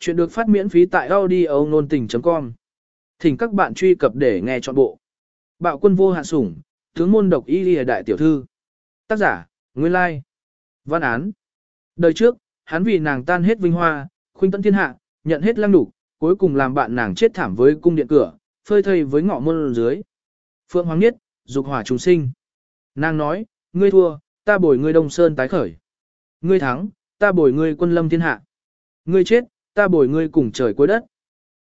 Chuyện được phát miễn phí tại audio nôn tình.com. Thỉnh các bạn truy cập để nghe trọn bộ. Bạo quân vô hạn sủng, tướng môn độc y lìa đại tiểu thư. Tác giả, Nguyên Lai. Văn án. Đời trước, hắn vì nàng tan hết vinh hoa, khuynh tận thiên hạ, nhận hết lăng đủ, cuối cùng làm bạn nàng chết thảm với cung điện cửa, phơi thây với ngọ môn dưới. Phượng Hoàng Nhất, dục hỏa trùng sinh. Nàng nói, ngươi thua, ta bồi ngươi đông sơn tái khởi. Ngươi thắng, ta bồi ngươi quân lâm thiên hạ. Ngươi chết, ta bồi ngươi cùng trời cuối đất.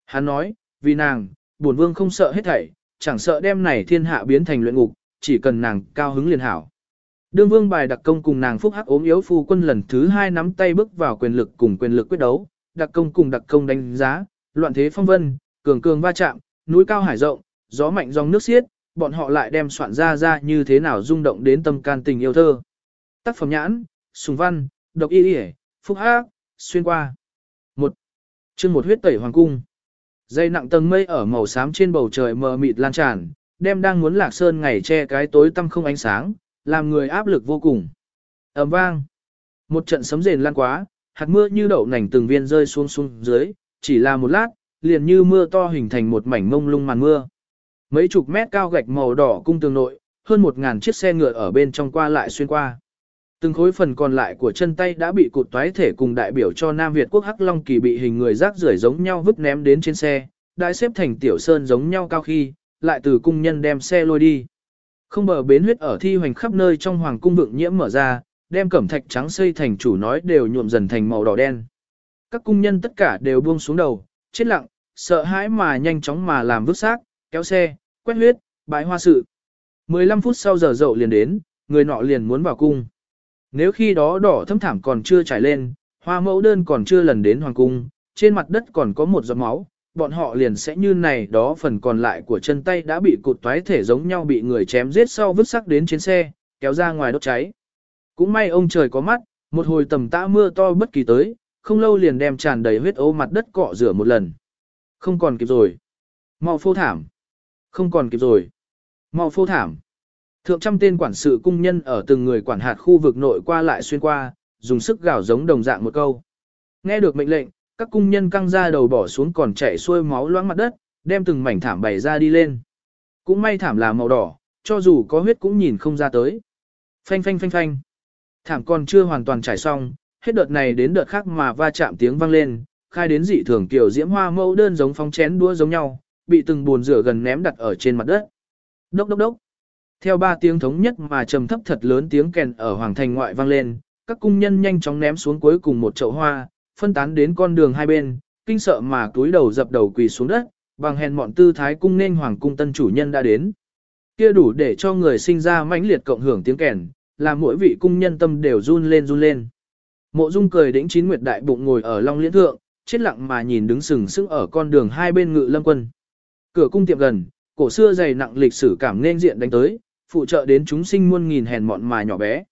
Hắn nói, vì nàng, bổn vương không sợ hết thảy, chẳng sợ đem này thiên hạ biến thành luyện ngục, chỉ cần nàng cao hứng liền hảo. Đương vương bài đặc công cùng nàng phúc hắc ốm yếu phu quân lần thứ hai nắm tay bước vào quyền lực cùng quyền lực quyết đấu, đặc công cùng đặc công đánh giá, loạn thế phong vân, cường cường va chạm, núi cao hải rộng, gió mạnh dòng nước xiết, bọn họ lại đem soạn ra ra như thế nào rung động đến tâm can tình yêu thơ. Tác phẩm nhãn, sùng văn, độc y phúc hắc, xuyên qua. Chương một huyết tẩy hoàng cung. Dây nặng tầng mây ở màu xám trên bầu trời mờ mịt lan tràn, đem đang muốn lạc sơn ngày che cái tối tăm không ánh sáng, làm người áp lực vô cùng. ầm vang. Một trận sấm rền lan quá, hạt mưa như đậu nành từng viên rơi xuống xuống dưới, chỉ là một lát, liền như mưa to hình thành một mảnh mông lung màn mưa. Mấy chục mét cao gạch màu đỏ cung tường nội, hơn một ngàn chiếc xe ngựa ở bên trong qua lại xuyên qua. Từng khối phần còn lại của chân tay đã bị cụt toái thể cùng đại biểu cho Nam Việt quốc Hắc Long kỳ bị hình người rác rưởi giống nhau vứt ném đến trên xe, đại xếp thành tiểu sơn giống nhau cao khi, lại từ cung nhân đem xe lôi đi. Không bờ bến huyết ở thi hoành khắp nơi trong hoàng cung vượng nhiễm mở ra, đem cẩm thạch trắng xây thành chủ nói đều nhuộm dần thành màu đỏ đen. Các cung nhân tất cả đều buông xuống đầu, chết lặng, sợ hãi mà nhanh chóng mà làm vứt xác, kéo xe, quét huyết, bãi hoa sự. 15 phút sau giờ dậu liền đến, người nọ liền muốn vào cung. Nếu khi đó đỏ thâm thảm còn chưa trải lên, hoa mẫu đơn còn chưa lần đến hoàng cung, trên mặt đất còn có một giọt máu, bọn họ liền sẽ như này đó phần còn lại của chân tay đã bị cụt toái thể giống nhau bị người chém giết sau vứt sắc đến trên xe, kéo ra ngoài đốt cháy. Cũng may ông trời có mắt, một hồi tầm tã mưa to bất kỳ tới, không lâu liền đem tràn đầy huyết ố mặt đất cọ rửa một lần. Không còn kịp rồi. Mau phô thảm. Không còn kịp rồi. Mau phô thảm. Thượng trăm tên quản sự cung nhân ở từng người quản hạt khu vực nội qua lại xuyên qua, dùng sức gào giống đồng dạng một câu. Nghe được mệnh lệnh, các cung nhân căng ra đầu bỏ xuống còn chảy xuôi máu loãng mặt đất, đem từng mảnh thảm bày ra đi lên. Cũng may thảm là màu đỏ, cho dù có huyết cũng nhìn không ra tới. Phanh phanh phanh phanh. Thảm còn chưa hoàn toàn trải xong, hết đợt này đến đợt khác mà va chạm tiếng vang lên, khai đến dị thường kiểu diễm hoa mẫu đơn giống phong chén đua giống nhau, bị từng buồn rửa gần ném đặt ở trên mặt đất. Đốc đốc đốc. Theo ba tiếng thống nhất mà trầm thấp thật lớn tiếng kèn ở hoàng thành ngoại vang lên, các cung nhân nhanh chóng ném xuống cuối cùng một chậu hoa, phân tán đến con đường hai bên, kinh sợ mà túi đầu dập đầu quỳ xuống đất, bằng hèn mọn tư thái cung nên hoàng cung tân chủ nhân đã đến. Kia đủ để cho người sinh ra mãnh liệt cộng hưởng tiếng kèn, làm mỗi vị cung nhân tâm đều run lên run lên. Mộ Dung cười đĩnh chín nguyệt đại bụng ngồi ở Long Liễn thượng, chết lặng mà nhìn đứng sừng sững ở con đường hai bên ngự lâm quân. Cửa cung tiệm gần, cổ xưa dày nặng lịch sử cảm nên diện đánh tới, phụ trợ đến chúng sinh muôn nghìn hèn mọn mà nhỏ bé.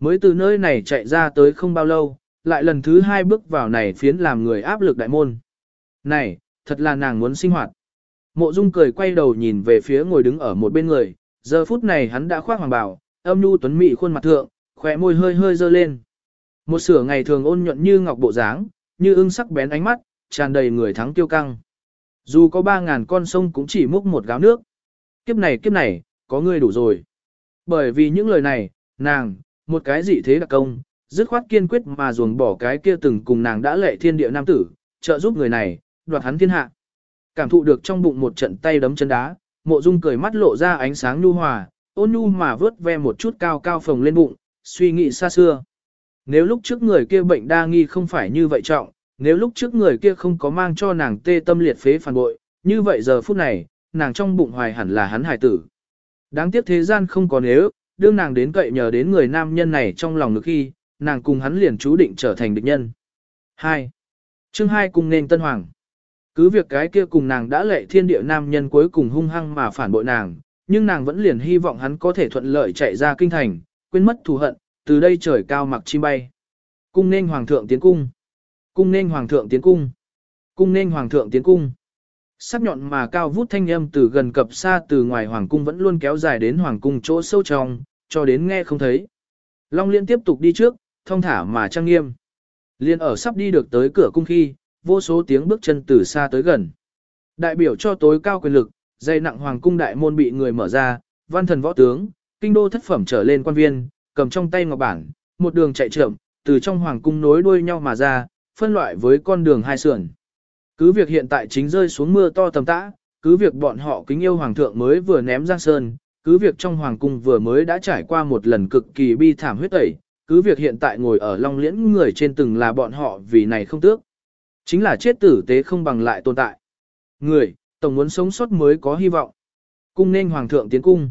Mới từ nơi này chạy ra tới không bao lâu, lại lần thứ hai bước vào này phiến làm người áp lực đại môn. Này, thật là nàng muốn sinh hoạt. Mộ Dung cười quay đầu nhìn về phía ngồi đứng ở một bên người, giờ phút này hắn đã khoác hoàng bào, âm nhu tuấn mỹ khuôn mặt thượng, khỏe môi hơi hơi dơ lên. Một sửa ngày thường ôn nhuận như ngọc bộ dáng, như ưng sắc bén ánh mắt, tràn đầy người thắng tiêu căng. Dù có ba ngàn con sông cũng chỉ múc một gáo nước. Kiếp này kiếp này, có ngươi đủ rồi. Bởi vì những lời này, nàng, một cái gì thế đặc công, dứt khoát kiên quyết mà ruồng bỏ cái kia từng cùng nàng đã lệ thiên địa nam tử, trợ giúp người này, đoạt hắn thiên hạ. Cảm thụ được trong bụng một trận tay đấm chân đá, mộ dung cười mắt lộ ra ánh sáng nhu hòa, ôn nhu mà vớt ve một chút cao cao phồng lên bụng, suy nghĩ xa xưa. Nếu lúc trước người kia bệnh đa nghi không phải như vậy trọng, nếu lúc trước người kia không có mang cho nàng tê tâm liệt phế phản bội, như vậy giờ phút này, nàng trong bụng hoài hẳn là hắn hài tử. Đáng tiếc thế gian không có nếu, đương nàng đến cậy nhờ đến người nam nhân này trong lòng ngực khi, nàng cùng hắn liền chú định trở thành địch nhân. 2. Chương 2 cùng nên tân hoàng. Cứ việc cái kia cùng nàng đã lệ thiên địa nam nhân cuối cùng hung hăng mà phản bội nàng, nhưng nàng vẫn liền hy vọng hắn có thể thuận lợi chạy ra kinh thành, quên mất thù hận, từ đây trời cao mặc chim bay. Cung nên hoàng thượng tiến cung. Cung nên hoàng thượng tiến cung. Cung nên hoàng thượng tiến cung. Sắc nhọn mà cao vút thanh âm từ gần cập xa từ ngoài hoàng cung vẫn luôn kéo dài đến hoàng cung chỗ sâu trong, cho đến nghe không thấy. Long liên tiếp tục đi trước, thông thả mà trang nghiêm. Liên ở sắp đi được tới cửa cung khi, vô số tiếng bước chân từ xa tới gần. Đại biểu cho tối cao quyền lực, dây nặng hoàng cung đại môn bị người mở ra, văn thần võ tướng, kinh đô thất phẩm trở lên quan viên, cầm trong tay ngọc bản, một đường chạy trượm, từ trong hoàng cung nối đuôi nhau mà ra, phân loại với con đường hai sườn. Cứ việc hiện tại chính rơi xuống mưa to tầm tã, cứ việc bọn họ kính yêu hoàng thượng mới vừa ném Giang Sơn, cứ việc trong hoàng cung vừa mới đã trải qua một lần cực kỳ bi thảm huyết tẩy, cứ việc hiện tại ngồi ở long liễn người trên từng là bọn họ vì này không tước. Chính là chết tử tế không bằng lại tồn tại. Người, tổng muốn sống sót mới có hy vọng. Cung nên hoàng thượng tiến cung.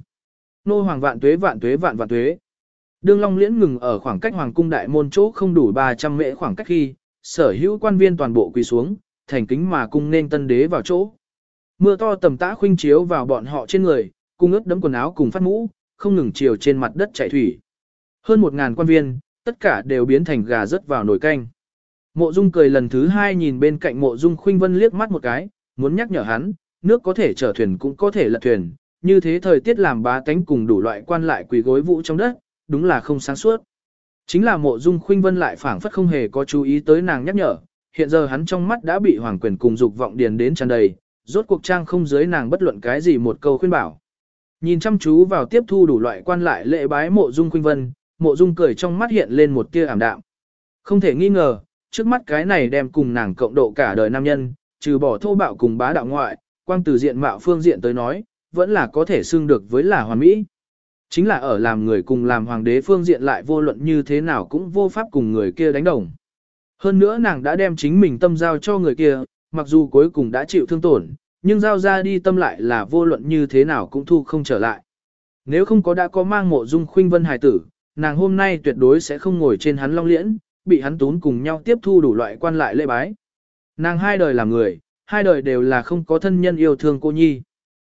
Nô hoàng vạn tuế vạn tuế vạn vạn tuế. Đương Long Liễn ngừng ở khoảng cách hoàng cung đại môn chỗ không đủ 300 mễ khoảng cách khi, sở hữu quan viên toàn bộ quỳ xuống, thành kính mà cung nên tân đế vào chỗ. Mưa to tầm tã khuynh chiếu vào bọn họ trên người, cung ướt đấm quần áo cùng phát mũ, không ngừng chiều trên mặt đất chảy thủy. Hơn một ngàn quan viên, tất cả đều biến thành gà rớt vào nồi canh. Mộ Dung cười lần thứ hai nhìn bên cạnh Mộ Dung Khuynh Vân liếc mắt một cái, muốn nhắc nhở hắn, nước có thể chở thuyền cũng có thể lật thuyền, như thế thời tiết làm bá tánh cùng đủ loại quan lại quỳ gối vũ trong đất, đúng là không sáng suốt. Chính là Mộ Dung Khuynh Vân lại phảng phất không hề có chú ý tới nàng nhắc nhở, hiện giờ hắn trong mắt đã bị hoàng quyền cùng dục vọng điền đến tràn đầy, rốt cuộc trang không dưới nàng bất luận cái gì một câu khuyên bảo. Nhìn chăm chú vào tiếp thu đủ loại quan lại lễ bái Mộ Dung Khuynh Vân, Mộ Dung cười trong mắt hiện lên một tia ảm đạm. Không thể nghi ngờ, trước mắt cái này đem cùng nàng cộng độ cả đời nam nhân, trừ bỏ thô bạo cùng bá đạo ngoại, quang từ diện mạo phương diện tới nói, vẫn là có thể xưng được với là hoàn mỹ. Chính là ở làm người cùng làm hoàng đế phương diện lại vô luận như thế nào cũng vô pháp cùng người kia đánh đồng. Hơn nữa nàng đã đem chính mình tâm giao cho người kia, mặc dù cuối cùng đã chịu thương tổn, nhưng giao ra đi tâm lại là vô luận như thế nào cũng thu không trở lại. Nếu không có đã có mang mộ dung khuynh vân hài tử, nàng hôm nay tuyệt đối sẽ không ngồi trên hắn long liễn, bị hắn tún cùng nhau tiếp thu đủ loại quan lại lễ bái. Nàng hai đời làm người, hai đời đều là không có thân nhân yêu thương cô nhi.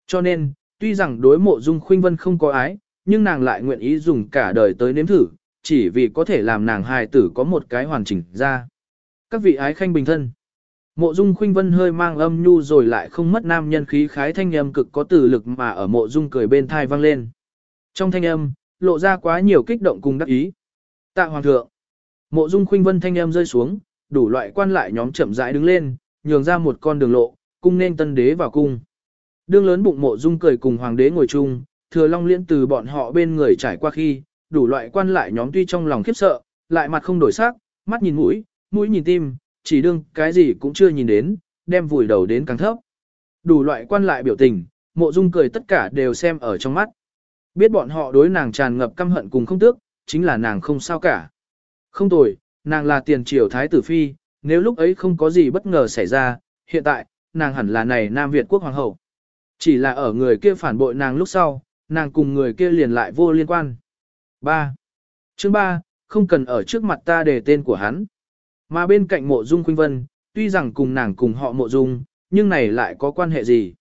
Cho nên, tuy rằng đối mộ dung khuynh vân không có ái, nhưng nàng lại nguyện ý dùng cả đời tới nếm thử, chỉ vì có thể làm nàng hài tử có một cái hoàn chỉnh ra. Các vị ái khanh bình thân. Mộ dung khuynh vân hơi mang âm nhu rồi lại không mất nam nhân khí khái thanh âm cực có tử lực mà ở mộ dung cười bên thai vang lên. Trong thanh âm, lộ ra quá nhiều kích động cùng đắc ý. Tạ hoàng thượng. Mộ dung khuynh vân thanh âm rơi xuống, đủ loại quan lại nhóm chậm rãi đứng lên, nhường ra một con đường lộ, cung nên tân đế vào cung. Đương lớn bụng mộ dung cười cùng hoàng đế ngồi chung, thừa long liễn từ bọn họ bên người trải qua khi, đủ loại quan lại nhóm tuy trong lòng khiếp sợ, lại mặt không đổi sắc, mắt nhìn mũi, mũi nhìn tim, chỉ đương cái gì cũng chưa nhìn đến, đem vùi đầu đến càng thấp. Đủ loại quan lại biểu tình, mộ dung cười tất cả đều xem ở trong mắt. Biết bọn họ đối nàng tràn ngập căm hận cùng không tước, chính là nàng không sao cả. Không tồi, nàng là tiền triều thái tử phi, nếu lúc ấy không có gì bất ngờ xảy ra, hiện tại, nàng hẳn là này Nam Việt quốc hoàng hậu. Chỉ là ở người kia phản bội nàng lúc sau, nàng cùng người kia liền lại vô liên quan. 3. Chương 3, không cần ở trước mặt ta để tên của hắn. Mà bên cạnh mộ dung khuynh vân, tuy rằng cùng nàng cùng họ mộ dung, nhưng này lại có quan hệ gì?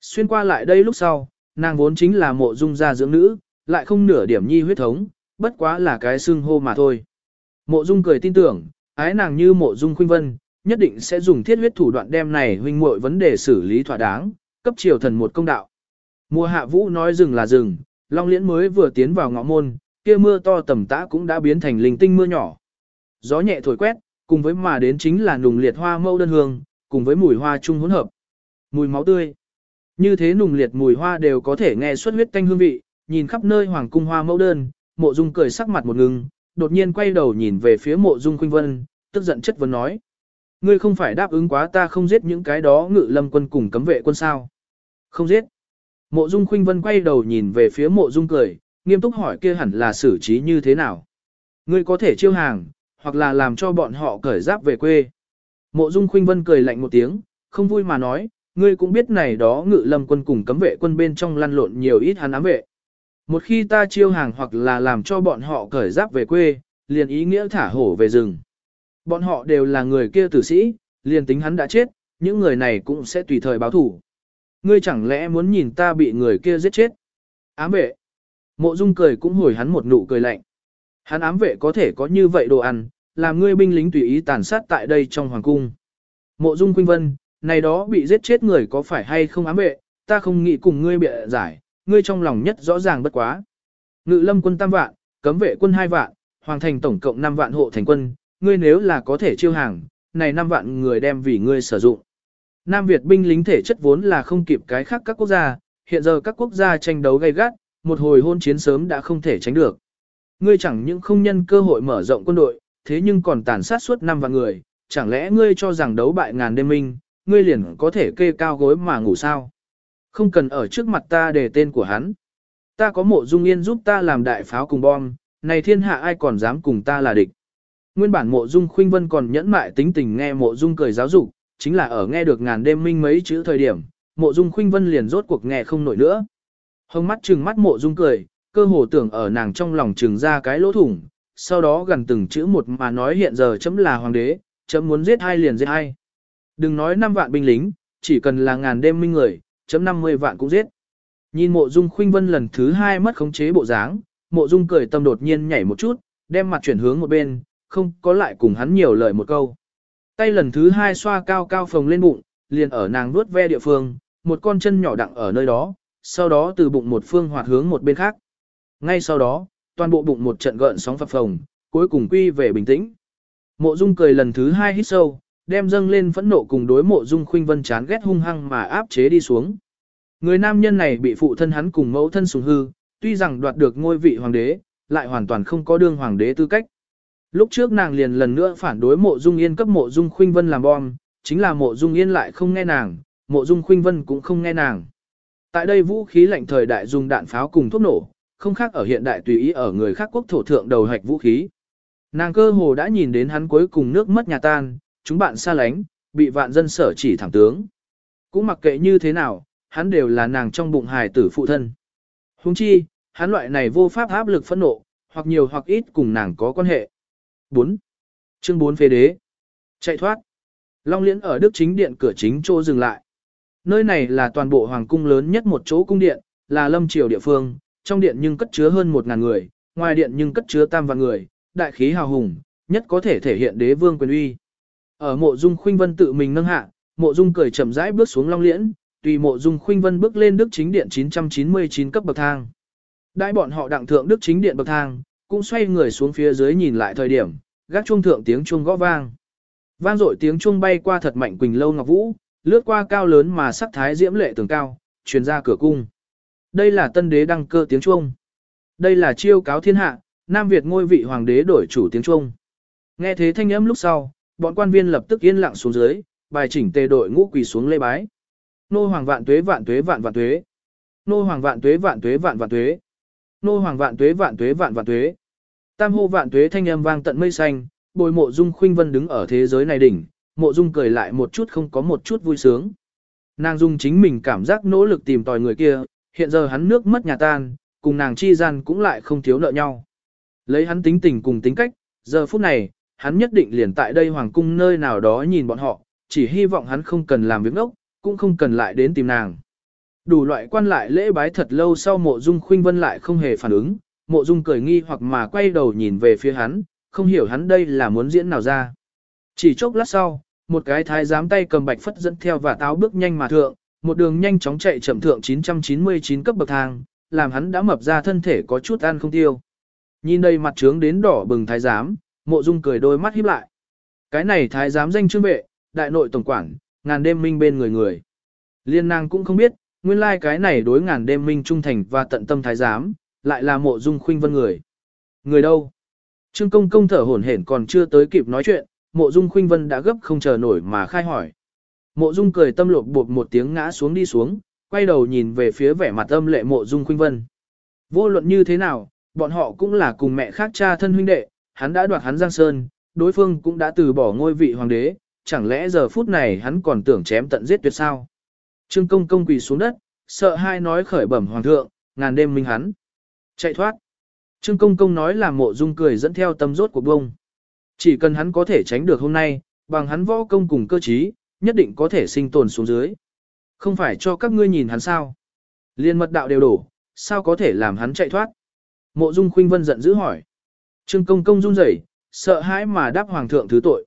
Xuyên qua lại đây lúc sau, nàng vốn chính là mộ dung gia dưỡng nữ, lại không nửa điểm nhi huyết thống, bất quá là cái xưng hô mà thôi. Mộ dung cười tin tưởng, ái nàng như mộ dung khuynh vân, nhất định sẽ dùng thiết huyết thủ đoạn đem này huynh muội vấn đề xử lý thỏa đáng, cấp triều thần một công đạo. Mùa hạ vũ nói rừng là rừng, long liễn mới vừa tiến vào ngõ môn, kia mưa to tầm tã cũng đã biến thành linh tinh mưa nhỏ. Gió nhẹ thổi quét, cùng với mà đến chính là nùng liệt hoa mâu đơn hương, cùng với mùi hoa chung hỗn hợp. Mùi máu tươi. Như thế nùng liệt mùi hoa đều có thể nghe xuất huyết tanh hương vị, nhìn khắp nơi hoàng cung hoa mẫu đơn, mộ dung cười sắc mặt một ngừng, đột nhiên quay đầu nhìn về phía mộ dung khuynh vân, tức giận chất vấn nói. Ngươi không phải đáp ứng quá ta không giết những cái đó ngự lâm quân cùng cấm vệ quân sao. Không giết. Mộ dung khuynh vân quay đầu nhìn về phía mộ dung cười, nghiêm túc hỏi kia hẳn là xử trí như thế nào. Ngươi có thể chiêu hàng, hoặc là làm cho bọn họ cởi giáp về quê. Mộ dung khuynh vân cười lạnh một tiếng, không vui mà nói, ngươi cũng biết này đó ngự lâm quân cùng cấm vệ quân bên trong lăn lộn nhiều ít hắn ám vệ. Một khi ta chiêu hàng hoặc là làm cho bọn họ cởi giáp về quê, liền ý nghĩa thả hổ về rừng. Bọn họ đều là người kia tử sĩ, liền tính hắn đã chết, những người này cũng sẽ tùy thời báo thủ. Ngươi chẳng lẽ muốn nhìn ta bị người kia giết chết? Ám vệ. Mộ Dung cười cũng hồi hắn một nụ cười lạnh. Hắn ám vệ có thể có như vậy đồ ăn, làm ngươi binh lính tùy ý tàn sát tại đây trong hoàng cung. Mộ Dung Khuynh Vân, này đó bị giết chết người có phải hay không ám vệ, ta không nghĩ cùng ngươi bịa giải, ngươi trong lòng nhất rõ ràng bất quá. Ngự lâm quân tam vạn, cấm vệ quân hai vạn, hoàng thành tổng cộng 5 vạn hộ thành quân, ngươi nếu là có thể chiêu hàng, này 5 vạn người đem vì ngươi sử dụng. Nam Việt binh lính thể chất vốn là không kịp cái khác các quốc gia, hiện giờ các quốc gia tranh đấu gay gắt, một hồi hôn chiến sớm đã không thể tránh được. Ngươi chẳng những không nhân cơ hội mở rộng quân đội, thế nhưng còn tàn sát suốt năm vạn người, chẳng lẽ ngươi cho rằng đấu bại ngàn đêm minh, ngươi liền có thể kê cao gối mà ngủ sao? Không cần ở trước mặt ta để tên của hắn. Ta có mộ dung yên giúp ta làm đại pháo cùng bom, này thiên hạ ai còn dám cùng ta là địch. Nguyên bản mộ dung khuynh vân còn nhẫn mại tính tình nghe mộ dung cười giáo dục, chính là ở nghe được ngàn đêm minh mấy chữ thời điểm, mộ dung khuynh vân liền rốt cuộc nghe không nổi nữa. Hồng mắt trừng mắt mộ dung cười, cơ hồ tưởng ở nàng trong lòng trừng ra cái lỗ thủng, sau đó gần từng chữ một mà nói hiện giờ chấm là hoàng đế, chấm muốn giết hai liền giết hai. Đừng nói 5 vạn binh lính, chỉ cần là ngàn đêm minh người, chấm 50 vạn cũng giết. Nhìn mộ dung khuynh vân lần thứ hai mất khống chế bộ dáng, mộ dung cười tâm đột nhiên nhảy một chút, đem mặt chuyển hướng một bên, không có lại cùng hắn nhiều lời một câu. Tay lần thứ hai xoa cao cao phồng lên bụng, liền ở nàng nuốt ve địa phương, một con chân nhỏ đặng ở nơi đó, sau đó từ bụng một phương hoạt hướng một bên khác. Ngay sau đó, toàn bộ bụng một trận gợn sóng phập phồng, cuối cùng quy về bình tĩnh. Mộ Dung cười lần thứ hai hít sâu, đem dâng lên phẫn nộ cùng đối Mộ Dung Khuynh Vân chán ghét hung hăng mà áp chế đi xuống. Người nam nhân này bị phụ thân hắn cùng mẫu thân sủng hư, tuy rằng đoạt được ngôi vị hoàng đế, lại hoàn toàn không có đương hoàng đế tư cách. Lúc trước nàng liền lần nữa phản đối Mộ Dung Yên cấp Mộ Dung Khuynh Vân làm bom, chính là Mộ Dung Yên lại không nghe nàng, Mộ Dung Khuynh Vân cũng không nghe nàng. Tại đây vũ khí lạnh thời đại dùng đạn pháo cùng thuốc nổ, không khác ở hiện đại tùy ý ở người khác quốc thổ thượng đầu hạch vũ khí. Nàng cơ hồ đã nhìn đến hắn cuối cùng nước mất nhà tan, chúng bạn xa lánh, bị vạn dân sở chỉ thẳng tướng. Cũng mặc kệ như thế nào, hắn đều là nàng trong bụng hài tử phụ thân. Huống chi, hắn loại này vô pháp áp lực phẫn nộ, hoặc nhiều hoặc ít cùng nàng có quan hệ. 4. Chương 4 phế đế. Chạy thoát. Long Liễn ở Đức Chính Điện cửa chính chỗ dừng lại. Nơi này là toàn bộ hoàng cung lớn nhất một chỗ cung điện, là lâm triều địa phương, trong điện nhưng cất chứa hơn 1.000 người, ngoài điện nhưng cất chứa tam vạn người, đại khí hào hùng, nhất có thể thể hiện đế vương quyền uy. Ở mộ dung khuynh vân tự mình nâng hạ, mộ dung cười chậm rãi bước xuống long liễn, tùy mộ dung khuynh vân bước lên đức chính điện 999 cấp bậc thang. Đại bọn họ đặng thượng đức chính điện bậc thang, cũng xoay người xuống phía dưới nhìn lại thời điểm, gác chuông thượng tiếng chuông gõ vang. Vang dội tiếng chuông bay qua thật mạnh quỳnh lâu ngọc vũ, lướt qua cao lớn mà sắc thái diễm lệ tường cao, truyền ra cửa cung. Đây là tân đế đăng cơ tiếng chuông. Đây là chiêu cáo thiên hạ, Nam Việt ngôi vị hoàng đế đổi chủ tiếng chuông. Nghe thế thanh âm lúc sau, bọn quan viên lập tức yên lặng xuống dưới, bài chỉnh tề đội ngũ quỳ xuống lê bái. Nô hoàng vạn tuế vạn tuế vạn vạn tuế. Nô hoàng vạn tuế vạn tuế vạn vạn tuế. Nô hoàng vạn tuế vạn tuế vạn vạn tuế. Tam hô vạn tuế thanh âm vang tận mây xanh, bồi mộ dung khuynh vân đứng ở thế giới này đỉnh, mộ dung cười lại một chút không có một chút vui sướng. Nàng dung chính mình cảm giác nỗ lực tìm tòi người kia, hiện giờ hắn nước mất nhà tan, cùng nàng chi gian cũng lại không thiếu nợ nhau. Lấy hắn tính tình cùng tính cách, giờ phút này, hắn nhất định liền tại đây hoàng cung nơi nào đó nhìn bọn họ, chỉ hy vọng hắn không cần làm việc ngốc, cũng không cần lại đến tìm nàng. Đủ loại quan lại lễ bái thật lâu sau mộ dung khuynh vân lại không hề phản ứng, mộ dung cười nghi hoặc mà quay đầu nhìn về phía hắn, không hiểu hắn đây là muốn diễn nào ra. Chỉ chốc lát sau, một cái thái giám tay cầm bạch phất dẫn theo và táo bước nhanh mà thượng, một đường nhanh chóng chạy chậm thượng 999 cấp bậc thang, làm hắn đã mập ra thân thể có chút ăn không tiêu. Nhìn đây mặt trướng đến đỏ bừng thái giám, mộ dung cười đôi mắt híp lại. Cái này thái giám danh trương vệ, đại nội tổng quản, ngàn đêm minh bên người người. Liên nàng cũng không biết, nguyên lai like cái này đối ngàn đêm minh trung thành và tận tâm thái giám, lại là mộ dung khuynh vân người. Người đâu? Trương công công thở hổn hển còn chưa tới kịp nói chuyện, mộ dung khuynh vân đã gấp không chờ nổi mà khai hỏi. Mộ dung cười tâm lột bột một tiếng ngã xuống đi xuống, quay đầu nhìn về phía vẻ mặt âm lệ mộ dung khuynh vân. Vô luận như thế nào, bọn họ cũng là cùng mẹ khác cha thân huynh đệ, hắn đã đoạt hắn Giang Sơn, đối phương cũng đã từ bỏ ngôi vị hoàng đế, chẳng lẽ giờ phút này hắn còn tưởng chém tận giết tuyệt sao? Trương công công quỳ xuống đất, sợ hai nói khởi bẩm hoàng thượng, ngàn đêm minh hắn. Chạy thoát. Trương công công nói là mộ dung cười dẫn theo tâm rốt của bông. Chỉ cần hắn có thể tránh được hôm nay, bằng hắn võ công cùng cơ trí, nhất định có thể sinh tồn xuống dưới. Không phải cho các ngươi nhìn hắn sao. Liên mật đạo đều đổ, sao có thể làm hắn chạy thoát. Mộ dung khuynh vân giận dữ hỏi. Trương công công run rẩy, sợ hãi mà đáp hoàng thượng thứ tội.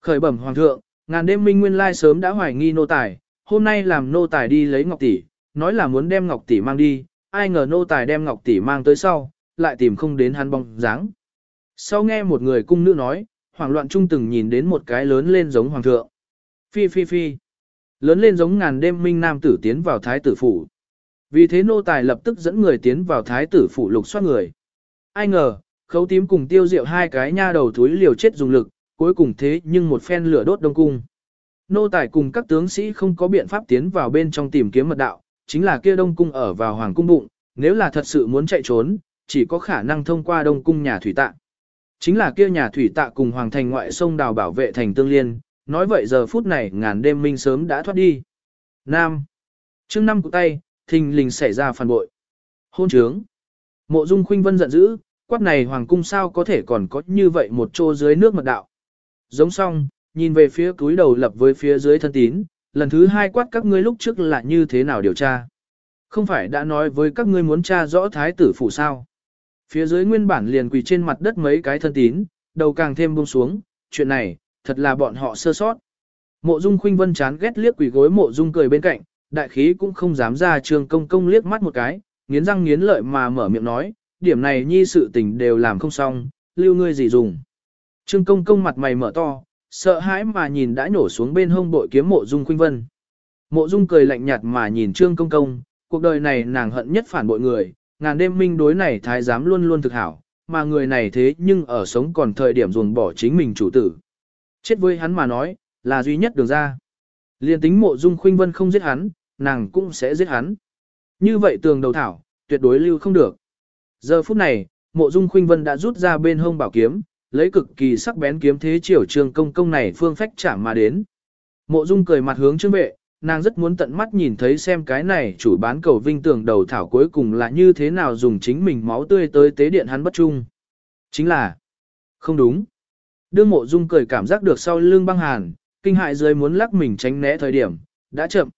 Khởi bẩm hoàng thượng, ngàn đêm minh nguyên lai sớm đã hoài nghi nô tài, hôm nay làm nô tài đi lấy ngọc tỷ, nói là muốn đem ngọc tỷ mang đi, ai ngờ nô tài đem ngọc tỷ mang tới sau, lại tìm không đến hắn bóng dáng. Sau nghe một người cung nữ nói, hoảng loạn trung từng nhìn đến một cái lớn lên giống hoàng thượng. Phi phi phi. Lớn lên giống ngàn đêm minh nam tử tiến vào thái tử phủ. Vì thế nô tài lập tức dẫn người tiến vào thái tử phủ lục soát người. Ai ngờ, khấu tím cùng tiêu diệu hai cái nha đầu túi liều chết dùng lực, cuối cùng thế nhưng một phen lửa đốt đông cung. Nô tài cùng các tướng sĩ không có biện pháp tiến vào bên trong tìm kiếm mật đạo, chính là kia đông cung ở vào hoàng cung bụng, nếu là thật sự muốn chạy trốn, chỉ có khả năng thông qua đông cung nhà thủy tạ. Chính là kia nhà thủy tạ cùng hoàng thành ngoại sông đào bảo vệ thành tương liên, nói vậy giờ phút này ngàn đêm minh sớm đã thoát đi. Nam. trương năm cụ tay, thình lình xảy ra phản bội. Hôn trướng. Mộ dung khuynh vân giận dữ, quát này hoàng cung sao có thể còn có như vậy một chỗ dưới nước mật đạo. Giống xong, nhìn về phía túi đầu lập với phía dưới thân tín, lần thứ hai quát các ngươi lúc trước là như thế nào điều tra. Không phải đã nói với các ngươi muốn tra rõ thái tử phủ sao. Phía dưới nguyên bản liền quỳ trên mặt đất mấy cái thân tín, đầu càng thêm buông xuống, chuyện này, thật là bọn họ sơ sót. Mộ Dung Khuynh Vân chán ghét liếc quỷ gối Mộ Dung cười bên cạnh, đại khí cũng không dám ra trường công công liếc mắt một cái, nghiến răng nghiến lợi mà mở miệng nói, điểm này nhi sự tình đều làm không xong, lưu ngươi gì dùng. Trương công công mặt mày mở to, sợ hãi mà nhìn đã nổ xuống bên hông bội kiếm mộ dung khuynh vân. Mộ dung cười lạnh nhạt mà nhìn trương công công, cuộc đời này nàng hận nhất phản bội người, ngàn đêm minh đối này thái giám luôn luôn thực hảo, mà người này thế nhưng ở sống còn thời điểm ruồng bỏ chính mình chủ tử. Chết với hắn mà nói, là duy nhất đường ra. Liên tính mộ dung khuynh vân không giết hắn, nàng cũng sẽ giết hắn. Như vậy tường đầu thảo, tuyệt đối lưu không được. Giờ phút này, mộ dung khuynh vân đã rút ra bên hông bảo kiếm, lấy cực kỳ sắc bén kiếm thế chiều trường công công này phương phách chạm mà đến. Mộ dung cười mặt hướng trương vệ, nàng rất muốn tận mắt nhìn thấy xem cái này chủ bán cầu vinh tường đầu thảo cuối cùng là như thế nào dùng chính mình máu tươi tới tế điện hắn bất trung. Chính là, không đúng. Đương mộ dung cười cảm giác được sau lưng băng hàn, kinh hại dưới muốn lắc mình tránh né thời điểm, đã chậm.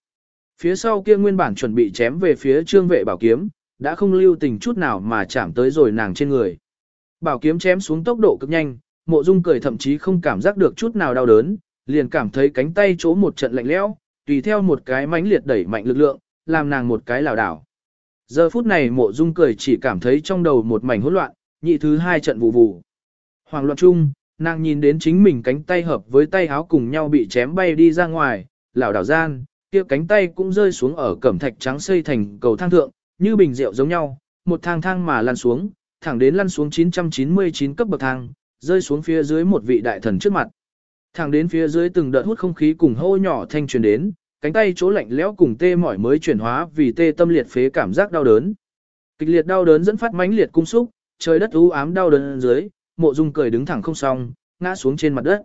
Phía sau kia nguyên bản chuẩn bị chém về phía trương vệ bảo kiếm, đã không lưu tình chút nào mà chạm tới rồi nàng trên người. Bảo kiếm chém xuống tốc độ cực nhanh, mộ dung cười thậm chí không cảm giác được chút nào đau đớn, liền cảm thấy cánh tay chỗ một trận lạnh lẽo, tùy theo một cái mãnh liệt đẩy mạnh lực lượng, làm nàng một cái lảo đảo. Giờ phút này mộ dung cười chỉ cảm thấy trong đầu một mảnh hỗn loạn, nhị thứ hai trận vụ vụ. Hoàng loạn chung, nàng nhìn đến chính mình cánh tay hợp với tay áo cùng nhau bị chém bay đi ra ngoài, lảo đảo gian, kia cánh tay cũng rơi xuống ở cẩm thạch trắng xây thành cầu thang thượng, như bình rượu giống nhau, một thang thang mà lăn xuống, thẳng đến lăn xuống 999 cấp bậc thang, rơi xuống phía dưới một vị đại thần trước mặt. Thẳng đến phía dưới từng đợt hút không khí cùng hô nhỏ thanh truyền đến, cánh tay chỗ lạnh lẽo cùng tê mỏi mới chuyển hóa vì tê tâm liệt phế cảm giác đau đớn. Kịch liệt đau đớn dẫn phát mãnh liệt cung xúc, trời đất u ám đau đớn dưới, Mộ Dung cười đứng thẳng không xong, ngã xuống trên mặt đất.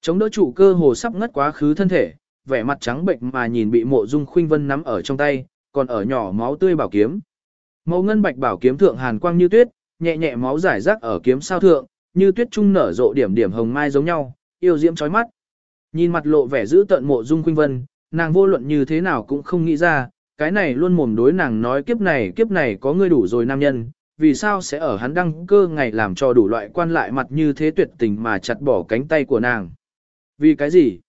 Chống đỡ trụ cơ hồ sắp ngất quá khứ thân thể, vẻ mặt trắng bệnh mà nhìn bị Mộ Dung Khuynh Vân nắm ở trong tay, còn ở nhỏ máu tươi bảo kiếm. Màu ngân bạch bảo kiếm thượng hàn quang như tuyết, nhẹ nhẹ máu giải rác ở kiếm sao thượng, như tuyết trung nở rộ điểm điểm hồng mai giống nhau, yêu diễm chói mắt. Nhìn mặt lộ vẻ giữ tận mộ dung khuynh vân, nàng vô luận như thế nào cũng không nghĩ ra, cái này luôn mồm đối nàng nói kiếp này kiếp này có ngươi đủ rồi nam nhân, vì sao sẽ ở hắn đăng cơ ngày làm cho đủ loại quan lại mặt như thế tuyệt tình mà chặt bỏ cánh tay của nàng. Vì cái gì?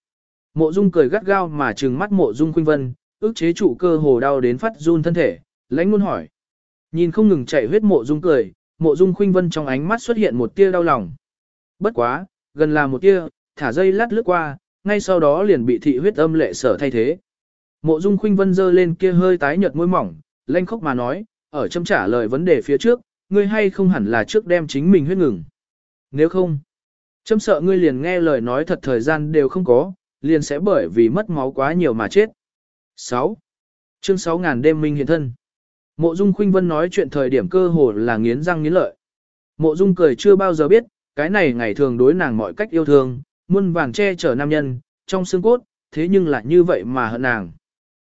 Mộ dung cười gắt gao mà trừng mắt mộ dung khuynh vân, ước chế trụ cơ hồ đau đến phát run thân thể, lãnh luôn hỏi. Nhìn không ngừng chạy huyết mộ dung cười, mộ dung khuynh vân trong ánh mắt xuất hiện một tia đau lòng. Bất quá, gần là một tia, thả dây lát lướt qua, ngay sau đó liền bị thị huyết âm lệ sở thay thế. Mộ dung khuynh vân dơ lên kia hơi tái nhợt môi mỏng, lanh khóc mà nói, ở châm trả lời vấn đề phía trước, ngươi hay không hẳn là trước đem chính mình huyết ngừng. Nếu không, châm sợ ngươi liền nghe lời nói thật thời gian đều không có, liền sẽ bởi vì mất máu quá nhiều mà chết. 6. Chương 6 ngàn đêm minh hiện thân. Mộ Dung Khuynh Vân nói chuyện thời điểm cơ hồ là nghiến răng nghiến lợi. Mộ Dung cười chưa bao giờ biết, cái này ngày thường đối nàng mọi cách yêu thương, muôn vàng che chở nam nhân, trong xương cốt, thế nhưng lại như vậy mà hận nàng.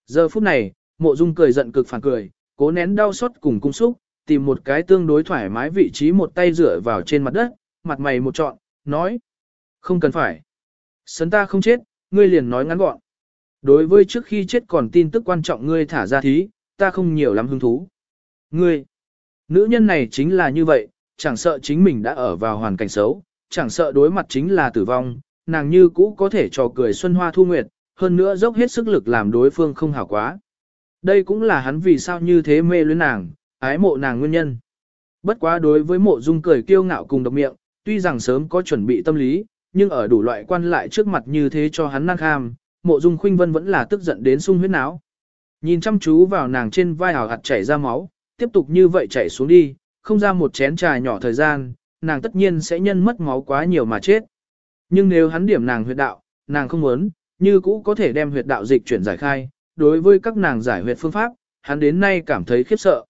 Giờ phút này, Mộ Dung cười giận cực phản cười, cố nén đau xót cùng cung xúc, tìm một cái tương đối thoải mái vị trí một tay dựa vào trên mặt đất, mặt mày một trọn, nói: "Không cần phải. Sấn ta không chết, ngươi liền nói ngắn gọn. Đối với trước khi chết còn tin tức quan trọng ngươi thả ra thí, ta không nhiều lắm hứng thú. Ngươi, nữ nhân này chính là như vậy, chẳng sợ chính mình đã ở vào hoàn cảnh xấu, chẳng sợ đối mặt chính là tử vong, nàng như cũ có thể trò cười xuân hoa thu nguyệt, hơn nữa dốc hết sức lực làm đối phương không hảo quá. Đây cũng là hắn vì sao như thế mê luyến nàng, ái mộ nàng nguyên nhân. Bất quá đối với mộ dung cười kiêu ngạo cùng độc miệng, tuy rằng sớm có chuẩn bị tâm lý, nhưng ở đủ loại quan lại trước mặt như thế cho hắn năng kham, mộ dung khuynh vân vẫn là tức giận đến sung huyết não. Nhìn chăm chú vào nàng trên vai hào hạt chảy ra máu, tiếp tục như vậy chảy xuống đi, không ra một chén trà nhỏ thời gian, nàng tất nhiên sẽ nhân mất máu quá nhiều mà chết. Nhưng nếu hắn điểm nàng huyệt đạo, nàng không muốn, như cũ có thể đem huyệt đạo dịch chuyển giải khai, đối với các nàng giải huyệt phương pháp, hắn đến nay cảm thấy khiếp sợ.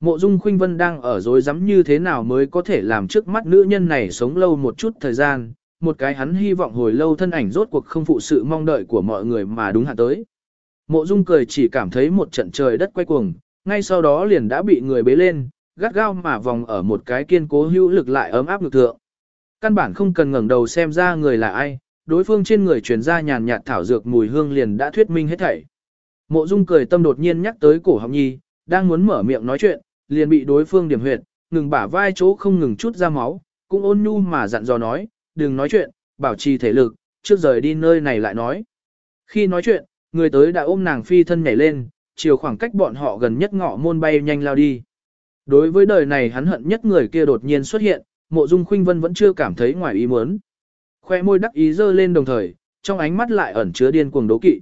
Mộ Dung Khuynh Vân đang ở dối rắm như thế nào mới có thể làm trước mắt nữ nhân này sống lâu một chút thời gian, một cái hắn hy vọng hồi lâu thân ảnh rốt cuộc không phụ sự mong đợi của mọi người mà đúng hạn tới. Mộ Dung cười chỉ cảm thấy một trận trời đất quay cuồng, ngay sau đó liền đã bị người bế lên, gắt gao mà vòng ở một cái kiên cố hữu lực lại ấm áp ngực thượng. Căn bản không cần ngẩng đầu xem ra người là ai, đối phương trên người truyền ra nhàn nhạt thảo dược mùi hương liền đã thuyết minh hết thảy. Mộ Dung cười tâm đột nhiên nhắc tới cổ Học Nhi, đang muốn mở miệng nói chuyện, liền bị đối phương điểm huyệt, ngừng bả vai chỗ không ngừng chút ra máu, cũng ôn nhu mà dặn dò nói, đừng nói chuyện, bảo trì thể lực, trước rời đi nơi này lại nói. Khi nói chuyện, người tới đã ôm nàng phi thân nhảy lên, chiều khoảng cách bọn họ gần nhất ngọ môn bay nhanh lao đi. Đối với đời này hắn hận nhất người kia đột nhiên xuất hiện, mộ dung khuynh vân vẫn chưa cảm thấy ngoài ý muốn. Khoe môi đắc ý dơ lên đồng thời, trong ánh mắt lại ẩn chứa điên cuồng đố kỵ.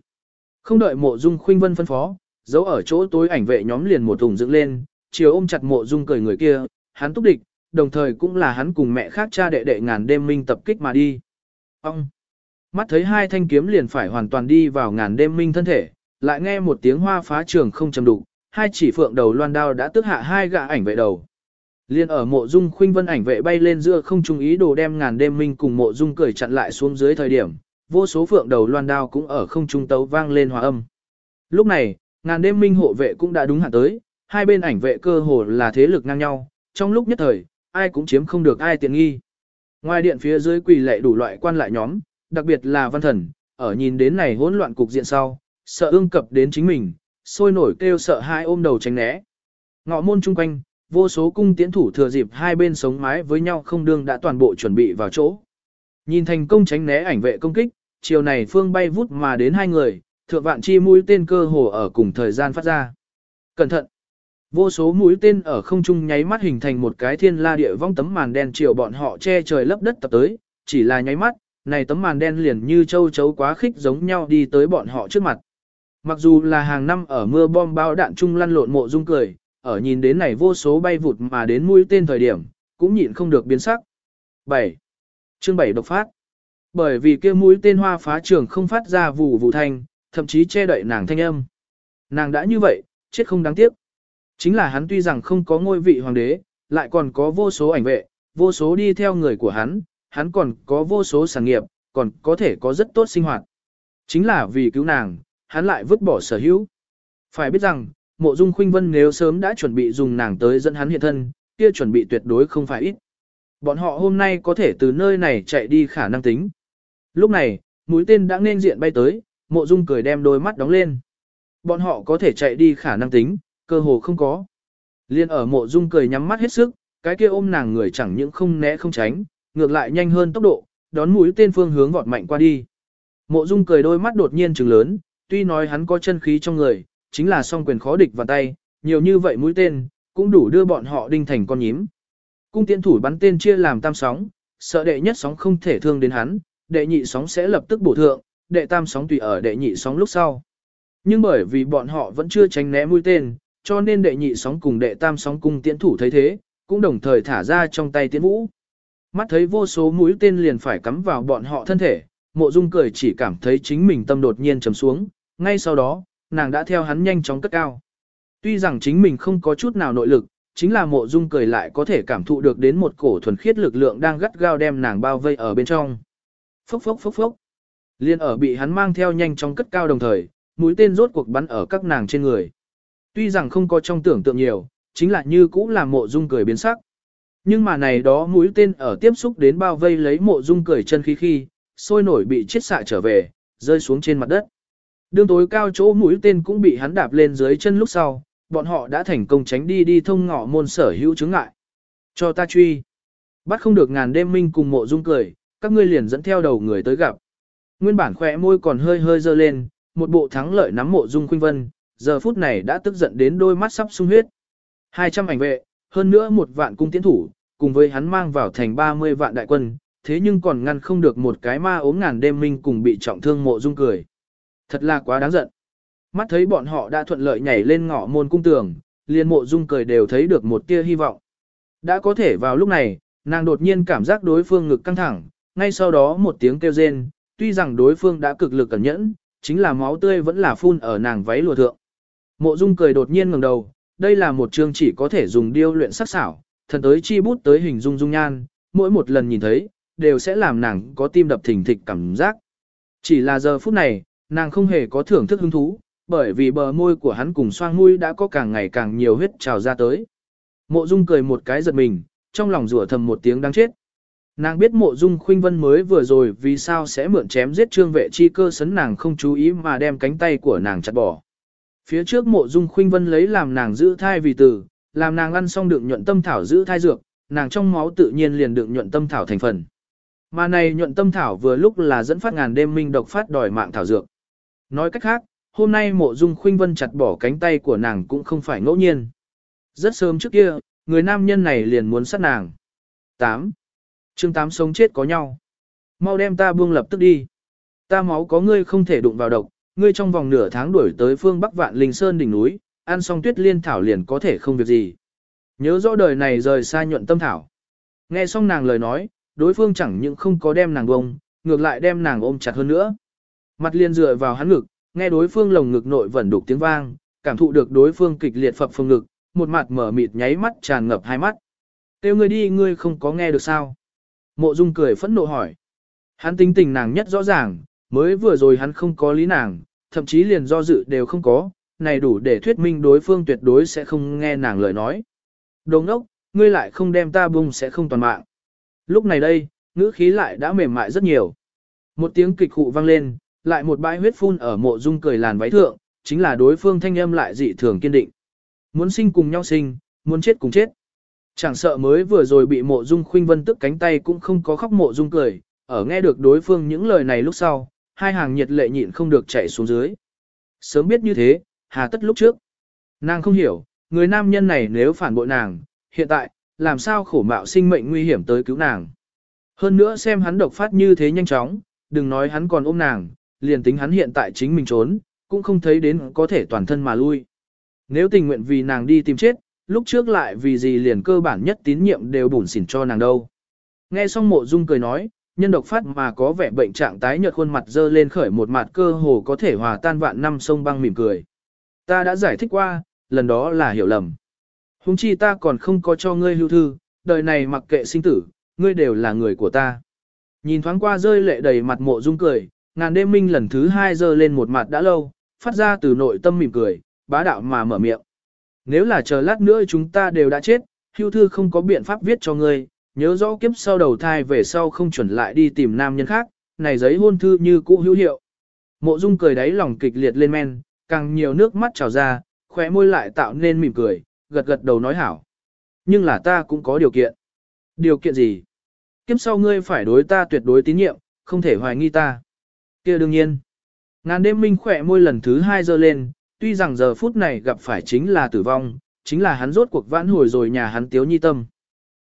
Không đợi mộ dung khuynh vân phân phó, giấu ở chỗ tối ảnh vệ nhóm liền một thùng dựng lên, chiều ôm chặt mộ dung cười người kia, hắn túc địch, đồng thời cũng là hắn cùng mẹ khác cha đệ đệ ngàn đêm minh tập kích mà đi. Ông! Mắt thấy hai thanh kiếm liền phải hoàn toàn đi vào ngàn đêm minh thân thể, lại nghe một tiếng hoa phá trường không chầm đủ, hai chỉ phượng đầu loan đao đã tức hạ hai gã ảnh vệ đầu. Liên ở mộ dung khuynh vân ảnh vệ bay lên giữa không trung ý đồ đem ngàn đêm minh cùng mộ dung cười chặn lại xuống dưới thời điểm, vô số phượng đầu loan đao cũng ở không trung tấu vang lên hòa âm. Lúc này, ngàn đêm minh hộ vệ cũng đã đúng hạn tới, hai bên ảnh vệ cơ hồ là thế lực ngang nhau, trong lúc nhất thời, ai cũng chiếm không được ai tiện nghi. Ngoài điện phía dưới quỳ lệ đủ loại quan lại nhóm, đặc biệt là văn thần, ở nhìn đến này hỗn loạn cục diện sau, sợ ương cập đến chính mình, sôi nổi kêu sợ hai ôm đầu tránh né. Ngọ môn chung quanh, vô số cung tiễn thủ thừa dịp hai bên sống mái với nhau không đương đã toàn bộ chuẩn bị vào chỗ. Nhìn thành công tránh né ảnh vệ công kích, chiều này phương bay vút mà đến hai người, thượng vạn chi mũi tên cơ hồ ở cùng thời gian phát ra. Cẩn thận! Vô số mũi tên ở không trung nháy mắt hình thành một cái thiên la địa vong tấm màn đen chiều bọn họ che trời lấp đất tập tới, chỉ là nháy mắt, này tấm màn đen liền như châu chấu quá khích giống nhau đi tới bọn họ trước mặt. Mặc dù là hàng năm ở mưa bom bao đạn trung lăn lộn mộ dung cười, ở nhìn đến này vô số bay vụt mà đến mũi tên thời điểm, cũng nhịn không được biến sắc. 7. Chương 7 độc phát. Bởi vì kia mũi tên hoa phá trường không phát ra vụ vụ thanh, thậm chí che đậy nàng thanh âm. Nàng đã như vậy, chết không đáng tiếc. Chính là hắn tuy rằng không có ngôi vị hoàng đế, lại còn có vô số ảnh vệ, vô số đi theo người của hắn, hắn còn có vô số sản nghiệp, còn có thể có rất tốt sinh hoạt. Chính là vì cứu nàng, hắn lại vứt bỏ sở hữu. Phải biết rằng, mộ dung khuynh vân nếu sớm đã chuẩn bị dùng nàng tới dẫn hắn hiện thân, kia chuẩn bị tuyệt đối không phải ít. Bọn họ hôm nay có thể từ nơi này chạy đi khả năng tính. Lúc này, mũi tên đã nên diện bay tới, mộ dung cười đem đôi mắt đóng lên. Bọn họ có thể chạy đi khả năng tính, cơ hồ không có. Liên ở mộ dung cười nhắm mắt hết sức, cái kia ôm nàng người chẳng những không né không tránh, ngược lại nhanh hơn tốc độ, đón mũi tên phương hướng vọt mạnh qua đi. Mộ dung cười đôi mắt đột nhiên trừng lớn, tuy nói hắn có chân khí trong người, chính là song quyền khó địch vào tay, nhiều như vậy mũi tên, cũng đủ đưa bọn họ đinh thành con nhím. Cung tiễn thủ bắn tên chia làm tam sóng, sợ đệ nhất sóng không thể thương đến hắn, đệ nhị sóng sẽ lập tức bổ thượng, đệ tam sóng tùy ở đệ nhị sóng lúc sau. Nhưng bởi vì bọn họ vẫn chưa tránh né mũi tên, cho nên đệ nhị sóng cùng đệ tam sóng cung tiễn thủ thấy thế, cũng đồng thời thả ra trong tay tiễn vũ. Mắt thấy vô số mũi tên liền phải cắm vào bọn họ thân thể, mộ dung cười chỉ cảm thấy chính mình tâm đột nhiên trầm xuống, ngay sau đó, nàng đã theo hắn nhanh chóng cất cao. Tuy rằng chính mình không có chút nào nội lực, chính là mộ dung cười lại có thể cảm thụ được đến một cổ thuần khiết lực lượng đang gắt gao đem nàng bao vây ở bên trong. Phốc phốc phốc phốc. Liên ở bị hắn mang theo nhanh trong cất cao đồng thời, mũi tên rốt cuộc bắn ở các nàng trên người. Tuy rằng không có trong tưởng tượng nhiều, chính là như cũ là mộ dung cười biến sắc. Nhưng mà này đó mũi tên ở tiếp xúc đến bao vây lấy mộ dung cười chân khí khi, sôi nổi bị chết xạ trở về, rơi xuống trên mặt đất. Đường tối cao chỗ mũi tên cũng bị hắn đạp lên dưới chân lúc sau, bọn họ đã thành công tránh đi đi thông ngõ môn sở hữu chứng ngại. Cho ta truy. Bắt không được ngàn đêm minh cùng mộ dung cười, các ngươi liền dẫn theo đầu người tới gặp. Nguyên bản khỏe môi còn hơi hơi dơ lên, một bộ thắng lợi nắm mộ dung khuynh vân, giờ phút này đã tức giận đến đôi mắt sắp sung huyết. 200 ảnh vệ, hơn nữa một vạn cung tiến thủ, cùng với hắn mang vào thành 30 vạn đại quân, thế nhưng còn ngăn không được một cái ma ốm ngàn đêm minh cùng bị trọng thương mộ dung cười. Thật là quá đáng giận. Mắt thấy bọn họ đã thuận lợi nhảy lên ngõ môn cung tường, liền mộ dung cười đều thấy được một tia hy vọng. Đã có thể vào lúc này, nàng đột nhiên cảm giác đối phương ngực căng thẳng, ngay sau đó một tiếng kêu rên, tuy rằng đối phương đã cực lực cẩn nhẫn, chính là máu tươi vẫn là phun ở nàng váy lùa thượng. Mộ dung cười đột nhiên ngẩng đầu, đây là một chương chỉ có thể dùng điêu luyện sắc xảo, thần tới chi bút tới hình dung dung nhan, mỗi một lần nhìn thấy, đều sẽ làm nàng có tim đập thình thịch cảm giác. Chỉ là giờ phút này, nàng không hề có thưởng thức hứng thú, bởi vì bờ môi của hắn cùng xoang mũi đã có càng ngày càng nhiều huyết trào ra tới. Mộ Dung cười một cái giật mình, trong lòng rủa thầm một tiếng đáng chết. Nàng biết mộ dung khuynh vân mới vừa rồi vì sao sẽ mượn chém giết trương vệ chi cơ sấn nàng không chú ý mà đem cánh tay của nàng chặt bỏ. Phía trước mộ dung khuynh vân lấy làm nàng giữ thai vì tử, làm nàng ăn xong đựng nhuận tâm thảo giữ thai dược, nàng trong máu tự nhiên liền đựng nhuận tâm thảo thành phần. Mà này nhuận tâm thảo vừa lúc là dẫn phát ngàn đêm minh độc phát đòi mạng thảo dược. Nói cách khác, hôm nay mộ dung khuynh vân chặt bỏ cánh tay của nàng cũng không phải ngẫu nhiên. Rất sớm trước kia, người nam nhân này liền muốn sát nàng. 8 chương tám sống chết có nhau. Mau đem ta buông lập tức đi. Ta máu có ngươi không thể đụng vào độc, ngươi trong vòng nửa tháng đuổi tới phương Bắc Vạn Linh Sơn đỉnh núi, ăn xong tuyết liên thảo liền có thể không việc gì. Nhớ rõ đời này rời xa nhuận tâm thảo. Nghe xong nàng lời nói, đối phương chẳng những không có đem nàng bông, ngược lại đem nàng ôm chặt hơn nữa. Mặt liền dựa vào hắn ngực, nghe đối phương lồng ngực nội vẫn đục tiếng vang, cảm thụ được đối phương kịch liệt phập phồng ngực, một mặt mở mịt nháy mắt tràn ngập hai mắt. Tiêu ngươi đi ngươi không có nghe được sao? Mộ Dung cười phẫn nộ hỏi. Hắn tính tình nàng nhất rõ ràng, mới vừa rồi hắn không có lý nàng, thậm chí liền do dự đều không có, này đủ để thuyết minh đối phương tuyệt đối sẽ không nghe nàng lời nói. Đồng ốc, ngươi lại không đem ta bung sẽ không toàn mạng. Lúc này đây, ngữ khí lại đã mềm mại rất nhiều. Một tiếng kịch hụ vang lên, lại một bãi huyết phun ở mộ dung cười làn váy thượng, chính là đối phương thanh âm lại dị thường kiên định. Muốn sinh cùng nhau sinh, muốn chết cùng chết. Chẳng sợ mới vừa rồi bị mộ dung khuynh vân tức cánh tay cũng không có khóc mộ dung cười, ở nghe được đối phương những lời này lúc sau, hai hàng nhiệt lệ nhịn không được chảy xuống dưới. Sớm biết như thế, hà tất lúc trước. Nàng không hiểu, người nam nhân này nếu phản bội nàng, hiện tại, làm sao khổ mạo sinh mệnh nguy hiểm tới cứu nàng. Hơn nữa xem hắn độc phát như thế nhanh chóng, đừng nói hắn còn ôm nàng, liền tính hắn hiện tại chính mình trốn, cũng không thấy đến có thể toàn thân mà lui. Nếu tình nguyện vì nàng đi tìm chết, lúc trước lại vì gì liền cơ bản nhất tín nhiệm đều bủn xỉn cho nàng đâu. Nghe xong mộ dung cười nói, nhân độc phát mà có vẻ bệnh trạng tái nhợt khuôn mặt dơ lên khởi một mặt cơ hồ có thể hòa tan vạn năm sông băng mỉm cười. Ta đã giải thích qua, lần đó là hiểu lầm. Hùng chi ta còn không có cho ngươi hưu thư, đời này mặc kệ sinh tử, ngươi đều là người của ta. Nhìn thoáng qua rơi lệ đầy mặt mộ dung cười, ngàn đêm minh lần thứ hai dơ lên một mặt đã lâu, phát ra từ nội tâm mỉm cười, bá đạo mà mở miệng. Nếu là chờ lát nữa chúng ta đều đã chết, hưu thư không có biện pháp viết cho ngươi, nhớ rõ kiếp sau đầu thai về sau không chuẩn lại đi tìm nam nhân khác, này giấy hôn thư như cũ hữu hiệu. Mộ Dung cười đáy lòng kịch liệt lên men, càng nhiều nước mắt trào ra, khóe môi lại tạo nên mỉm cười, gật gật đầu nói hảo. Nhưng là ta cũng có điều kiện. Điều kiện gì? Kiếp sau ngươi phải đối ta tuyệt đối tín nhiệm, không thể hoài nghi ta. kia đương nhiên. Ngàn đêm minh khỏe môi lần thứ hai giơ lên, tuy rằng giờ phút này gặp phải chính là tử vong, chính là hắn rốt cuộc vãn hồi rồi nhà hắn tiếu nhi tâm.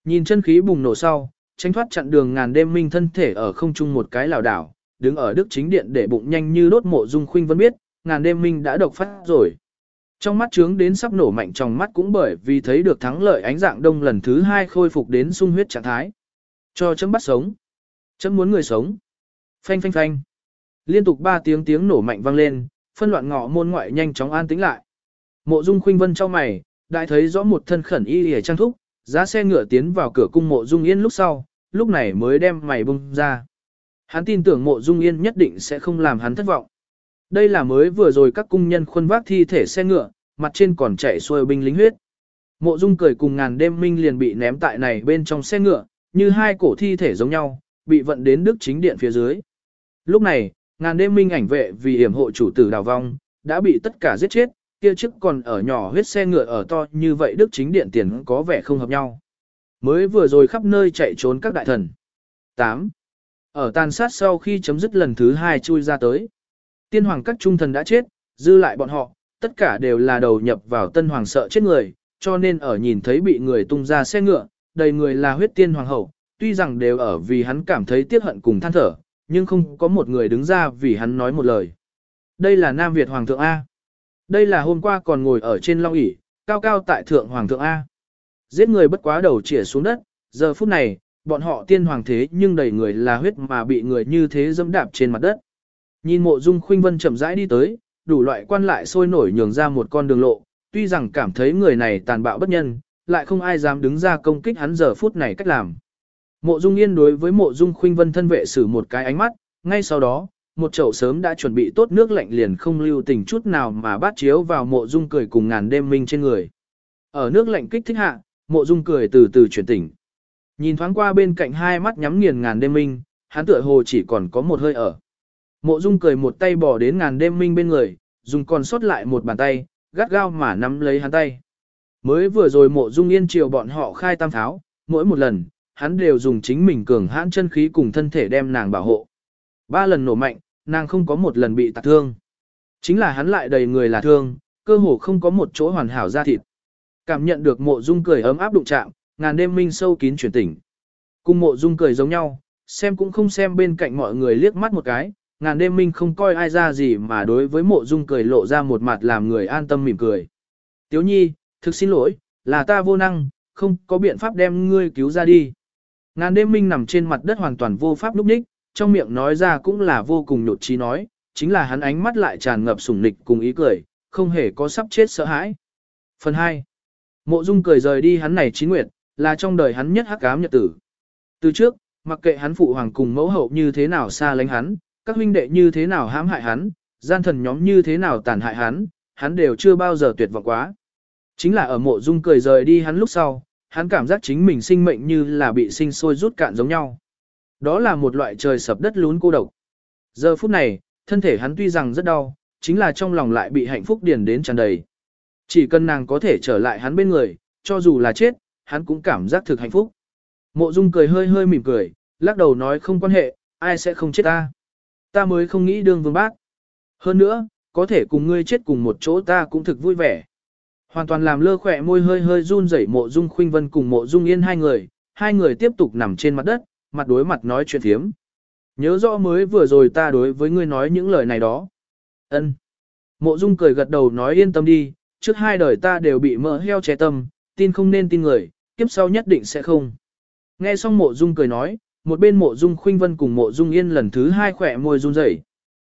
Nhìn chân khí bùng nổ sau, tránh thoát chặn đường ngàn đêm minh thân thể ở không trung một cái lảo đảo, đứng ở đức chính điện để bụng nhanh như đốt mộ dung khuynh vẫn biết, ngàn đêm minh đã độc phát rồi. Trong mắt trướng đến sắp nổ mạnh trong mắt cũng bởi vì thấy được thắng lợi ánh dạng đông lần thứ hai khôi phục đến sung huyết trạng thái. Cho chấm bắt sống. Chấm muốn người sống. Phanh phanh phanh. Liên tục ba tiếng tiếng nổ mạnh vang lên, phân loạn ngọ môn ngoại nhanh chóng an tĩnh lại. Mộ Dung Khuynh Vân cho mày, đại thấy rõ một thân khẩn y hề trang thúc, giá xe ngựa tiến vào cửa cung Mộ Dung Yên lúc sau, lúc này mới đem mày bung ra. Hắn tin tưởng Mộ Dung Yên nhất định sẽ không làm hắn thất vọng. Đây là mới vừa rồi các cung nhân khuân vác thi thể xe ngựa, mặt trên còn chảy xuôi binh lính huyết. Mộ Dung cười cùng ngàn đêm minh liền bị ném tại này bên trong xe ngựa, như hai cổ thi thể giống nhau, bị vận đến đức chính điện phía dưới. Lúc này, ngàn đêm minh ảnh vệ vì hiểm hộ chủ tử đào vong, đã bị tất cả giết chết, kia chiếc còn ở nhỏ huyết xe ngựa ở to như vậy đức chính điện tiền có vẻ không hợp nhau. Mới vừa rồi khắp nơi chạy trốn các đại thần. 8. Ở tàn sát sau khi chấm dứt lần thứ hai chui ra tới. Tiên hoàng các trung thần đã chết, dư lại bọn họ, tất cả đều là đầu nhập vào tân hoàng sợ chết người, cho nên ở nhìn thấy bị người tung ra xe ngựa, đầy người là huyết tiên hoàng hậu, tuy rằng đều ở vì hắn cảm thấy tiếc hận cùng than thở, nhưng không có một người đứng ra vì hắn nói một lời. Đây là Nam Việt Hoàng thượng A. Đây là hôm qua còn ngồi ở trên long ỷ cao cao tại thượng Hoàng thượng A. Giết người bất quá đầu chĩa xuống đất, giờ phút này, bọn họ tiên hoàng thế nhưng đầy người là huyết mà bị người như thế dẫm đạp trên mặt đất. Nhìn mộ dung khuynh vân chậm rãi đi tới, đủ loại quan lại sôi nổi nhường ra một con đường lộ, tuy rằng cảm thấy người này tàn bạo bất nhân, lại không ai dám đứng ra công kích hắn giờ phút này cách làm. Mộ dung yên đối với mộ dung khuynh vân thân vệ sử một cái ánh mắt, ngay sau đó, một chậu sớm đã chuẩn bị tốt nước lạnh liền không lưu tình chút nào mà bát chiếu vào mộ dung cười cùng ngàn đêm minh trên người. Ở nước lạnh kích thích hạ, mộ dung cười từ từ chuyển tỉnh. Nhìn thoáng qua bên cạnh hai mắt nhắm nghiền ngàn đêm minh, hắn tựa hồ chỉ còn có một hơi ở. Mộ dung cười một tay bỏ đến ngàn đêm minh bên người, dùng còn sót lại một bàn tay, gắt gao mà nắm lấy hắn tay. Mới vừa rồi mộ dung yên chiều bọn họ khai tam tháo, mỗi một lần, hắn đều dùng chính mình cường hãn chân khí cùng thân thể đem nàng bảo hộ. Ba lần nổ mạnh, nàng không có một lần bị tạc thương. Chính là hắn lại đầy người là thương, cơ hồ không có một chỗ hoàn hảo ra thịt. Cảm nhận được mộ dung cười ấm áp đụng chạm, ngàn đêm minh sâu kín chuyển tỉnh. Cùng mộ dung cười giống nhau, xem cũng không xem bên cạnh mọi người liếc mắt một cái, ngàn đêm minh không coi ai ra gì mà đối với mộ dung cười lộ ra một mặt làm người an tâm mỉm cười. Tiếu nhi, thực xin lỗi, là ta vô năng, không có biện pháp đem ngươi cứu ra đi. Ngàn đêm minh nằm trên mặt đất hoàn toàn vô pháp lúc ních, trong miệng nói ra cũng là vô cùng nhột trí nói, chính là hắn ánh mắt lại tràn ngập sủng nịch cùng ý cười, không hề có sắp chết sợ hãi. Phần 2. Mộ dung cười rời đi hắn này chín nguyệt, là trong đời hắn nhất hắc ám nhật tử. Từ trước, mặc kệ hắn phụ hoàng cùng mẫu hậu như thế nào xa lánh hắn, các huynh đệ như thế nào hãm hại hắn, gian thần nhóm như thế nào tàn hại hắn, hắn đều chưa bao giờ tuyệt vọng quá. Chính là ở mộ dung cười rời đi hắn lúc sau, hắn cảm giác chính mình sinh mệnh như là bị sinh sôi rút cạn giống nhau. Đó là một loại trời sập đất lún cô độc. Giờ phút này, thân thể hắn tuy rằng rất đau, chính là trong lòng lại bị hạnh phúc điền đến tràn đầy. Chỉ cần nàng có thể trở lại hắn bên người, cho dù là chết, hắn cũng cảm giác thực hạnh phúc. Mộ Dung cười hơi hơi mỉm cười, lắc đầu nói không quan hệ, ai sẽ không chết ta. Ta mới không nghĩ đương vương bác. Hơn nữa, có thể cùng ngươi chết cùng một chỗ ta cũng thực vui vẻ. Hoàn toàn làm lơ khỏe môi hơi hơi run rẩy mộ dung khuynh vân cùng mộ dung yên hai người, hai người tiếp tục nằm trên mặt đất, mặt đối mặt nói chuyện thiếm. Nhớ rõ mới vừa rồi ta đối với ngươi nói những lời này đó. Ân. Mộ dung cười gật đầu nói yên tâm đi, trước hai đời ta đều bị mỡ heo che tâm, tin không nên tin người, kiếp sau nhất định sẽ không. Nghe xong mộ dung cười nói, một bên mộ dung khuynh vân cùng mộ dung yên lần thứ hai khỏe môi run rẩy.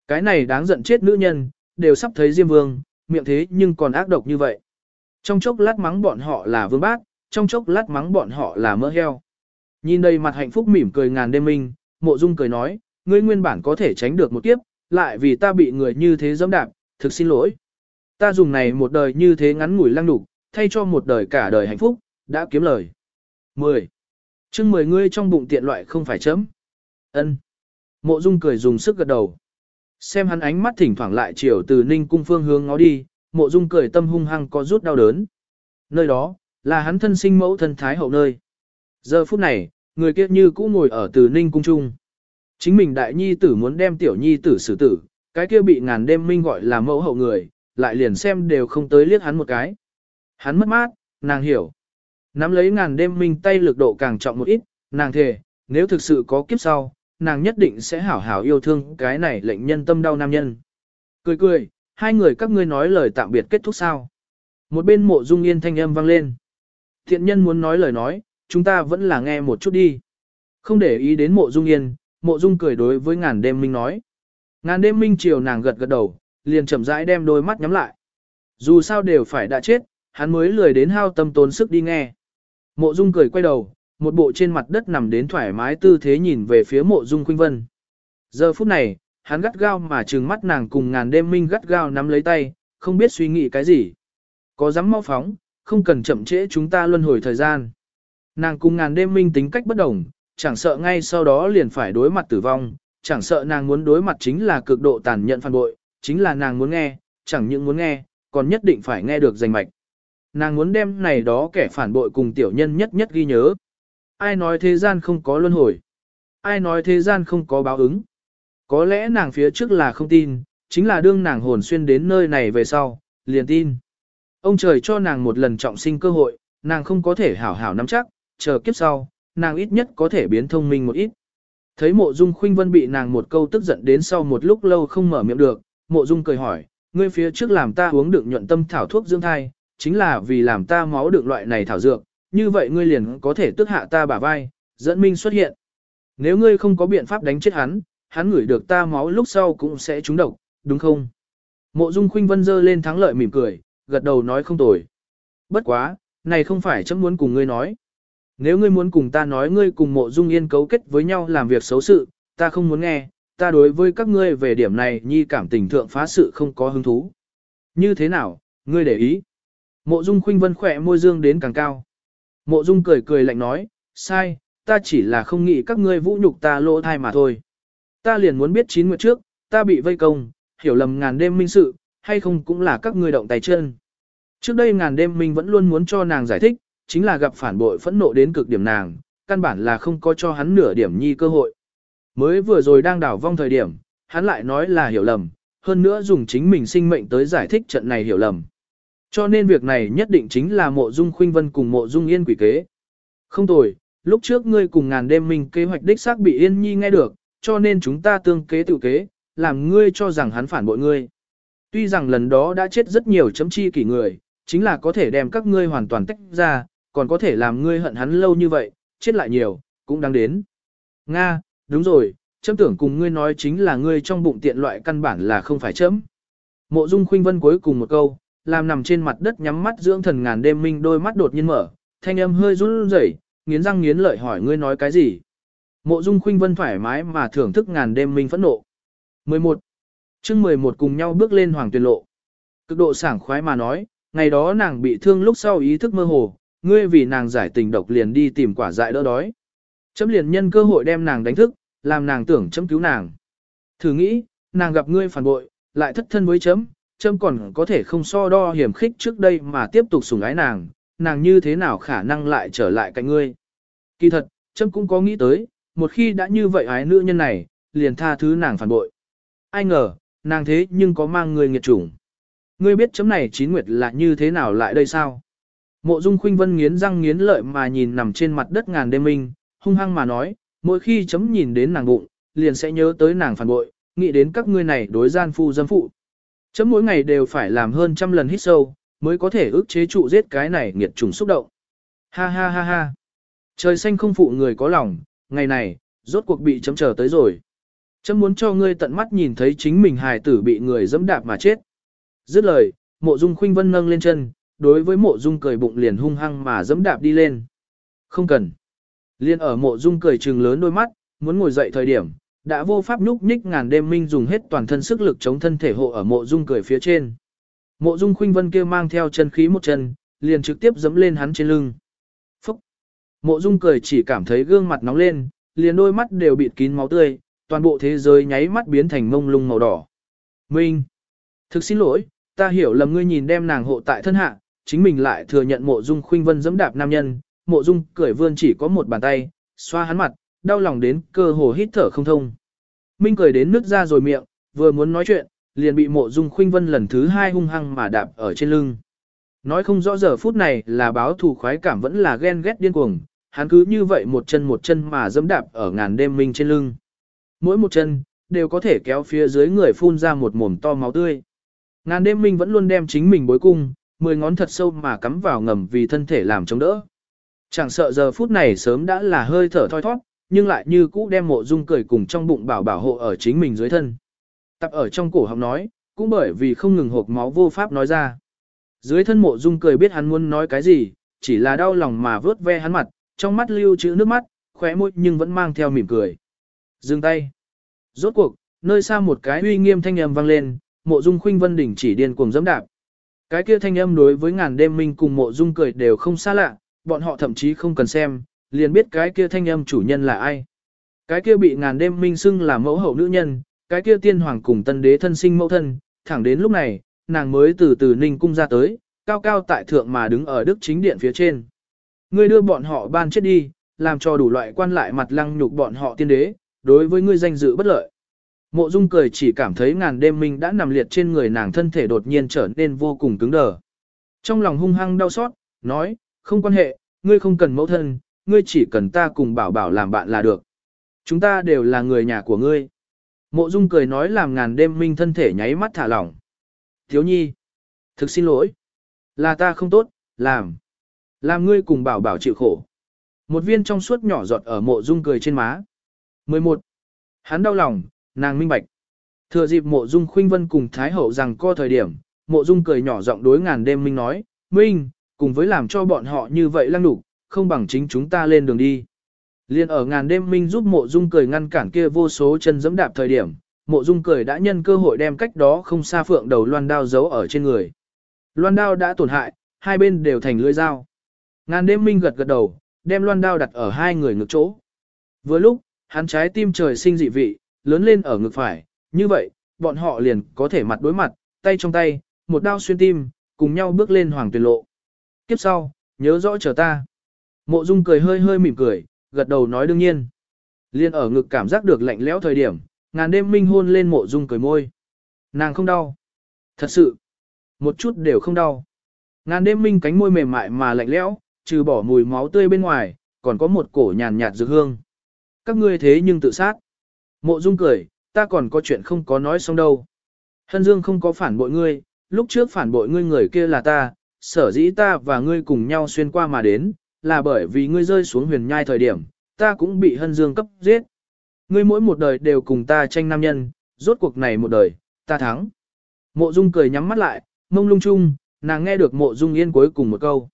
Cái này đáng giận chết nữ nhân, đều sắp thấy Diêm Vương, miệng thế nhưng còn ác độc như vậy. Trong chốc lát mắng bọn họ là vương bác, trong chốc lát mắng bọn họ là mỡ heo. Nhìn đầy mặt hạnh phúc mỉm cười ngàn đêm minh, mộ dung cười nói, ngươi nguyên bản có thể tránh được một kiếp, lại vì ta bị người như thế dẫm đạp, thực xin lỗi. Ta dùng này một đời như thế ngắn ngủi lăng đục, thay cho một đời cả đời hạnh phúc, đã kiếm lời. 10. chương 10 ngươi trong bụng tiện loại không phải chấm. ân Mộ dung cười dùng sức gật đầu. Xem hắn ánh mắt thỉnh thoảng lại chiều từ ninh cung phương hướng ngó đi, mộ dung cười tâm hung hăng có rút đau đớn. Nơi đó, là hắn thân sinh mẫu thân thái hậu nơi. Giờ phút này, người kia như cũ ngồi ở từ ninh cung trung. Chính mình đại nhi tử muốn đem tiểu nhi tử xử tử, cái kia bị ngàn đêm minh gọi là mẫu hậu người, lại liền xem đều không tới liếc hắn một cái. Hắn mất mát, nàng hiểu. Nắm lấy ngàn đêm minh tay lực độ càng trọng một ít, nàng thề, nếu thực sự có kiếp sau, nàng nhất định sẽ hảo hảo yêu thương cái này lệnh nhân tâm đau nam nhân. Cười cười, hai người các ngươi nói lời tạm biệt kết thúc sao. Một bên mộ dung yên thanh âm vang lên. Thiện nhân muốn nói lời nói, chúng ta vẫn là nghe một chút đi. Không để ý đến mộ dung yên, mộ dung cười đối với ngàn đêm minh nói. Ngàn đêm minh chiều nàng gật gật đầu, liền chậm rãi đem đôi mắt nhắm lại. Dù sao đều phải đã chết, hắn mới lười đến hao tâm tốn sức đi nghe. Mộ dung cười quay đầu, một bộ trên mặt đất nằm đến thoải mái tư thế nhìn về phía mộ dung khuynh vân. Giờ phút này, hắn gắt gao mà trừng mắt nàng cùng ngàn đêm minh gắt gao nắm lấy tay, không biết suy nghĩ cái gì. Có dám mau phóng, không cần chậm trễ chúng ta luân hồi thời gian. Nàng cùng ngàn đêm minh tính cách bất đồng, chẳng sợ ngay sau đó liền phải đối mặt tử vong, chẳng sợ nàng muốn đối mặt chính là cực độ tàn nhẫn phản bội, chính là nàng muốn nghe, chẳng những muốn nghe, còn nhất định phải nghe được danh mạch. Nàng muốn đem này đó kẻ phản bội cùng tiểu nhân nhất nhất ghi nhớ. Ai nói thế gian không có luân hồi? Ai nói thế gian không có báo ứng? Có lẽ nàng phía trước là không tin, chính là đương nàng hồn xuyên đến nơi này về sau, liền tin. Ông trời cho nàng một lần trọng sinh cơ hội, nàng không có thể hảo hảo nắm chắc, chờ kiếp sau, nàng ít nhất có thể biến thông minh một ít. Thấy mộ dung khuynh vân bị nàng một câu tức giận đến sau một lúc lâu không mở miệng được, mộ dung cười hỏi, ngươi phía trước làm ta uống đựng nhuận tâm thảo thuốc dưỡng thai, chính là vì làm ta máu đựng loại này thảo dược, như vậy ngươi liền có thể tức hạ ta bả vai, dẫn minh xuất hiện. Nếu ngươi không có biện pháp đánh chết hắn, hắn ngửi được ta máu lúc sau cũng sẽ trúng độc, đúng không? Mộ Dung Khuynh Vân dơ lên thắng lợi mỉm cười, gật đầu nói không tồi. Bất quá, này không phải chấm muốn cùng ngươi nói. Nếu ngươi muốn cùng ta nói ngươi cùng Mộ Dung Yên cấu kết với nhau làm việc xấu sự, ta không muốn nghe, ta đối với các ngươi về điểm này nhi cảm tình thượng phá sự không có hứng thú. Như thế nào, ngươi để ý? Mộ Dung Khuynh Vân khỏe môi dương đến càng cao. Mộ Dung cười cười lạnh nói, sai, ta chỉ là không nghĩ các ngươi vũ nhục ta lỗ thai mà thôi. Ta liền muốn biết chín nguyệt trước, ta bị vây công, hiểu lầm ngàn đêm minh sự, hay không cũng là các ngươi động tay chân. Trước đây ngàn đêm minh vẫn luôn muốn cho nàng giải thích, chính là gặp phản bội phẫn nộ đến cực điểm nàng, căn bản là không có cho hắn nửa điểm nhi cơ hội. Mới vừa rồi đang đảo vong thời điểm, hắn lại nói là hiểu lầm, hơn nữa dùng chính mình sinh mệnh tới giải thích trận này hiểu lầm. Cho nên việc này nhất định chính là mộ dung khuynh vân cùng mộ dung yên quỷ kế. Không tồi, lúc trước ngươi cùng ngàn đêm minh kế hoạch đích xác bị yên nhi nghe được, cho nên chúng ta tương kế tự kế, làm ngươi cho rằng hắn phản bội ngươi. Tuy rằng lần đó đã chết rất nhiều chấm chi kỷ người, chính là có thể đem các ngươi hoàn toàn tách ra, còn có thể làm ngươi hận hắn lâu như vậy, chết lại nhiều, cũng đáng đến. Nga, đúng rồi, chấm tưởng cùng ngươi nói chính là ngươi trong bụng tiện loại căn bản là không phải chấm. Mộ Dung Khuynh Vân cuối cùng một câu, làm nằm trên mặt đất nhắm mắt dưỡng thần ngàn đêm minh đôi mắt đột nhiên mở, thanh âm hơi run rẩy, nghiến răng nghiến lợi hỏi ngươi nói cái gì. Mộ Dung Khuynh Vân thoải mái mà thưởng thức ngàn đêm minh phẫn nộ. 11. chương 11 cùng nhau bước lên hoàng tuyên lộ. Cực độ sảng khoái mà nói, ngày đó nàng bị thương lúc sau ý thức mơ hồ, ngươi vì nàng giải tình độc liền đi tìm quả dại đỡ đói. Chấm liền nhân cơ hội đem nàng đánh thức, làm nàng tưởng chấm cứu nàng. Thử nghĩ, nàng gặp ngươi phản bội, lại thất thân với chấm, chấm còn có thể không so đo hiểm khích trước đây mà tiếp tục sủng ái nàng, nàng như thế nào khả năng lại trở lại cạnh ngươi. Kỳ thật, chấm cũng có nghĩ tới, một khi đã như vậy ái nữ nhân này, liền tha thứ nàng phản bội. Ai ngờ, nàng thế nhưng có mang người nghiệt chủng. Ngươi biết chấm này chín nguyệt là như thế nào lại đây sao? Mộ Dung Khuynh Vân nghiến răng nghiến lợi mà nhìn nằm trên mặt đất ngàn đêm minh, hung hăng mà nói, mỗi khi chấm nhìn đến nàng bụng, liền sẽ nhớ tới nàng phản bội, nghĩ đến các ngươi này đối gian phu dâm phụ. Chấm mỗi ngày đều phải làm hơn trăm lần hít sâu, mới có thể ức chế trụ giết cái này nghiệt trùng xúc động. Ha ha ha ha. Trời xanh không phụ người có lòng, ngày này, rốt cuộc bị chấm chờ tới rồi. Chấm muốn cho ngươi tận mắt nhìn thấy chính mình hài tử bị người dẫm đạp mà chết. Dứt lời, mộ dung khuynh vân nâng lên chân, đối với mộ dung cười bụng liền hung hăng mà dẫm đạp đi lên. Không cần. Liên ở mộ dung cười trừng lớn đôi mắt, muốn ngồi dậy thời điểm, đã vô pháp nhúc nhích ngàn đêm minh dùng hết toàn thân sức lực chống thân thể hộ ở mộ dung cười phía trên. Mộ dung khuynh vân kia mang theo chân khí một chân, liền trực tiếp dẫm lên hắn trên lưng. Mộ dung cười chỉ cảm thấy gương mặt nóng lên, liền đôi mắt đều bịt kín máu tươi, toàn bộ thế giới nháy mắt biến thành mông lung màu đỏ. Minh! Thực xin lỗi, ta hiểu lầm ngươi nhìn đem nàng hộ tại thân hạ, chính mình lại thừa nhận mộ dung khuynh vân dẫm đạp nam nhân, mộ dung cười vươn chỉ có một bàn tay, xoa hắn mặt, đau lòng đến cơ hồ hít thở không thông. Minh cười đến nước ra rồi miệng, vừa muốn nói chuyện, liền bị mộ dung khuynh vân lần thứ hai hung hăng mà đạp ở trên lưng. Nói không rõ giờ phút này là báo thù khoái cảm vẫn là ghen ghét điên cuồng, hắn cứ như vậy một chân một chân mà dẫm đạp ở ngàn đêm minh trên lưng. Mỗi một chân, đều có thể kéo phía dưới người phun ra một mồm to máu tươi. Ngàn đêm minh vẫn luôn đem chính mình bối cung, mười ngón thật sâu mà cắm vào ngầm vì thân thể làm chống đỡ. Chẳng sợ giờ phút này sớm đã là hơi thở thoi thoát, nhưng lại như cũ đem mộ dung cười cùng trong bụng bảo bảo hộ ở chính mình dưới thân. Tập ở trong cổ họng nói, cũng bởi vì không ngừng hộp máu vô pháp nói ra. Dưới thân mộ dung cười biết hắn muốn nói cái gì, chỉ là đau lòng mà vớt ve hắn mặt, trong mắt lưu trữ nước mắt, khóe môi nhưng vẫn mang theo mỉm cười. Dừng tay. Rốt cuộc, nơi xa một cái uy nghiêm thanh âm vang lên, mộ dung khuynh vân đỉnh chỉ điên cuồng dẫm đạp. Cái kia thanh âm đối với ngàn đêm minh cùng mộ dung cười đều không xa lạ, bọn họ thậm chí không cần xem, liền biết cái kia thanh âm chủ nhân là ai. Cái kia bị ngàn đêm minh xưng là mẫu hậu nữ nhân, cái kia tiên hoàng cùng tân đế thân sinh mẫu thân, thẳng đến lúc này, nàng mới từ từ ninh cung ra tới, cao cao tại thượng mà đứng ở đức chính điện phía trên. Ngươi đưa bọn họ ban chết đi, làm cho đủ loại quan lại mặt lăng nhục bọn họ tiên đế, đối với ngươi danh dự bất lợi. Mộ Dung cười chỉ cảm thấy ngàn đêm minh đã nằm liệt trên người nàng thân thể đột nhiên trở nên vô cùng cứng đờ. Trong lòng hung hăng đau xót, nói, không quan hệ, ngươi không cần mẫu thân, ngươi chỉ cần ta cùng bảo bảo làm bạn là được. Chúng ta đều là người nhà của ngươi. Mộ Dung cười nói làm ngàn đêm minh thân thể nháy mắt thả lỏng. Thiếu nhi, thực xin lỗi. Là ta không tốt, làm. Làm ngươi cùng bảo bảo chịu khổ. Một viên trong suốt nhỏ giọt ở mộ Dung cười trên má. 11. Hắn đau lòng, nàng minh bạch. Thừa dịp mộ Dung khuynh vân cùng Thái Hậu rằng co thời điểm, mộ Dung cười nhỏ giọng đối ngàn đêm minh nói, Minh, cùng với làm cho bọn họ như vậy lăng đủ, không bằng chính chúng ta lên đường đi. Liên ở ngàn đêm minh giúp mộ dung cười ngăn cản kia vô số chân dẫm đạp thời điểm, mộ dung cười đã nhân cơ hội đem cách đó không xa phượng đầu loan đao giấu ở trên người. Loan đao đã tổn hại, hai bên đều thành lưỡi dao. Ngàn đêm minh gật gật đầu, đem loan đao đặt ở hai người ngực chỗ. Vừa lúc, hắn trái tim trời sinh dị vị, lớn lên ở ngực phải, như vậy, bọn họ liền có thể mặt đối mặt, tay trong tay, một đao xuyên tim, cùng nhau bước lên hoàng tuyệt lộ. Tiếp sau, nhớ rõ chờ ta. Mộ Dung cười hơi hơi mỉm cười, gật đầu nói đương nhiên. Liên ở ngực cảm giác được lạnh lẽo thời điểm, ngàn đêm minh hôn lên mộ Dung cười môi. Nàng không đau. Thật sự, một chút đều không đau. Ngàn đêm minh cánh môi mềm mại mà lạnh lẽo, trừ bỏ mùi máu tươi bên ngoài, còn có một cổ nhàn nhạt dược hương. Các ngươi thế nhưng tự sát. Mộ Dung cười, ta còn có chuyện không có nói xong đâu. Hân Dương không có phản bội ngươi, lúc trước phản bội ngươi người kia là ta, sở dĩ ta và ngươi cùng nhau xuyên qua mà đến, là bởi vì ngươi rơi xuống huyền nhai thời điểm, ta cũng bị hân dương cấp giết. Ngươi mỗi một đời đều cùng ta tranh nam nhân, rốt cuộc này một đời, ta thắng. Mộ Dung cười nhắm mắt lại, mông lung chung, nàng nghe được mộ Dung yên cuối cùng một câu.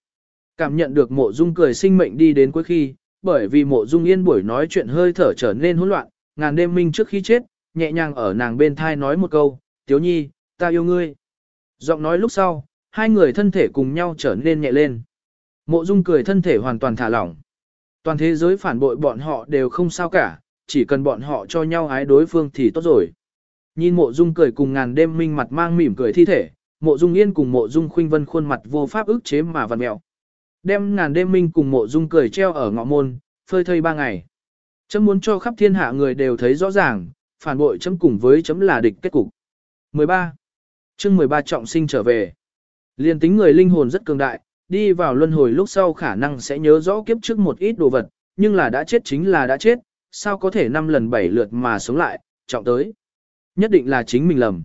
Cảm nhận được mộ Dung cười sinh mệnh đi đến cuối khi, bởi vì mộ Dung yên buổi nói chuyện hơi thở trở nên hỗn loạn, ngàn đêm minh trước khi chết, nhẹ nhàng ở nàng bên thai nói một câu, Tiếu nhi, ta yêu ngươi. Giọng nói lúc sau, hai người thân thể cùng nhau trở nên nhẹ lên. Mộ Dung cười thân thể hoàn toàn thả lỏng. Toàn thế giới phản bội bọn họ đều không sao cả, chỉ cần bọn họ cho nhau ái đối phương thì tốt rồi. Nhìn mộ Dung cười cùng ngàn đêm minh mặt mang mỉm cười thi thể, mộ Dung yên cùng mộ Dung khuynh vân khuôn mặt vô pháp ức chế mà vặn mẹo. Đem ngàn đêm minh cùng mộ Dung cười treo ở ngõ môn, phơi thây ba ngày. Chấm muốn cho khắp thiên hạ người đều thấy rõ ràng, phản bội chấm cùng với chấm là địch kết cục. 13. chương 13 trọng sinh trở về. Liên tính người linh hồn rất cường đại, đi vào luân hồi lúc sau khả năng sẽ nhớ rõ kiếp trước một ít đồ vật, nhưng là đã chết chính là đã chết, sao có thể năm lần bảy lượt mà sống lại, trọng tới. Nhất định là chính mình lầm.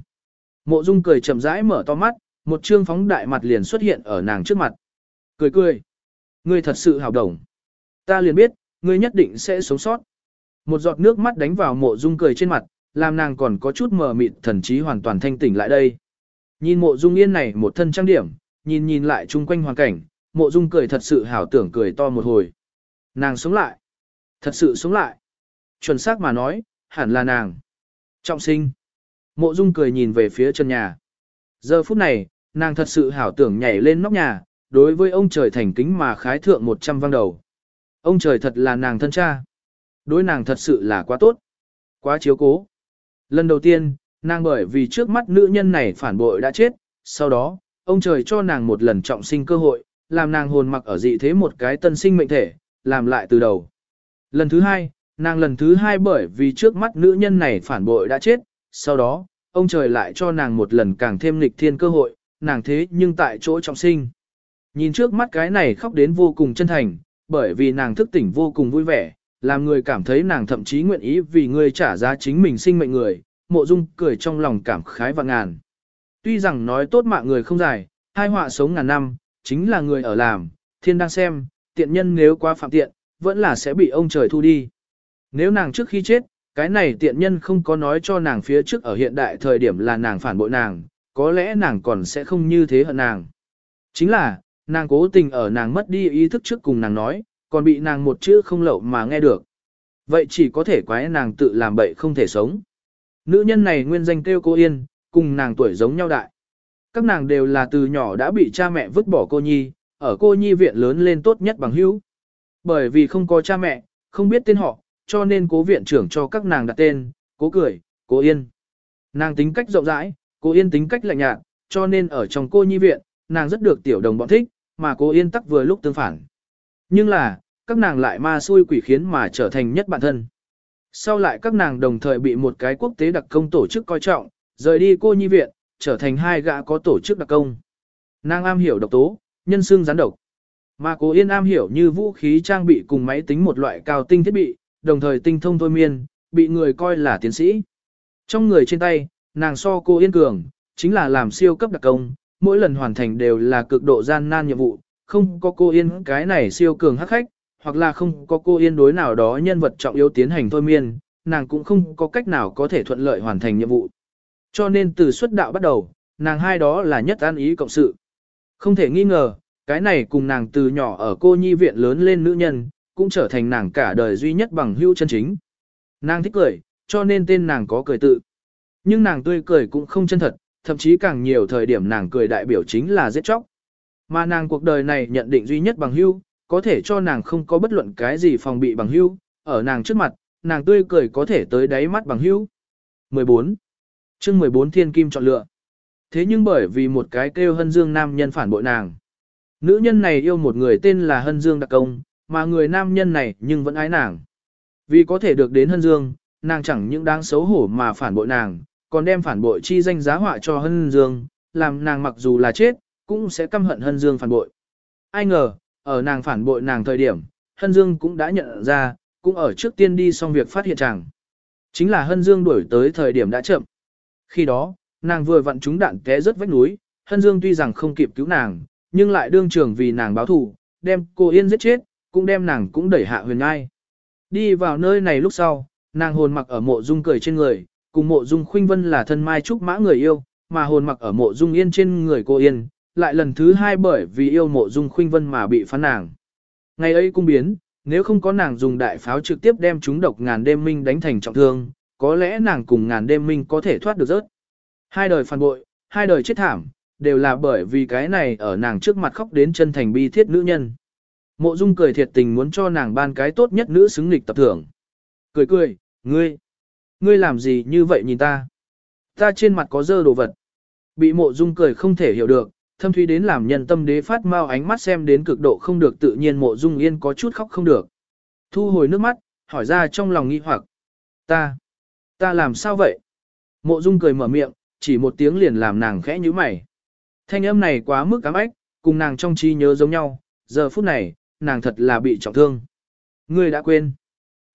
Mộ Dung cười chậm rãi mở to mắt, một trương phóng đại mặt liền xuất hiện ở nàng trước mặt. Cười cười. Ngươi thật sự hào đồng. Ta liền biết, ngươi nhất định sẽ sống sót. Một giọt nước mắt đánh vào mộ Dung cười trên mặt, làm nàng còn có chút mờ mịt thần trí hoàn toàn thanh tỉnh lại đây. Nhìn mộ Dung yên này một thân trang điểm, nhìn nhìn lại chung quanh hoàn cảnh, mộ dung cười thật sự hảo tưởng cười to một hồi. Nàng sống lại. Thật sự sống lại. Chuẩn xác mà nói, hẳn là nàng. Trọng sinh. Mộ dung cười nhìn về phía chân nhà. Giờ phút này, nàng thật sự hảo tưởng nhảy lên nóc nhà, đối với ông trời thành kính mà khái thượng một trăm vang đầu. Ông trời thật là nàng thân cha. Đối nàng thật sự là quá tốt. Quá chiếu cố. Lần đầu tiên, nàng bởi vì trước mắt nữ nhân này phản bội đã chết, sau đó, ông trời cho nàng một lần trọng sinh cơ hội, làm nàng hồn mặc ở dị thế một cái tân sinh mệnh thể, làm lại từ đầu. Lần thứ hai, nàng lần thứ hai bởi vì trước mắt nữ nhân này phản bội đã chết, sau đó, ông trời lại cho nàng một lần càng thêm lịch thiên cơ hội, nàng thế nhưng tại chỗ trọng sinh. Nhìn trước mắt cái này khóc đến vô cùng chân thành, bởi vì nàng thức tỉnh vô cùng vui vẻ, làm người cảm thấy nàng thậm chí nguyện ý vì người trả giá chính mình sinh mệnh người, mộ dung cười trong lòng cảm khái và ngàn. Tuy rằng nói tốt mạng người không dài, hai họa sống ngàn năm, chính là người ở làm, thiên đang xem, tiện nhân nếu qua phạm tiện, vẫn là sẽ bị ông trời thu đi. Nếu nàng trước khi chết, cái này tiện nhân không có nói cho nàng phía trước ở hiện đại thời điểm là nàng phản bội nàng, có lẽ nàng còn sẽ không như thế hận nàng. Chính là, nàng cố tình ở nàng mất đi ý thức trước cùng nàng nói, còn bị nàng một chữ không lậu mà nghe được. Vậy chỉ có thể quái nàng tự làm bậy không thể sống. Nữ nhân này nguyên danh kêu cô Yên, cùng nàng tuổi giống nhau đại. Các nàng đều là từ nhỏ đã bị cha mẹ vứt bỏ cô nhi, ở cô nhi viện lớn lên tốt nhất bằng hữu. Bởi vì không có cha mẹ, không biết tên họ, cho nên cố viện trưởng cho các nàng đặt tên, cố cười, cố yên. Nàng tính cách rộng rãi, cố yên tính cách lạnh nhạt, cho nên ở trong cô nhi viện, nàng rất được tiểu đồng bọn thích, mà cố yên tắc vừa lúc tương phản. Nhưng là, các nàng lại ma xui quỷ khiến mà trở thành nhất bản thân. Sau lại các nàng đồng thời bị một cái quốc tế đặc công tổ chức coi trọng, rời đi cô nhi viện, trở thành hai gã có tổ chức đặc công. Nàng am hiểu độc tố, nhân xương gián độc. Mà cô Yên am hiểu như vũ khí trang bị cùng máy tính một loại cao tinh thiết bị, đồng thời tinh thông thôi miên, bị người coi là tiến sĩ. Trong người trên tay, nàng so cô Yên cường, chính là làm siêu cấp đặc công, mỗi lần hoàn thành đều là cực độ gian nan nhiệm vụ, không có cô Yên cái này siêu cường hắc khách, hoặc là không có cô Yên đối nào đó nhân vật trọng yếu tiến hành thôi miên, nàng cũng không có cách nào có thể thuận lợi hoàn thành nhiệm vụ. Cho nên từ xuất đạo bắt đầu, nàng hai đó là nhất an ý cộng sự. Không thể nghi ngờ, cái này cùng nàng từ nhỏ ở cô nhi viện lớn lên nữ nhân, cũng trở thành nàng cả đời duy nhất bằng hữu chân chính. Nàng thích cười, cho nên tên nàng có cười tự. Nhưng nàng tươi cười cũng không chân thật, thậm chí càng nhiều thời điểm nàng cười đại biểu chính là giết chóc. Mà nàng cuộc đời này nhận định duy nhất bằng hưu, có thể cho nàng không có bất luận cái gì phòng bị bằng hưu, ở nàng trước mặt, nàng tươi cười có thể tới đáy mắt bằng hưu. 14. chương 14 Thiên Kim chọn lựa. Thế nhưng bởi vì một cái kêu hân dương nam nhân phản bội nàng. Nữ nhân này yêu một người tên là hân dương đặc công, mà người nam nhân này nhưng vẫn ái nàng. Vì có thể được đến hân dương, nàng chẳng những đáng xấu hổ mà phản bội nàng, còn đem phản bội chi danh giá họa cho hân dương, làm nàng mặc dù là chết, cũng sẽ căm hận hân dương phản bội. Ai ngờ, ở nàng phản bội nàng thời điểm, hân dương cũng đã nhận ra, cũng ở trước tiên đi xong việc phát hiện chàng. Chính là hân dương đuổi tới thời điểm đã chậm. Khi đó, nàng vừa vặn trúng đạn té rất vách núi, hân dương tuy rằng không kịp cứu nàng, nhưng lại đương trường vì nàng báo thù, đem cô Yên giết chết, cũng đem nàng cũng đẩy hạ huyền ngai. Đi vào nơi này lúc sau, nàng hồn mặc ở mộ dung cười trên người, cùng mộ dung khuynh vân là thân mai trúc mã người yêu, mà hồn mặc ở mộ dung yên trên người cô Yên, lại lần thứ hai bởi vì yêu mộ dung khuynh vân mà bị phán nàng. Ngày ấy cung biến, nếu không có nàng dùng đại pháo trực tiếp đem chúng độc ngàn đêm minh đánh thành trọng thương, có lẽ nàng cùng ngàn đêm minh có thể thoát được rớt. Hai đời phản bội, hai đời chết thảm, đều là bởi vì cái này ở nàng trước mặt khóc đến chân thành bi thiết nữ nhân. Mộ Dung cười thiệt tình muốn cho nàng ban cái tốt nhất nữ xứng lịch tập thưởng. Cười cười, ngươi, ngươi làm gì như vậy nhìn ta? Ta trên mặt có dơ đồ vật. Bị mộ Dung cười không thể hiểu được, thâm thúy đến làm nhân tâm đế phát mau ánh mắt xem đến cực độ không được tự nhiên mộ Dung yên có chút khóc không được. Thu hồi nước mắt, hỏi ra trong lòng nghi hoặc. Ta, ta làm sao vậy? Mộ Dung cười mở miệng, chỉ một tiếng liền làm nàng khẽ nhíu mày. Thanh âm này quá mức cám ếch, cùng nàng trong trí nhớ giống nhau, giờ phút này, nàng thật là bị trọng thương. Ngươi đã quên.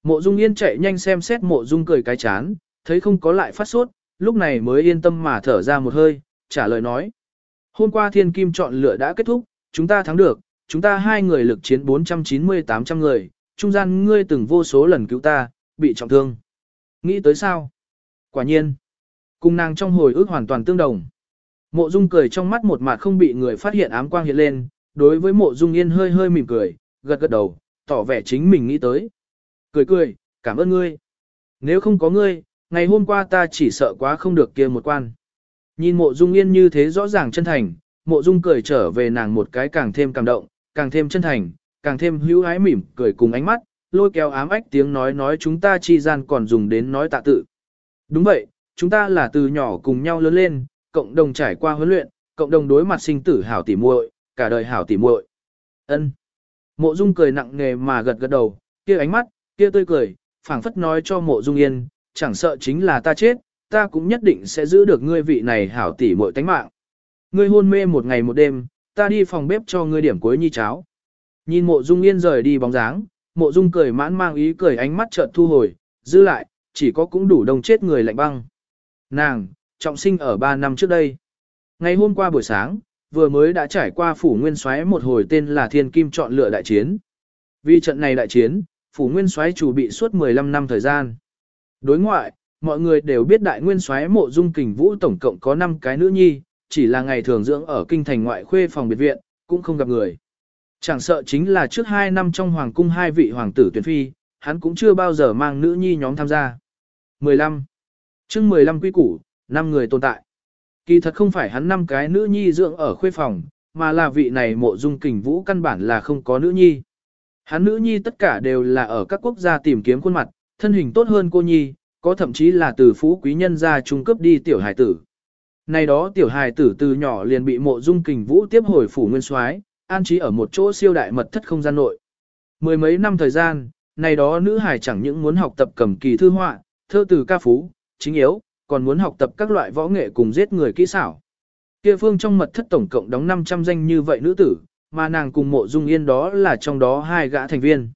Mộ Dung Yên chạy nhanh xem xét Mộ Dung cười cái chán, thấy không có lại phát sốt, lúc này mới yên tâm mà thở ra một hơi, trả lời nói. Hôm qua thiên kim chọn lựa đã kết thúc, chúng ta thắng được, chúng ta hai người lực chiến 490-800 người, trung gian ngươi từng vô số lần cứu ta, bị trọng thương. Nghĩ tới sao? Quả nhiên. Cùng nàng trong hồi ức hoàn toàn tương đồng. Mộ Dung cười trong mắt một mặt không bị người phát hiện ám quang hiện lên, đối với Mộ Dung Yên hơi hơi mỉm cười, gật gật đầu, tỏ vẻ chính mình nghĩ tới. Cười cười, cảm ơn ngươi. Nếu không có ngươi, ngày hôm qua ta chỉ sợ quá không được kia một quan. Nhìn Mộ Dung Yên như thế rõ ràng chân thành, Mộ Dung cười trở về nàng một cái càng thêm cảm động, càng thêm chân thành, càng thêm hữu ái mỉm cười cùng ánh mắt, lôi kéo ám ách tiếng nói nói chúng ta chi gian còn dùng đến nói tạ tự. Đúng vậy, chúng ta là từ nhỏ cùng nhau lớn lên, cộng đồng trải qua huấn luyện, cộng đồng đối mặt sinh tử hảo tỉ muội, cả đời hảo tỉ muội. Ân. Mộ Dung cười nặng nề mà gật gật đầu, kia ánh mắt, kia tươi cười, phảng phất nói cho Mộ Dung Yên, chẳng sợ chính là ta chết, ta cũng nhất định sẽ giữ được ngươi vị này hảo tỷ muội tánh mạng. Ngươi hôn mê một ngày một đêm, ta đi phòng bếp cho ngươi điểm cuối nhi cháo. Nhìn Mộ Dung Yên rời đi bóng dáng, Mộ Dung cười mãn mang ý cười ánh mắt chợt thu hồi, giữ lại, chỉ có cũng đủ đông chết người lạnh băng. Nàng, trọng sinh ở 3 năm trước đây. Ngày hôm qua buổi sáng, vừa mới đã trải qua phủ nguyên xoáy một hồi tên là Thiên Kim chọn lựa đại chiến. Vì trận này đại chiến, phủ nguyên soái chủ bị suốt 15 năm thời gian. Đối ngoại, mọi người đều biết đại nguyên soái mộ dung kình vũ tổng cộng có 5 cái nữ nhi, chỉ là ngày thường dưỡng ở kinh thành ngoại khuê phòng biệt viện, cũng không gặp người. Chẳng sợ chính là trước 2 năm trong hoàng cung hai vị hoàng tử tuyển phi, hắn cũng chưa bao giờ mang nữ nhi nhóm tham gia. 15. chương 15 quy củ, năm người tồn tại. Kỳ thật không phải hắn năm cái nữ nhi dưỡng ở khuê phòng, mà là vị này mộ dung kình vũ căn bản là không có nữ nhi. Hắn nữ nhi tất cả đều là ở các quốc gia tìm kiếm khuôn mặt, thân hình tốt hơn cô nhi, có thậm chí là từ phú quý nhân gia trung cấp đi tiểu hài tử. Này đó tiểu hài tử từ nhỏ liền bị mộ dung kình vũ tiếp hồi phủ nguyên soái, an trí ở một chỗ siêu đại mật thất không gian nội. Mười mấy năm thời gian, này đó nữ hài chẳng những muốn học tập cầm kỳ thư họa, thơ từ ca phú, chính yếu, còn muốn học tập các loại võ nghệ cùng giết người kỹ xảo. Kia phương trong mật thất tổng cộng đóng 500 danh như vậy nữ tử, mà nàng cùng mộ dung yên đó là trong đó hai gã thành viên.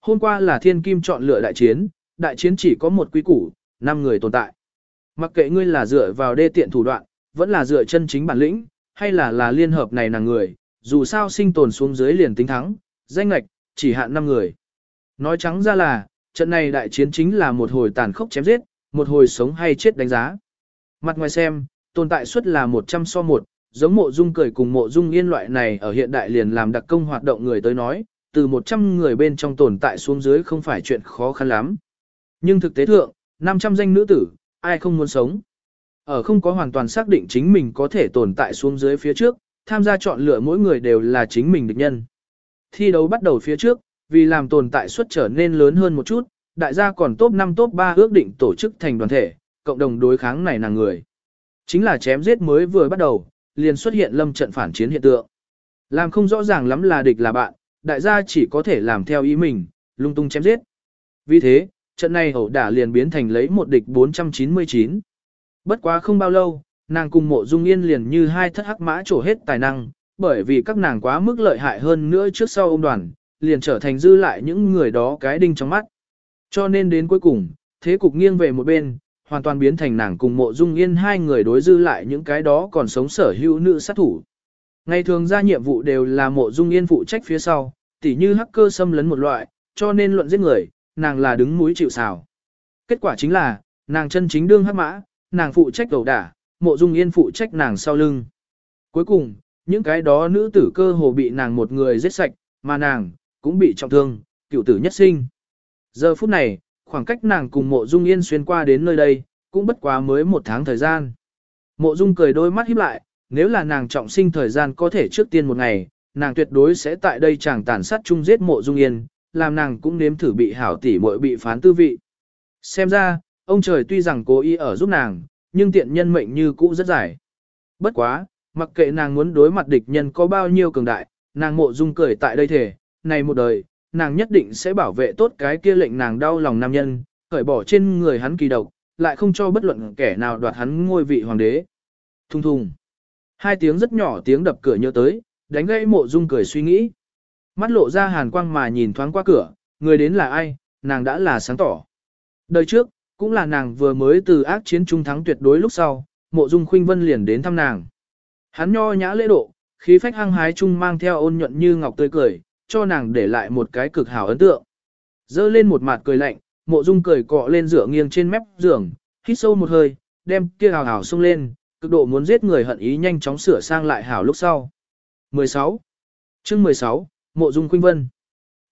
Hôm qua là thiên kim chọn lựa đại chiến, đại chiến chỉ có một quý củ, năm người tồn tại. Mặc kệ ngươi là dựa vào đê tiện thủ đoạn, vẫn là dựa chân chính bản lĩnh, hay là là liên hợp này nàng người, dù sao sinh tồn xuống dưới liền tính thắng, danh lệch chỉ hạn năm người. Nói trắng ra là, trận này đại chiến chính là một hồi tàn khốc chém giết, một hồi sống hay chết đánh giá. Mặt ngoài xem, tồn tại suất là 100 so 1, giống mộ dung cười cùng mộ dung yên loại này ở hiện đại liền làm đặc công hoạt động người tới nói, từ 100 người bên trong tồn tại xuống dưới không phải chuyện khó khăn lắm. Nhưng thực tế thượng, 500 danh nữ tử, ai không muốn sống. Ở không có hoàn toàn xác định chính mình có thể tồn tại xuống dưới phía trước, tham gia chọn lựa mỗi người đều là chính mình địch nhân. Thi đấu bắt đầu phía trước, vì làm tồn tại suất trở nên lớn hơn một chút, đại gia còn top 5 top 3 ước định tổ chức thành đoàn thể, cộng đồng đối kháng này nàng người. Chính là chém giết mới vừa bắt đầu, liền xuất hiện lâm trận phản chiến hiện tượng. Làm không rõ ràng lắm là địch là bạn, đại gia chỉ có thể làm theo ý mình, lung tung chém giết. Vì thế, trận này ẩu đả liền biến thành lấy một địch 499. Bất quá không bao lâu, nàng cùng mộ dung yên liền như hai thất hắc mã trổ hết tài năng, bởi vì các nàng quá mức lợi hại hơn nữa trước sau ông đoàn, liền trở thành dư lại những người đó cái đinh trong mắt. Cho nên đến cuối cùng, thế cục nghiêng về một bên, hoàn toàn biến thành nàng cùng mộ dung yên hai người đối dư lại những cái đó còn sống sở hữu nữ sát thủ. Ngày thường ra nhiệm vụ đều là mộ dung yên phụ trách phía sau, tỉ như hacker xâm lấn một loại, cho nên luận giết người, nàng là đứng mũi chịu xào. Kết quả chính là, nàng chân chính đương hắc mã, nàng phụ trách đầu đả, mộ dung yên phụ trách nàng sau lưng. Cuối cùng, những cái đó nữ tử cơ hồ bị nàng một người giết sạch, mà nàng, cũng bị trọng thương, cựu tử nhất sinh. Giờ phút này, khoảng cách nàng cùng mộ dung yên xuyên qua đến nơi đây, cũng bất quá mới một tháng thời gian. Mộ dung cười đôi mắt híp lại, nếu là nàng trọng sinh thời gian có thể trước tiên một ngày, nàng tuyệt đối sẽ tại đây chẳng tàn sát chung giết mộ dung yên, làm nàng cũng nếm thử bị hảo tỷ muội bị phán tư vị. Xem ra, ông trời tuy rằng cố ý ở giúp nàng, nhưng tiện nhân mệnh như cũ rất dài. Bất quá, mặc kệ nàng muốn đối mặt địch nhân có bao nhiêu cường đại, nàng mộ dung cười tại đây thể, này một đời, nàng nhất định sẽ bảo vệ tốt cái kia lệnh nàng đau lòng nam nhân, khởi bỏ trên người hắn kỳ độc, lại không cho bất luận kẻ nào đoạt hắn ngôi vị hoàng đế. thùng thùng. Hai tiếng rất nhỏ tiếng đập cửa nhớ tới, đánh gãy mộ dung cười suy nghĩ. Mắt lộ ra hàn quang mà nhìn thoáng qua cửa, người đến là ai, nàng đã là sáng tỏ. Đời trước, cũng là nàng vừa mới từ ác chiến trung thắng tuyệt đối lúc sau, mộ dung khuynh vân liền đến thăm nàng. Hắn nho nhã lễ độ, khí phách hăng hái chung mang theo ôn nhuận như ngọc tươi cười, cho nàng để lại một cái cực hảo ấn tượng. Dơ lên một mặt cười lạnh, mộ dung cười cọ lên dựa nghiêng trên mép giường, hít sâu một hơi, đem kia hào hào xông lên, cực độ muốn giết người hận ý nhanh chóng sửa sang lại hảo lúc sau. 16. chương 16, Mộ Dung Khuynh Vân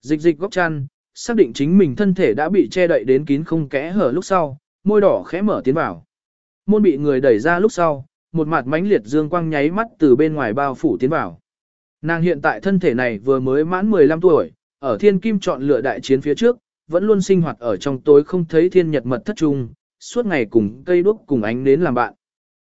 Dịch dịch góc chăn, xác định chính mình thân thể đã bị che đậy đến kín không kẽ hở lúc sau, môi đỏ khẽ mở tiến vào. Môn bị người đẩy ra lúc sau, một mặt mãnh liệt dương quang nháy mắt từ bên ngoài bao phủ tiến vào. Nàng hiện tại thân thể này vừa mới mãn 15 tuổi, ở thiên kim chọn lựa đại chiến phía trước, vẫn luôn sinh hoạt ở trong tối không thấy thiên nhật mật thất trung, suốt ngày cùng cây đuốc cùng ánh đến làm bạn.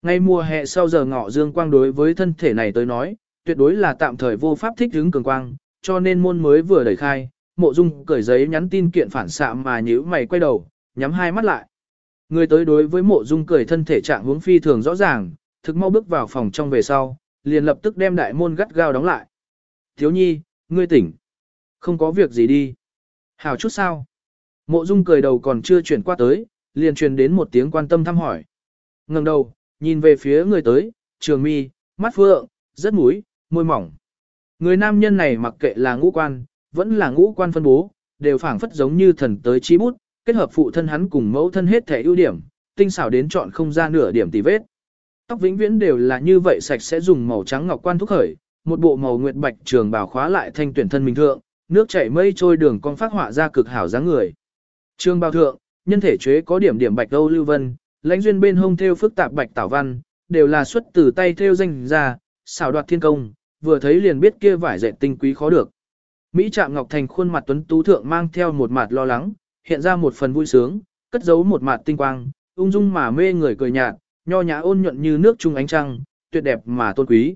Ngay mùa hè sau giờ ngọ dương quang đối với thân thể này tới nói, tuyệt đối là tạm thời vô pháp thích ứng cường quang, cho nên môn mới vừa đẩy khai, mộ dung cởi giấy nhắn tin kiện phản xạ mà nhíu mày quay đầu, nhắm hai mắt lại. Người tới đối với mộ dung cởi thân thể trạng hướng phi thường rõ ràng, thực mau bước vào phòng trong về sau, liền lập tức đem đại môn gắt gao đóng lại. Thiếu nhi, ngươi tỉnh. Không có việc gì đi. Hảo chút sao. Mộ dung cười đầu còn chưa chuyển qua tới, liền truyền đến một tiếng quan tâm thăm hỏi. ngẩng đầu, nhìn về phía người tới, trường mi, mắt phượng, rất mũi, môi mỏng. Người nam nhân này mặc kệ là ngũ quan, vẫn là ngũ quan phân bố, đều phảng phất giống như thần tới chi bút, kết hợp phụ thân hắn cùng mẫu thân hết thể ưu điểm, tinh xảo đến chọn không ra nửa điểm tì vết. Tóc vĩnh viễn đều là như vậy sạch sẽ dùng màu trắng ngọc quan thúc khởi, một bộ màu nguyệt bạch trường bào khóa lại thanh tuyển thân mình thượng, nước chảy mây trôi đường con phát họa ra cực hảo dáng người. Trường bào thượng, nhân thể chế có điểm điểm bạch âu lưu vân, lãnh duyên bên hông thêu phức tạp bạch tảo văn, đều là xuất từ tay thêu danh ra, xảo đoạt thiên công, vừa thấy liền biết kia vải dệt tinh quý khó được. Mỹ Trạm Ngọc Thành khuôn mặt tuấn tú thượng mang theo một mặt lo lắng, hiện ra một phần vui sướng, cất giấu một mặt tinh quang, ung dung mà mê người cười nhạt, nho nhã ôn nhuận như nước trung ánh trăng, tuyệt đẹp mà tôn quý.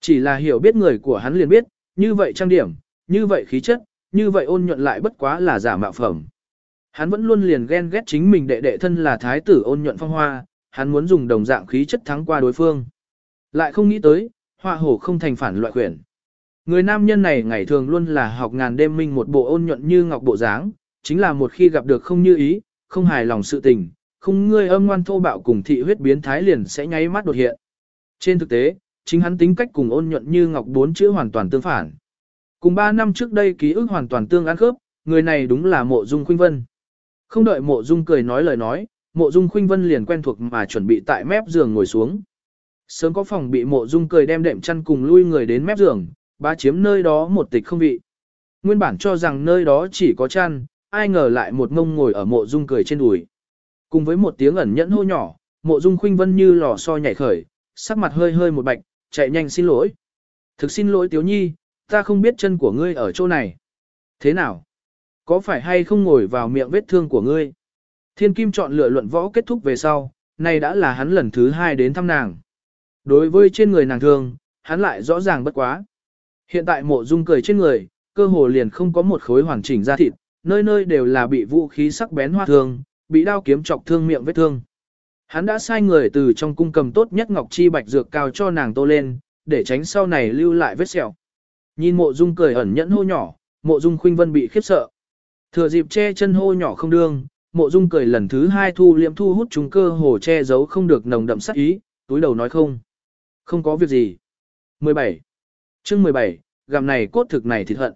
Chỉ là hiểu biết người của hắn liền biết, như vậy trang điểm, như vậy khí chất, như vậy ôn nhuận lại bất quá là giả mạo phẩm. Hắn vẫn luôn liền ghen ghét chính mình đệ đệ thân là thái tử ôn nhuận phong hoa, hắn muốn dùng đồng dạng khí chất thắng qua đối phương. Lại không nghĩ tới, hoa hổ không thành phản loại quyển. Người nam nhân này ngày thường luôn là học ngàn đêm minh một bộ ôn nhuận như ngọc bộ dáng, chính là một khi gặp được không như ý, không hài lòng sự tình, không ngươi âm ngoan thô bạo cùng thị huyết biến thái liền sẽ nháy mắt đột hiện. Trên thực tế, chính hắn tính cách cùng ôn nhuận như ngọc bốn chữ hoàn toàn tương phản. Cùng 3 năm trước đây ký ức hoàn toàn tương ăn khớp, người này đúng là mộ dung khuynh vân. Không đợi mộ dung cười nói lời nói, mộ dung khuynh vân liền quen thuộc mà chuẩn bị tại mép giường ngồi xuống. Sớm có phòng bị mộ dung cười đem đệm chăn cùng lui người đến mép giường, bá chiếm nơi đó một tịch không vị. Nguyên bản cho rằng nơi đó chỉ có chăn, ai ngờ lại một ngông ngồi ở mộ dung cười trên đùi. Cùng với một tiếng ẩn nhẫn hô nhỏ, mộ dung khuynh vân như lò xo nhảy khởi, sắc mặt hơi hơi một bạch, chạy nhanh xin lỗi. Thực xin lỗi Tiếu Nhi, ta không biết chân của ngươi ở chỗ này. Thế nào? Có phải hay không ngồi vào miệng vết thương của ngươi? Thiên Kim chọn lựa luận võ kết thúc về sau, này đã là hắn lần thứ hai đến thăm nàng. Đối với trên người nàng thương, hắn lại rõ ràng bất quá. Hiện tại mộ dung cười trên người, cơ hồ liền không có một khối hoàn chỉnh da thịt, nơi nơi đều là bị vũ khí sắc bén hoa thương, bị đao kiếm chọc thương miệng vết thương. Hắn đã sai người từ trong cung cầm tốt nhất ngọc chi bạch dược cao cho nàng tô lên, để tránh sau này lưu lại vết sẹo. Nhìn mộ dung cười ẩn nhẫn hô nhỏ, mộ dung khuynh vân bị khiếp sợ. Thừa dịp che chân hô nhỏ không đương, mộ dung cười lần thứ hai thu liệm thu hút chúng cơ hồ che giấu không được nồng đậm sắc ý, túi đầu nói không. Không có việc gì. 17. chương 17, gặm này cốt thực này thịt hận.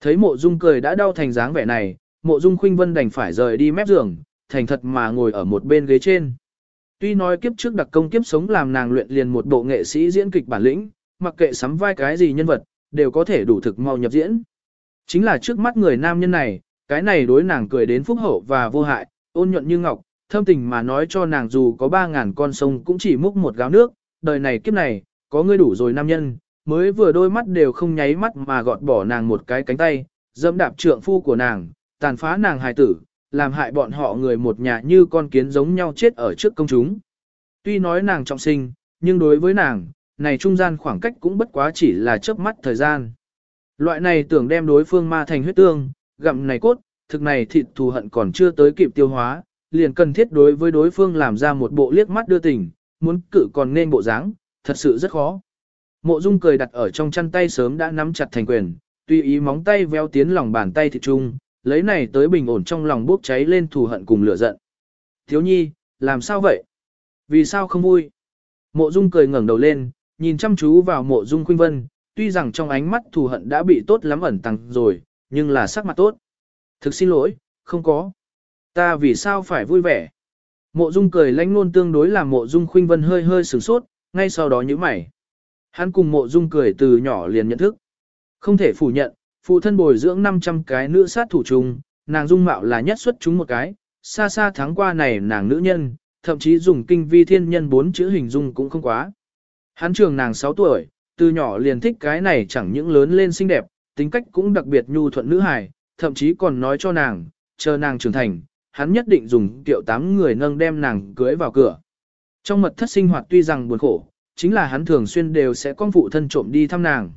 Thấy mộ dung cười đã đau thành dáng vẻ này, mộ dung khuynh vân đành phải rời đi mép giường, thành thật mà ngồi ở một bên ghế trên. Tuy nói kiếp trước đặc công kiếp sống làm nàng luyện liền một bộ nghệ sĩ diễn kịch bản lĩnh, mặc kệ sắm vai cái gì nhân vật, đều có thể đủ thực mau nhập diễn. Chính là trước mắt người nam nhân này, cái này đối nàng cười đến phúc hậu và vô hại, ôn nhuận như ngọc, thâm tình mà nói cho nàng dù có 3.000 con sông cũng chỉ múc một gáo nước, đời này kiếp này, có ngươi đủ rồi nam nhân, mới vừa đôi mắt đều không nháy mắt mà gọt bỏ nàng một cái cánh tay, dẫm đạp trượng phu của nàng, tàn phá nàng hài tử, làm hại bọn họ người một nhà như con kiến giống nhau chết ở trước công chúng. Tuy nói nàng trọng sinh, nhưng đối với nàng, này trung gian khoảng cách cũng bất quá chỉ là chớp mắt thời gian. Loại này tưởng đem đối phương ma thành huyết tương, gặm này cốt, thực này thịt thù hận còn chưa tới kịp tiêu hóa, liền cần thiết đối với đối phương làm ra một bộ liếc mắt đưa tình, muốn cự còn nên bộ dáng, thật sự rất khó. Mộ Dung cười đặt ở trong chăn tay sớm đã nắm chặt thành quyền, tùy ý móng tay veo tiến lòng bàn tay thịt trung, lấy này tới bình ổn trong lòng bốc cháy lên thù hận cùng lửa giận. Thiếu nhi, làm sao vậy? Vì sao không vui? Mộ Dung cười ngẩng đầu lên, nhìn chăm chú vào mộ Dung Khuynh Vân, tuy rằng trong ánh mắt thù hận đã bị tốt lắm ẩn tăng rồi, nhưng là sắc mặt tốt. Thực xin lỗi, không có. Ta vì sao phải vui vẻ? Mộ Dung cười lãnh luôn tương đối làm mộ Dung Khuynh Vân hơi hơi sửng sốt, ngay sau đó nhíu mày. Hắn cùng mộ Dung cười từ nhỏ liền nhận thức. Không thể phủ nhận, phụ thân bồi dưỡng 500 cái nữ sát thủ chung, nàng dung mạo là nhất xuất chúng một cái, xa xa tháng qua này nàng nữ nhân, thậm chí dùng kinh vi thiên nhân bốn chữ hình dung cũng không quá. Hắn trường nàng 6 tuổi, từ nhỏ liền thích cái này chẳng những lớn lên xinh đẹp, tính cách cũng đặc biệt nhu thuận nữ hài, thậm chí còn nói cho nàng, chờ nàng trưởng thành, hắn nhất định dùng tiệu tám người nâng đem nàng cưới vào cửa. Trong mật thất sinh hoạt tuy rằng buồn khổ, chính là hắn thường xuyên đều sẽ con phụ thân trộm đi thăm nàng.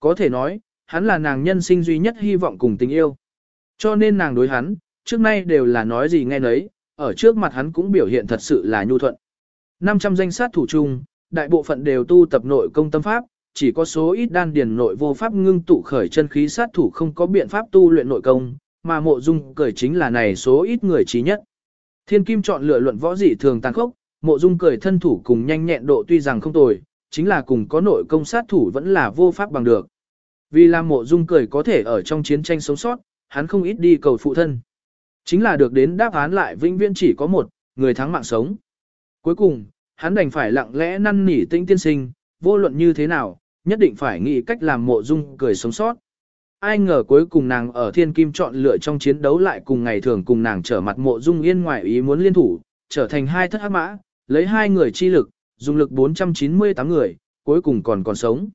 Có thể nói, hắn là nàng nhân sinh duy nhất hy vọng cùng tình yêu. Cho nên nàng đối hắn, trước nay đều là nói gì nghe nấy, ở trước mặt hắn cũng biểu hiện thật sự là nhu thuận. 500 danh sát thủ chung, đại bộ phận đều tu tập nội công tâm pháp, chỉ có số ít đan điền nội vô pháp ngưng tụ khởi chân khí sát thủ không có biện pháp tu luyện nội công, mà mộ dung cởi chính là này số ít người trí nhất. Thiên kim chọn lựa luận võ dị thường tàn khốc, mộ dung cởi thân thủ cùng nhanh nhẹn độ tuy rằng không tồi, chính là cùng có nội công sát thủ vẫn là vô pháp bằng được. Vì làm mộ dung Cười có thể ở trong chiến tranh sống sót, hắn không ít đi cầu phụ thân. Chính là được đến đáp án lại vĩnh viễn chỉ có một, người thắng mạng sống. Cuối cùng, hắn đành phải lặng lẽ năn nỉ tinh tiên sinh, vô luận như thế nào, nhất định phải nghĩ cách làm mộ dung cười sống sót. Ai ngờ cuối cùng nàng ở thiên kim chọn lựa trong chiến đấu lại cùng ngày thường cùng nàng trở mặt mộ dung yên ngoại ý muốn liên thủ, trở thành hai thất hắc mã, lấy hai người chi lực, dùng lực 498 người, cuối cùng còn còn sống.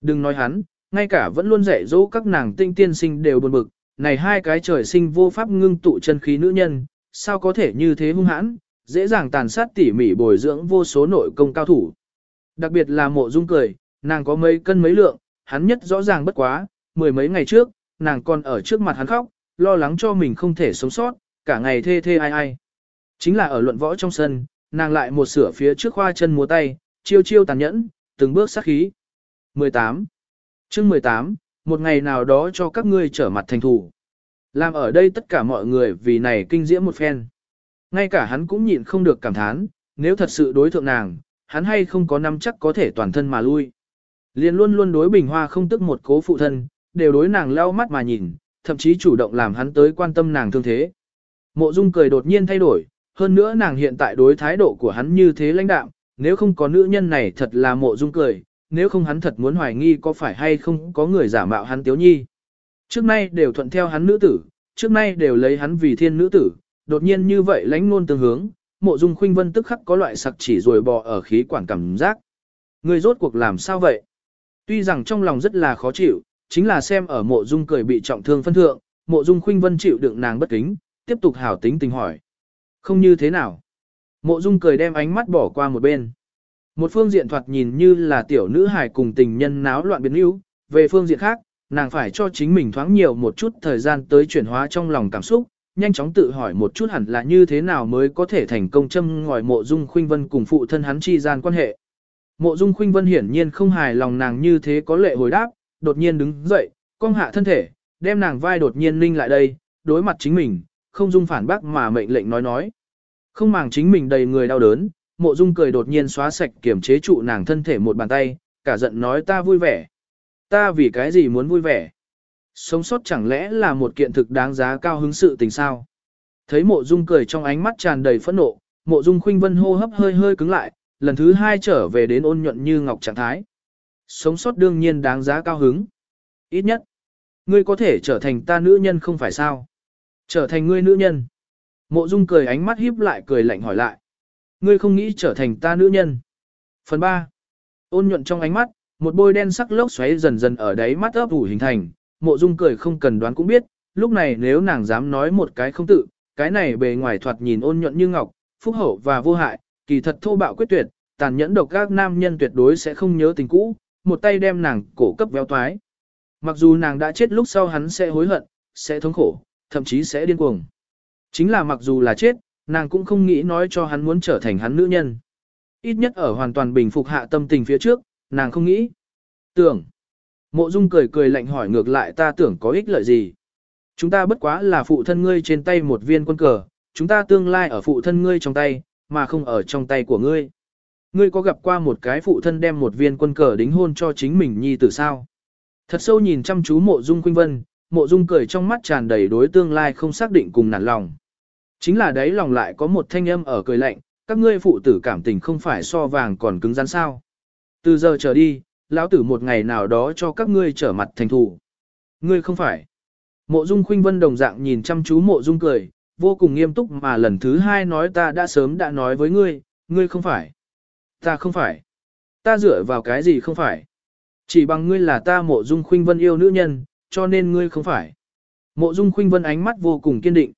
Đừng nói hắn, ngay cả vẫn luôn dạy dỗ các nàng tinh tiên sinh đều buồn bực, này hai cái trời sinh vô pháp ngưng tụ chân khí nữ nhân, sao có thể như thế hung hãn, dễ dàng tàn sát tỉ mỉ bồi dưỡng vô số nội công cao thủ. Đặc biệt là mộ dung cười, nàng có mấy cân mấy lượng, hắn nhất rõ ràng bất quá, mười mấy ngày trước, nàng còn ở trước mặt hắn khóc, lo lắng cho mình không thể sống sót, cả ngày thê thê ai ai. Chính là ở luận võ trong sân, nàng lại một sửa phía trước khoa chân múa tay, chiêu chiêu tàn nhẫn, từng bước sát khí. 18. Chương 18, một ngày nào đó cho các ngươi trở mặt thành thủ. Làm ở đây tất cả mọi người vì này kinh diễm một phen. Ngay cả hắn cũng nhịn không được cảm thán, nếu thật sự đối thượng nàng, hắn hay không có năm chắc có thể toàn thân mà lui. Liền luôn luôn đối bình hoa không tức một cố phụ thân, đều đối nàng leo mắt mà nhìn, thậm chí chủ động làm hắn tới quan tâm nàng thương thế. Mộ Dung cười đột nhiên thay đổi, hơn nữa nàng hiện tại đối thái độ của hắn như thế lãnh đạm, nếu không có nữ nhân này thật là Mộ Dung cười, nếu không hắn thật muốn hoài nghi có phải hay không có người giả mạo hắn tiếu nhi. Trước nay đều thuận theo hắn nữ tử, trước nay đều lấy hắn vì thiên nữ tử, đột nhiên như vậy lãnh ngôn tương hướng, Mộ Dung Khuynh Vân tức khắc có loại sặc chỉ rồi bò ở khí quản cảm giác. Người rốt cuộc làm sao vậy? Tuy rằng trong lòng rất là khó chịu, chính là xem ở mộ dung cười bị trọng thương phân thượng, mộ dung khuynh vân chịu đựng nàng bất kính, tiếp tục hảo tính tình hỏi. Không như thế nào. Mộ dung cười đem ánh mắt bỏ qua một bên. Một phương diện thoạt nhìn như là tiểu nữ hài cùng tình nhân náo loạn biến yếu, về phương diện khác, nàng phải cho chính mình thoáng nhiều một chút thời gian tới chuyển hóa trong lòng cảm xúc, nhanh chóng tự hỏi một chút hẳn là như thế nào mới có thể thành công châm ngòi mộ dung khuynh vân cùng phụ thân hắn chi gian quan hệ. Mộ dung khuynh vân hiển nhiên không hài lòng nàng như thế có lệ hồi đáp, đột nhiên đứng dậy, cong hạ thân thể, đem nàng vai đột nhiên ninh lại đây, đối mặt chính mình, không dung phản bác mà mệnh lệnh nói nói. Không màng chính mình đầy người đau đớn, mộ dung cười đột nhiên xóa sạch kiểm chế trụ nàng thân thể một bàn tay, cả giận nói ta vui vẻ. Ta vì cái gì muốn vui vẻ? Sống sót chẳng lẽ là một kiện thực đáng giá cao hứng sự tình sao? Thấy mộ dung cười trong ánh mắt tràn đầy phẫn nộ, mộ dung khuynh vân hô hấp hơi hơi cứng lại, lần thứ hai trở về đến ôn nhuận như ngọc trạng thái. Sống sót đương nhiên đáng giá cao hứng. Ít nhất, ngươi có thể trở thành ta nữ nhân không phải sao? Trở thành ngươi nữ nhân. Mộ Dung cười ánh mắt híp lại cười lạnh hỏi lại. Ngươi không nghĩ trở thành ta nữ nhân. Phần 3. Ôn nhuận trong ánh mắt, một bôi đen sắc lốc xoáy dần dần ở đáy mắt ấp ủ hình thành. Mộ Dung cười không cần đoán cũng biết, lúc này nếu nàng dám nói một cái không tự, cái này bề ngoài thoạt nhìn ôn nhuận như ngọc, phúc hậu và vô hại, kỳ thật thô bạo quyết tuyệt, tàn nhẫn độc các nam nhân tuyệt đối sẽ không nhớ tình cũ, một tay đem nàng cổ cấp véo toái. Mặc dù nàng đã chết lúc sau hắn sẽ hối hận, sẽ thống khổ, thậm chí sẽ điên cuồng. Chính là mặc dù là chết, nàng cũng không nghĩ nói cho hắn muốn trở thành hắn nữ nhân. Ít nhất ở hoàn toàn bình phục hạ tâm tình phía trước, nàng không nghĩ. Tưởng. Mộ Dung cười cười lạnh hỏi ngược lại ta tưởng có ích lợi gì. Chúng ta bất quá là phụ thân ngươi trên tay một viên quân cờ, chúng ta tương lai ở phụ thân ngươi trong tay, mà không ở trong tay của ngươi. Ngươi có gặp qua một cái phụ thân đem một viên quân cờ đính hôn cho chính mình nhi tử sao? Thật sâu nhìn chăm chú mộ dung khuynh vân, mộ dung cười trong mắt tràn đầy đối tương lai không xác định cùng nản lòng. Chính là đấy lòng lại có một thanh âm ở cười lạnh, các ngươi phụ tử cảm tình không phải so vàng còn cứng rắn sao. Từ giờ trở đi, lão tử một ngày nào đó cho các ngươi trở mặt thành thủ. Ngươi không phải. Mộ dung khuynh vân đồng dạng nhìn chăm chú mộ dung cười, vô cùng nghiêm túc mà lần thứ hai nói ta đã sớm đã nói với ngươi, ngươi không phải. Ta không phải. Ta dựa vào cái gì không phải. Chỉ bằng ngươi là ta mộ dung khuynh vân yêu nữ nhân, cho nên ngươi không phải. Mộ dung khuynh vân ánh mắt vô cùng kiên định.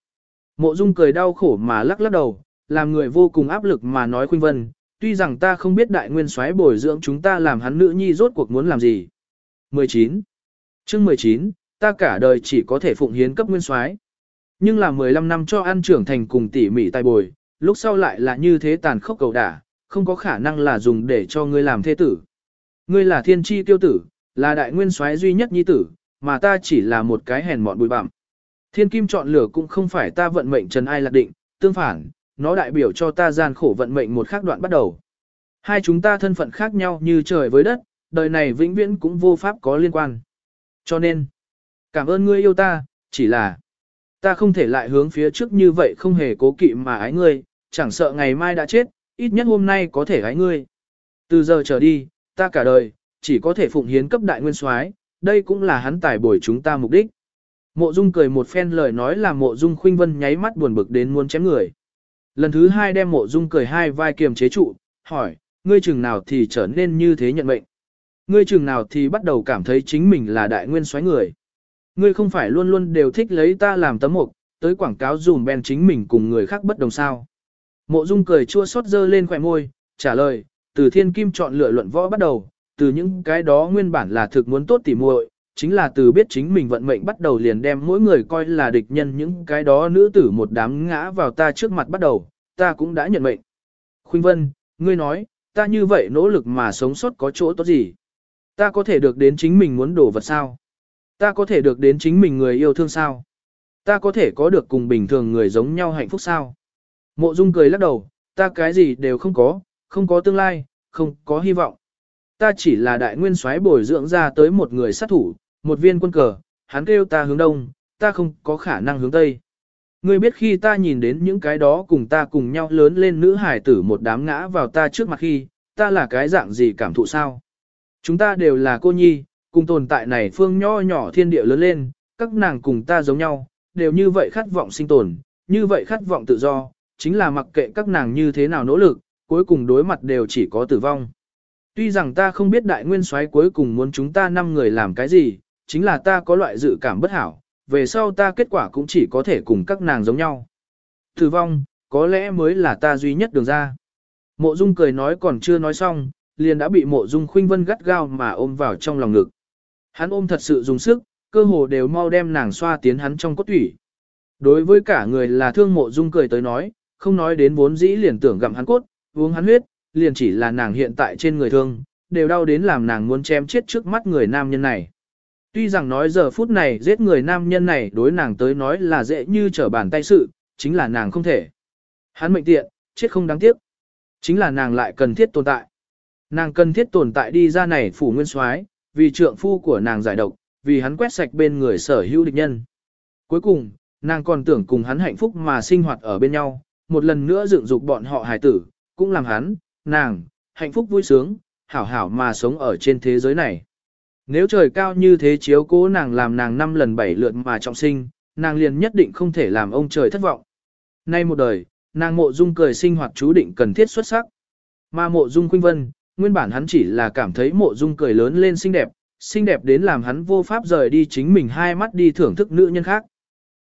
Mộ dung cười đau khổ mà lắc lắc đầu, làm người vô cùng áp lực mà nói khuynh vân, tuy rằng ta không biết đại nguyên soái bồi dưỡng chúng ta làm hắn nữ nhi rốt cuộc muốn làm gì. 19. chương 19, ta cả đời chỉ có thể phụng hiến cấp nguyên soái Nhưng là 15 năm cho ăn trưởng thành cùng tỉ mỉ tài bồi, lúc sau lại là như thế tàn khốc cầu đả, không có khả năng là dùng để cho ngươi làm thế tử. Ngươi là thiên tri tiêu tử, là đại nguyên soái duy nhất nhi tử, mà ta chỉ là một cái hèn mọn bụi bặm. Thiên kim chọn lửa cũng không phải ta vận mệnh trần ai lạc định, tương phản, nó đại biểu cho ta gian khổ vận mệnh một khác đoạn bắt đầu. Hai chúng ta thân phận khác nhau như trời với đất, đời này vĩnh viễn cũng vô pháp có liên quan. Cho nên, cảm ơn ngươi yêu ta, chỉ là ta không thể lại hướng phía trước như vậy không hề cố kỵ mà ái ngươi, chẳng sợ ngày mai đã chết, ít nhất hôm nay có thể ái ngươi. Từ giờ trở đi, ta cả đời, chỉ có thể phụng hiến cấp đại nguyên soái, đây cũng là hắn tài bồi chúng ta mục đích. Mộ Dung cười một phen lời nói là Mộ Dung Khuynh Vân nháy mắt buồn bực đến muốn chém người. Lần thứ hai đem Mộ Dung cười hai vai kiềm chế trụ, hỏi, ngươi chừng nào thì trở nên như thế nhận mệnh? Ngươi chừng nào thì bắt đầu cảm thấy chính mình là đại nguyên soái người? Ngươi không phải luôn luôn đều thích lấy ta làm tấm mục, tới quảng cáo dùm bèn chính mình cùng người khác bất đồng sao? Mộ Dung cười chua xót dơ lên khóe môi, trả lời, từ thiên kim chọn lựa luận võ bắt đầu, từ những cái đó nguyên bản là thực muốn tốt tỉ muội, chính là từ biết chính mình vận mệnh bắt đầu liền đem mỗi người coi là địch nhân những cái đó nữ tử một đám ngã vào ta trước mặt bắt đầu, ta cũng đã nhận mệnh. Khuynh Vân, ngươi nói, ta như vậy nỗ lực mà sống sót có chỗ tốt gì? Ta có thể được đến chính mình muốn đổ vật sao? Ta có thể được đến chính mình người yêu thương sao? Ta có thể có được cùng bình thường người giống nhau hạnh phúc sao? Mộ Dung cười lắc đầu, ta cái gì đều không có, không có tương lai, không có hy vọng. Ta chỉ là đại nguyên soái bồi dưỡng ra tới một người sát thủ, một viên quân cờ, hắn kêu ta hướng đông, ta không có khả năng hướng tây. Ngươi biết khi ta nhìn đến những cái đó cùng ta cùng nhau lớn lên nữ hải tử một đám ngã vào ta trước mặt khi, ta là cái dạng gì cảm thụ sao? Chúng ta đều là cô nhi, cùng tồn tại này phương nho nhỏ thiên địa lớn lên, các nàng cùng ta giống nhau, đều như vậy khát vọng sinh tồn, như vậy khát vọng tự do, chính là mặc kệ các nàng như thế nào nỗ lực, cuối cùng đối mặt đều chỉ có tử vong. Tuy rằng ta không biết đại nguyên soái cuối cùng muốn chúng ta năm người làm cái gì, chính là ta có loại dự cảm bất hảo, về sau ta kết quả cũng chỉ có thể cùng các nàng giống nhau. Tử vong, có lẽ mới là ta duy nhất đường ra. Mộ Dung cười nói còn chưa nói xong, liền đã bị Mộ Dung Khuynh Vân gắt gao mà ôm vào trong lòng ngực. Hắn ôm thật sự dùng sức, cơ hồ đều mau đem nàng xoa tiến hắn trong cốt thủy. Đối với cả người là thương Mộ Dung cười tới nói, không nói đến vốn dĩ liền tưởng gặm hắn cốt, uống hắn huyết, liền chỉ là nàng hiện tại trên người thương, đều đau đến làm nàng muốn chém chết trước mắt người nam nhân này. Tuy rằng nói giờ phút này giết người nam nhân này đối nàng tới nói là dễ như trở bàn tay sự, chính là nàng không thể. Hắn mệnh tiện, chết không đáng tiếc. Chính là nàng lại cần thiết tồn tại. Nàng cần thiết tồn tại đi ra này phủ nguyên soái, vì trượng phu của nàng giải độc, vì hắn quét sạch bên người sở hữu địch nhân. Cuối cùng, nàng còn tưởng cùng hắn hạnh phúc mà sinh hoạt ở bên nhau, một lần nữa dựng dục bọn họ hài tử, cũng làm hắn, nàng, hạnh phúc vui sướng, hảo hảo mà sống ở trên thế giới này. Nếu trời cao như thế chiếu cố nàng làm nàng năm lần bảy lượt mà trọng sinh, nàng liền nhất định không thể làm ông trời thất vọng. Nay một đời, nàng mộ dung cười sinh hoạt chú định cần thiết xuất sắc. Mà mộ dung khuynh vân, nguyên bản hắn chỉ là cảm thấy mộ dung cười lớn lên xinh đẹp, xinh đẹp đến làm hắn vô pháp rời đi chính mình hai mắt đi thưởng thức nữ nhân khác.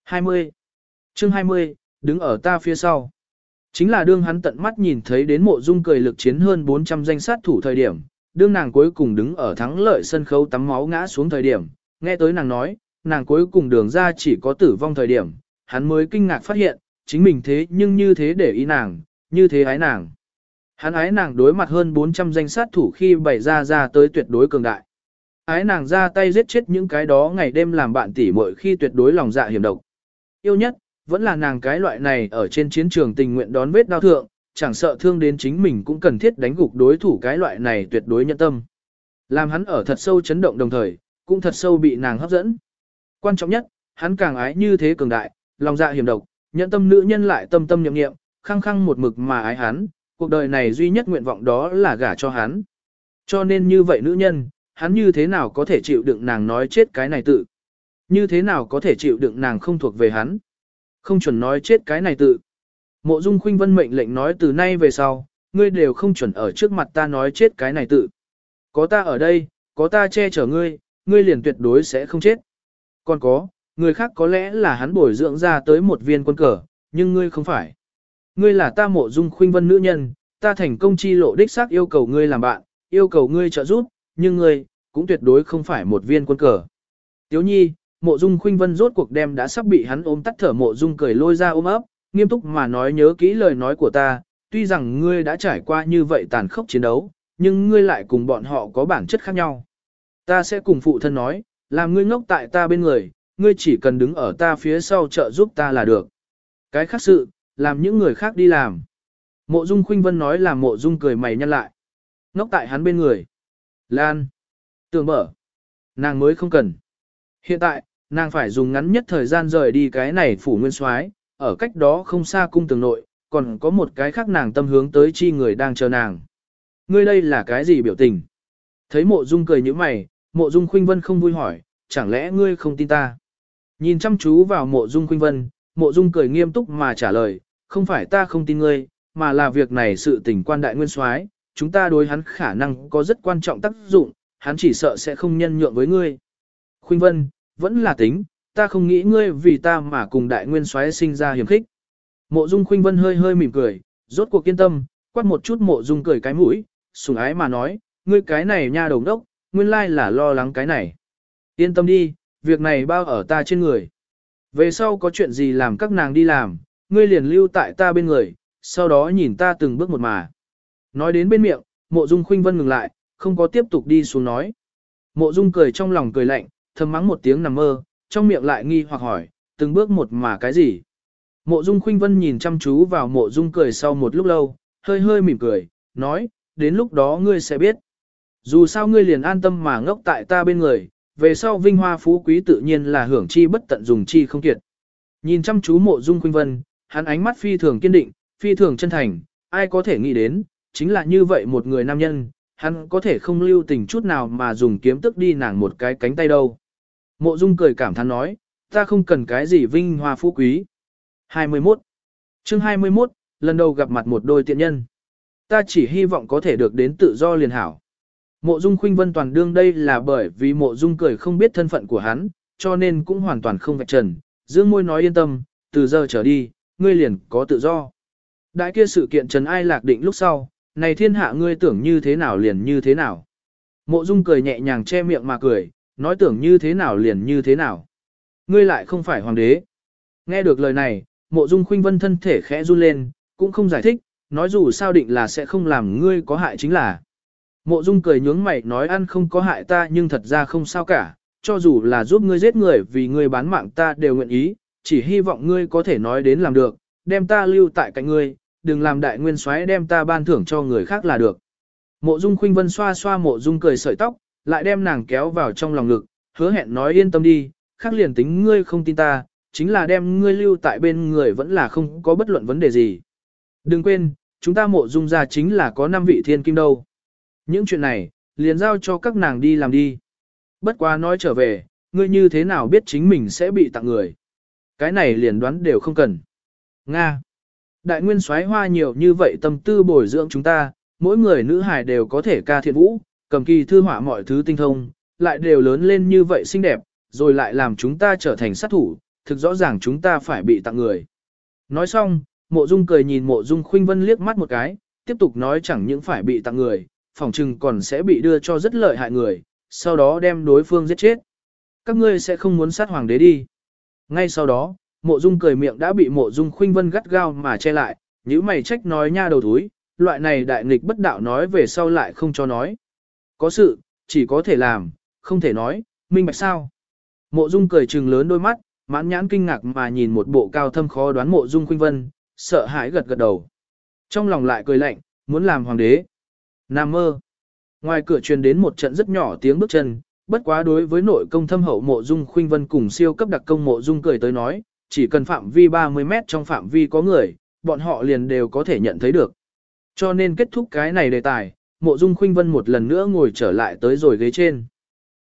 20. chương 20, đứng ở ta phía sau. Chính là đương hắn tận mắt nhìn thấy đến mộ dung cười lực chiến hơn 400 danh sát thủ thời điểm, đương nàng cuối cùng đứng ở thắng lợi sân khấu tắm máu ngã xuống thời điểm, nghe tới nàng nói, nàng cuối cùng đường ra chỉ có tử vong thời điểm, hắn mới kinh ngạc phát hiện, chính mình thế nhưng như thế để ý nàng, như thế ái nàng. Hắn ái nàng đối mặt hơn 400 danh sát thủ khi bày ra ra tới tuyệt đối cường đại. Ái nàng ra tay giết chết những cái đó ngày đêm làm bạn tỉ muội khi tuyệt đối lòng dạ hiểm độc. Yêu nhất, vẫn là nàng cái loại này ở trên chiến trường tình nguyện đón vết đau thượng, chẳng sợ thương đến chính mình cũng cần thiết đánh gục đối thủ cái loại này tuyệt đối nhận tâm. Làm hắn ở thật sâu chấn động đồng thời, cũng thật sâu bị nàng hấp dẫn. Quan trọng nhất, hắn càng ái như thế cường đại, lòng dạ hiểm độc, nhận tâm nữ nhân lại tâm tâm nhậm nghiệm, khăng khăng một mực mà ái hắn, cuộc đời này duy nhất nguyện vọng đó là gả cho hắn. Cho nên như vậy nữ nhân, hắn như thế nào có thể chịu đựng nàng nói chết cái này tự? Như thế nào có thể chịu đựng nàng không thuộc về hắn? Không chuẩn nói chết cái này tự. Mộ Dung Khuynh Vân mệnh lệnh nói từ nay về sau, ngươi đều không chuẩn ở trước mặt ta nói chết cái này tự. Có ta ở đây, có ta che chở ngươi, ngươi liền tuyệt đối sẽ không chết. Còn có, người khác có lẽ là hắn bồi dưỡng ra tới một viên quân cờ, nhưng ngươi không phải. Ngươi là ta mộ dung khuynh vân nữ nhân, ta thành công chi lộ đích xác yêu cầu ngươi làm bạn, yêu cầu ngươi trợ giúp, nhưng ngươi, cũng tuyệt đối không phải một viên quân cờ. Tiếu nhi, mộ dung khuynh vân rốt cuộc đem đã sắp bị hắn ôm tắt thở mộ dung cười lôi ra ôm ấp, nghiêm túc mà nói nhớ kỹ lời nói của ta, tuy rằng ngươi đã trải qua như vậy tàn khốc chiến đấu, nhưng ngươi lại cùng bọn họ có bản chất khác nhau. Ta sẽ cùng phụ thân nói, làm ngươi ngốc tại ta bên người, ngươi chỉ cần đứng ở ta phía sau trợ giúp ta là được. Cái khác sự, làm những người khác đi làm. Mộ Dung Khuynh Vân nói là Mộ Dung cười mày nhăn lại. Ngốc tại hắn bên người. Lan. Tường mở. Nàng mới không cần. Hiện tại, nàng phải dùng ngắn nhất thời gian rời đi cái này phủ nguyên soái, ở cách đó không xa cung tường nội, còn có một cái khác nàng tâm hướng tới chi người đang chờ nàng. Ngươi đây là cái gì biểu tình? Thấy mộ dung cười như mày, mộ dung khuynh vân không vui hỏi, chẳng lẽ ngươi không tin ta? Nhìn chăm chú vào mộ dung khuynh vân, mộ dung cười nghiêm túc mà trả lời, không phải ta không tin ngươi, mà là việc này sự tình quan đại nguyên soái, chúng ta đối hắn khả năng có rất quan trọng tác dụng, hắn chỉ sợ sẽ không nhân nhượng với ngươi. Khuynh vân, vẫn là tính, ta không nghĩ ngươi vì ta mà cùng đại nguyên soái sinh ra hiểm khích. Mộ Dung Khuynh Vân hơi hơi mỉm cười, rốt cuộc kiên tâm, quát một chút Mộ Dung cười cái mũi, sủng ái mà nói, ngươi cái này nha đầu đốc, nguyên lai là lo lắng cái này. Yên tâm đi, việc này bao ở ta trên người. Về sau có chuyện gì làm các nàng đi làm, ngươi liền lưu tại ta bên người, sau đó nhìn ta từng bước một mà. Nói đến bên miệng, Mộ Dung Khuynh Vân ngừng lại, không có tiếp tục đi xuống nói. Mộ Dung cười trong lòng cười lạnh, thầm mắng một tiếng nằm mơ, trong miệng lại nghi hoặc hỏi, từng bước một mà cái gì. Mộ Dung Khuynh Vân nhìn chăm chú vào Mộ Dung cười sau một lúc lâu, hơi hơi mỉm cười, nói, đến lúc đó ngươi sẽ biết. Dù sao ngươi liền an tâm mà ngốc tại ta bên người, về sau vinh hoa phú quý tự nhiên là hưởng chi bất tận dùng chi không kiệt. Nhìn chăm chú Mộ Dung Khuynh Vân, hắn ánh mắt phi thường kiên định, phi thường chân thành, ai có thể nghĩ đến, chính là như vậy một người nam nhân, hắn có thể không lưu tình chút nào mà dùng kiếm tức đi nàng một cái cánh tay đâu. Mộ Dung cười cảm thán nói, ta không cần cái gì vinh hoa phú quý. 21. chương 21, lần đầu gặp mặt một đôi tiện nhân. Ta chỉ hy vọng có thể được đến tự do liền hảo. Mộ Dung Khuynh Vân toàn đương đây là bởi vì Mộ Dung cười không biết thân phận của hắn, cho nên cũng hoàn toàn không vạch trần. Dương môi nói yên tâm, từ giờ trở đi, ngươi liền có tự do. Đại kia sự kiện trần ai lạc định lúc sau, này thiên hạ ngươi tưởng như thế nào liền như thế nào. Mộ Dung cười nhẹ nhàng che miệng mà cười, nói tưởng như thế nào liền như thế nào. Ngươi lại không phải hoàng đế. Nghe được lời này, mộ dung khuynh vân thân thể khẽ run lên, cũng không giải thích, nói dù sao định là sẽ không làm ngươi có hại chính là. Mộ dung cười nhướng mày nói ăn không có hại ta nhưng thật ra không sao cả, cho dù là giúp ngươi giết người vì ngươi bán mạng ta đều nguyện ý, chỉ hy vọng ngươi có thể nói đến làm được, đem ta lưu tại cạnh ngươi, đừng làm đại nguyên soái đem ta ban thưởng cho người khác là được. Mộ dung khuynh vân xoa xoa mộ dung cười sợi tóc, lại đem nàng kéo vào trong lòng ngực, hứa hẹn nói yên tâm đi, khác liền tính ngươi không tin ta, chính là đem ngươi lưu tại bên người vẫn là không có bất luận vấn đề gì. Đừng quên, chúng ta mộ dung ra chính là có năm vị thiên kim đâu. Những chuyện này, liền giao cho các nàng đi làm đi. Bất quá nói trở về, ngươi như thế nào biết chính mình sẽ bị tặng người. Cái này liền đoán đều không cần. Nga. Đại nguyên soái hoa nhiều như vậy tâm tư bồi dưỡng chúng ta, mỗi người nữ hài đều có thể ca thiện vũ, cầm kỳ thư họa mọi thứ tinh thông, lại đều lớn lên như vậy xinh đẹp, rồi lại làm chúng ta trở thành sát thủ, thực rõ ràng chúng ta phải bị tặng người. Nói xong, mộ dung cười nhìn mộ dung khuynh vân liếc mắt một cái, tiếp tục nói chẳng những phải bị tặng người, phòng trừng còn sẽ bị đưa cho rất lợi hại người, sau đó đem đối phương giết chết. Các ngươi sẽ không muốn sát hoàng đế đi. Ngay sau đó, mộ dung cười miệng đã bị mộ dung khuynh vân gắt gao mà che lại, những mày trách nói nha đầu thúi, loại này đại nghịch bất đạo nói về sau lại không cho nói. Có sự, chỉ có thể làm, không thể nói, minh bạch sao. Mộ dung cười trừng lớn đôi mắt, mãn nhãn kinh ngạc mà nhìn một bộ cao thâm khó đoán mộ dung khuynh vân, sợ hãi gật gật đầu. Trong lòng lại cười lạnh, muốn làm hoàng đế. Nam mơ. Ngoài cửa truyền đến một trận rất nhỏ tiếng bước chân, bất quá đối với nội công thâm hậu mộ dung khuynh vân cùng siêu cấp đặc công mộ dung cười tới nói, chỉ cần phạm vi 30 mét trong phạm vi có người, bọn họ liền đều có thể nhận thấy được. Cho nên kết thúc cái này đề tài, mộ dung khuynh vân một lần nữa ngồi trở lại tới rồi ghế trên.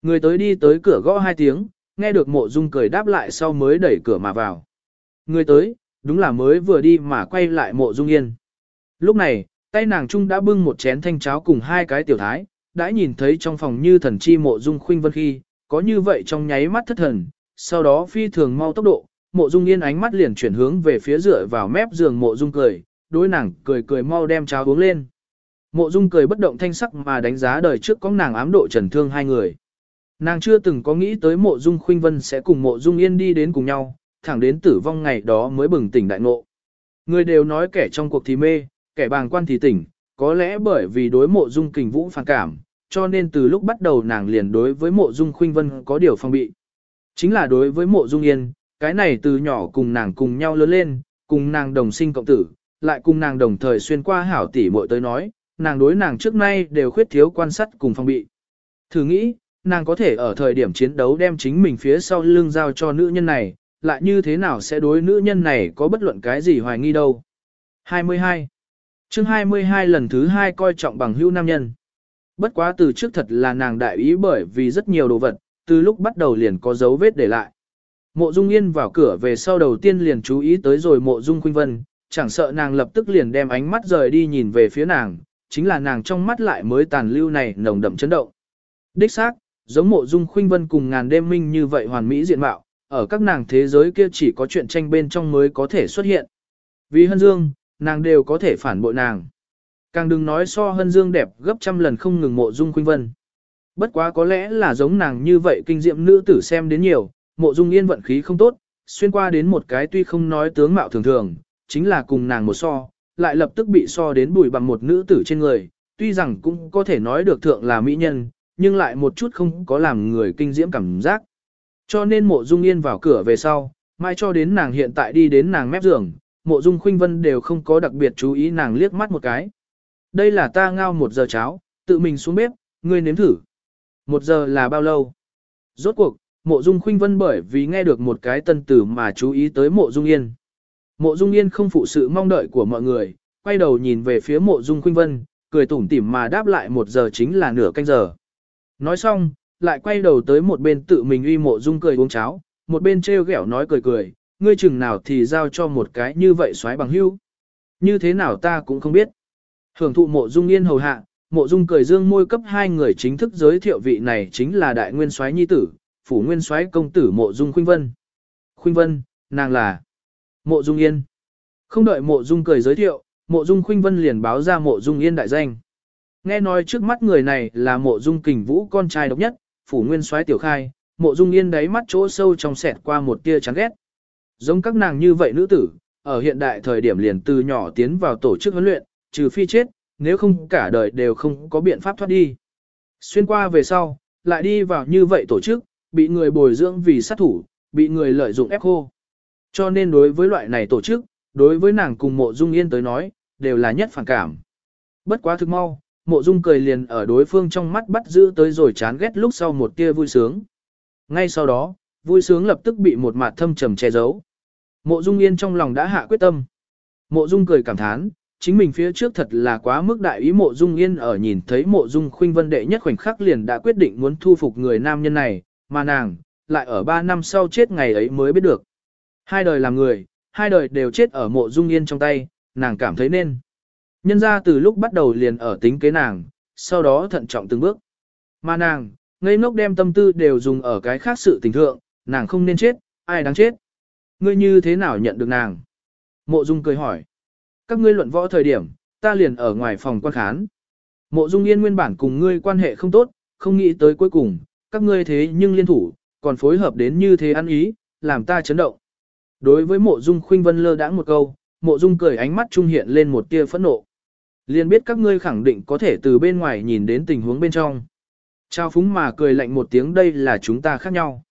Người tới đi tới cửa gõ hai tiếng, nghe được mộ dung cười đáp lại sau mới đẩy cửa mà vào. Người tới, đúng là mới vừa đi mà quay lại mộ dung yên. Lúc này, tay nàng trung đã bưng một chén thanh cháo cùng hai cái tiểu thái, đã nhìn thấy trong phòng như thần chi mộ dung khuynh vân khi, có như vậy trong nháy mắt thất thần, sau đó phi thường mau tốc độ, mộ dung yên ánh mắt liền chuyển hướng về phía dựa vào mép giường mộ dung cười, đối nàng cười cười mau đem cháo uống lên. Mộ dung cười bất động thanh sắc mà đánh giá đời trước có nàng ám độ trần thương hai người. Nàng chưa từng có nghĩ tới mộ dung khuynh vân sẽ cùng mộ dung yên đi đến cùng nhau, thẳng đến tử vong ngày đó mới bừng tỉnh đại ngộ. Người đều nói kẻ trong cuộc thì mê, kẻ bàng quan thì tỉnh, có lẽ bởi vì đối mộ dung kình vũ phản cảm, cho nên từ lúc bắt đầu nàng liền đối với mộ dung khuynh vân có điều phong bị. Chính là đối với mộ dung yên, cái này từ nhỏ cùng nàng cùng nhau lớn lên, cùng nàng đồng sinh cộng tử, lại cùng nàng đồng thời xuyên qua hảo tỷ muội tới nói, nàng đối nàng trước nay đều khuyết thiếu quan sát cùng phong bị. Thử nghĩ, nàng có thể ở thời điểm chiến đấu đem chính mình phía sau lưng giao cho nữ nhân này, lại như thế nào sẽ đối nữ nhân này có bất luận cái gì hoài nghi đâu. 22. chương 22 lần thứ hai coi trọng bằng hữu nam nhân. Bất quá từ trước thật là nàng đại ý bởi vì rất nhiều đồ vật, từ lúc bắt đầu liền có dấu vết để lại. Mộ Dung Yên vào cửa về sau đầu tiên liền chú ý tới rồi Mộ Dung Khuynh Vân, chẳng sợ nàng lập tức liền đem ánh mắt rời đi nhìn về phía nàng, chính là nàng trong mắt lại mới tàn lưu này nồng đậm chấn động. Đích xác, giống Mộ Dung Khuynh Vân cùng ngàn đêm minh như vậy hoàn mỹ diện mạo, ở các nàng thế giới kia chỉ có chuyện tranh bên trong mới có thể xuất hiện. Vì Hân Dương, nàng đều có thể phản bội nàng. Càng đừng nói so Hân Dương đẹp gấp trăm lần không ngừng Mộ Dung Khuynh Vân. Bất quá có lẽ là giống nàng như vậy kinh diệm nữ tử xem đến nhiều, mộ dung yên vận khí không tốt, xuyên qua đến một cái tuy không nói tướng mạo thường thường, chính là cùng nàng một so, lại lập tức bị so đến bùi bằng một nữ tử trên người, tuy rằng cũng có thể nói được thượng là mỹ nhân, nhưng lại một chút không có làm người kinh diễm cảm giác. Cho nên mộ dung yên vào cửa về sau, mai cho đến nàng hiện tại đi đến nàng mép giường, mộ dung khuynh vân đều không có đặc biệt chú ý nàng liếc mắt một cái. Đây là ta ngao một giờ cháo, tự mình xuống bếp, ngươi nếm thử. Một giờ là bao lâu? Rốt cuộc, mộ dung khuynh vân bởi vì nghe được một cái tân tử mà chú ý tới mộ dung yên. Mộ dung yên không phụ sự mong đợi của mọi người, quay đầu nhìn về phía mộ dung khuynh vân, cười tủm tỉm mà đáp lại một giờ chính là nửa canh giờ. Nói xong, lại quay đầu tới một bên tự mình uy mộ dung cười uống cháo, một bên trêu ghẹo nói cười cười, ngươi chừng nào thì giao cho một cái như vậy xoáy bằng hưu. Như thế nào ta cũng không biết. Hưởng thụ mộ dung yên hầu hạ, mộ dung cười dương môi cấp hai người chính thức giới thiệu vị này chính là đại nguyên soái nhi tử, phủ nguyên soái công tử mộ dung khuynh vân. Khuynh vân, nàng là mộ dung yên. Không đợi mộ dung cười giới thiệu, mộ dung khuynh vân liền báo ra mộ dung yên đại danh. Nghe nói trước mắt người này là mộ dung kình vũ con trai độc nhất, phủ nguyên soái tiểu khai, mộ dung yên đáy mắt chỗ sâu trong xẹt qua một tia chán ghét. Giống các nàng như vậy nữ tử, ở hiện đại thời điểm liền từ nhỏ tiến vào tổ chức huấn luyện, trừ phi chết, nếu không cả đời đều không có biện pháp thoát đi. Xuyên qua về sau, lại đi vào như vậy tổ chức, bị người bồi dưỡng vì sát thủ, bị người lợi dụng ép khô. Cho nên đối với loại này tổ chức, đối với nàng cùng mộ dung yên tới nói, đều là nhất phản cảm. Bất quá thực mau, mộ dung cười liền ở đối phương trong mắt bắt giữ tới rồi chán ghét lúc sau một tia vui sướng. Ngay sau đó, vui sướng lập tức bị một mặt thâm trầm che giấu. Mộ dung yên trong lòng đã hạ quyết tâm. Mộ dung cười cảm thán, chính mình phía trước thật là quá mức đại ý mộ dung yên ở nhìn thấy mộ dung khuynh vân đệ nhất khoảnh khắc liền đã quyết định muốn thu phục người nam nhân này, mà nàng, lại ở 3 năm sau chết ngày ấy mới biết được. Hai đời làm người, hai đời đều chết ở mộ dung yên trong tay, nàng cảm thấy nên. Nhân ra từ lúc bắt đầu liền ở tính kế nàng, sau đó thận trọng từng bước. Mà nàng, ngây ngốc đem tâm tư đều dùng ở cái khác sự tình thượng, nàng không nên chết, ai đáng chết. Ngươi như thế nào nhận được nàng? Mộ Dung cười hỏi. Các ngươi luận võ thời điểm, ta liền ở ngoài phòng quan khán. Mộ Dung Yên nguyên bản cùng ngươi quan hệ không tốt, không nghĩ tới cuối cùng, các ngươi thế nhưng liên thủ, còn phối hợp đến như thế ăn ý, làm ta chấn động. Đối với mộ Dung khuynh vân lơ đãng một câu, mộ Dung cười ánh mắt trung hiện lên một tia phẫn nộ. Liền biết các ngươi khẳng định có thể từ bên ngoài nhìn đến tình huống bên trong. Trao phúng mà cười lạnh một tiếng đây là chúng ta khác nhau.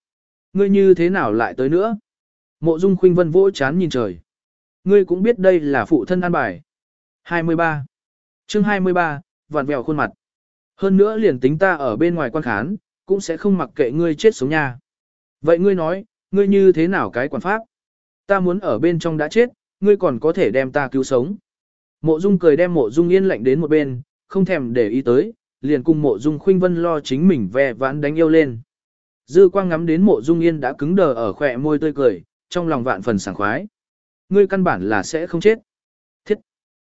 Ngươi như thế nào lại tới nữa? Mộ Dung khuynh vân vỗ chán nhìn trời. Ngươi cũng biết đây là phụ thân an bài. 23. chương 23, vạn vẹo khuôn mặt. Hơn nữa liền tính ta ở bên ngoài quan khán, cũng sẽ không mặc kệ ngươi chết sống nha. Vậy ngươi nói, ngươi như thế nào cái quản pháp? Ta muốn ở bên trong đã chết, ngươi còn có thể đem ta cứu sống. Mộ Dung cười đem Mộ Dung yên lạnh đến một bên, không thèm để ý tới, liền cùng Mộ Dung khuynh vân lo chính mình ve vãn đánh yêu lên. Dư quang ngắm đến Mộ Dung yên đã cứng đờ ở khỏe môi tươi cười, trong lòng vạn phần sảng khoái. Ngươi căn bản là sẽ không chết. Thiết!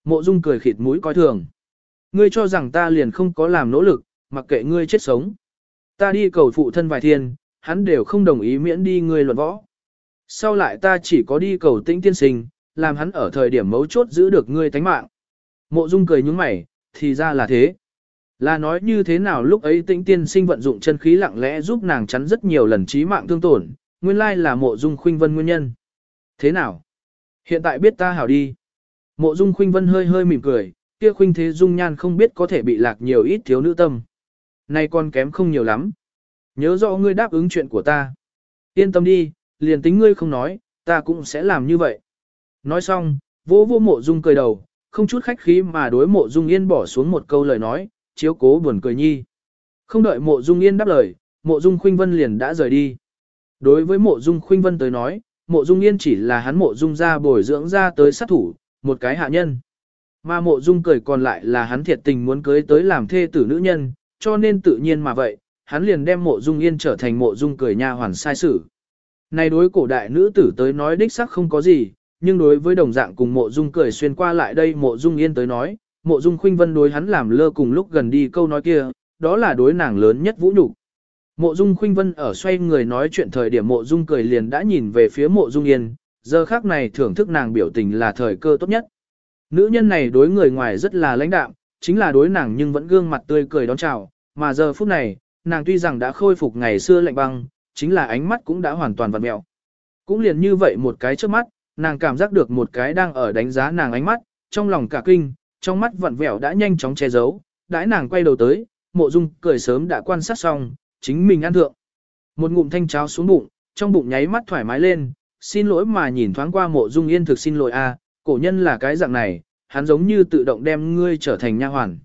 Mộ Dung cười khịt mũi coi thường. Ngươi cho rằng ta liền không có làm nỗ lực, mặc kệ ngươi chết sống. Ta đi cầu phụ thân vài thiên, hắn đều không đồng ý miễn đi ngươi luận võ. Sau lại ta chỉ có đi cầu tĩnh tiên sinh, làm hắn ở thời điểm mấu chốt giữ được ngươi tánh mạng. Mộ Dung cười nhúng mày, thì ra là thế. Là nói như thế nào lúc ấy tĩnh tiên sinh vận dụng chân khí lặng lẽ giúp nàng chắn rất nhiều lần chí mạng thương tổn, nguyên lai là mộ dung khuynh vân nguyên nhân. Thế nào? Hiện tại biết ta hảo đi. Mộ dung khuynh vân hơi hơi mỉm cười, kia khuynh thế dung nhan không biết có thể bị lạc nhiều ít thiếu nữ tâm. Nay con kém không nhiều lắm. Nhớ rõ ngươi đáp ứng chuyện của ta. Yên tâm đi, liền tính ngươi không nói, ta cũng sẽ làm như vậy. Nói xong, vô vô mộ dung cười đầu, không chút khách khí mà đối mộ dung yên bỏ xuống một câu lời nói, chiếu cố buồn cười nhi. Không đợi mộ dung yên đáp lời, mộ dung khuynh vân liền đã rời đi. Đối với mộ dung khuynh vân tới nói, mộ dung yên chỉ là hắn mộ dung ra bồi dưỡng ra tới sát thủ, một cái hạ nhân. Mà mộ dung cười còn lại là hắn thiệt tình muốn cưới tới làm thê tử nữ nhân, cho nên tự nhiên mà vậy, hắn liền đem mộ dung yên trở thành mộ dung cười nha hoàn sai sử. Này đối cổ đại nữ tử tới nói đích sắc không có gì, nhưng đối với đồng dạng cùng mộ dung cười xuyên qua lại đây mộ dung yên tới nói, mộ dung khuynh vân đối hắn làm lơ cùng lúc gần đi câu nói kia, đó là đối nàng lớn nhất vũ nhục. Mộ dung khuynh vân ở xoay người nói chuyện thời điểm mộ dung cười liền đã nhìn về phía mộ dung yên, giờ khác này thưởng thức nàng biểu tình là thời cơ tốt nhất. Nữ nhân này đối người ngoài rất là lãnh đạm, chính là đối nàng nhưng vẫn gương mặt tươi cười đón chào, mà giờ phút này, nàng tuy rằng đã khôi phục ngày xưa lạnh băng, chính là ánh mắt cũng đã hoàn toàn vặn mẹo. Cũng liền như vậy một cái trước mắt, nàng cảm giác được một cái đang ở đánh giá nàng ánh mắt, trong lòng cả kinh, trong mắt vặn vẹo đã nhanh chóng che giấu, đãi nàng quay đầu tới, mộ dung cười sớm đã quan sát xong, chính mình ăn thượng. Một ngụm thanh cháo xuống bụng, trong bụng nháy mắt thoải mái lên, xin lỗi mà nhìn thoáng qua mộ dung yên thực xin lỗi a, cổ nhân là cái dạng này, hắn giống như tự động đem ngươi trở thành nha hoàn.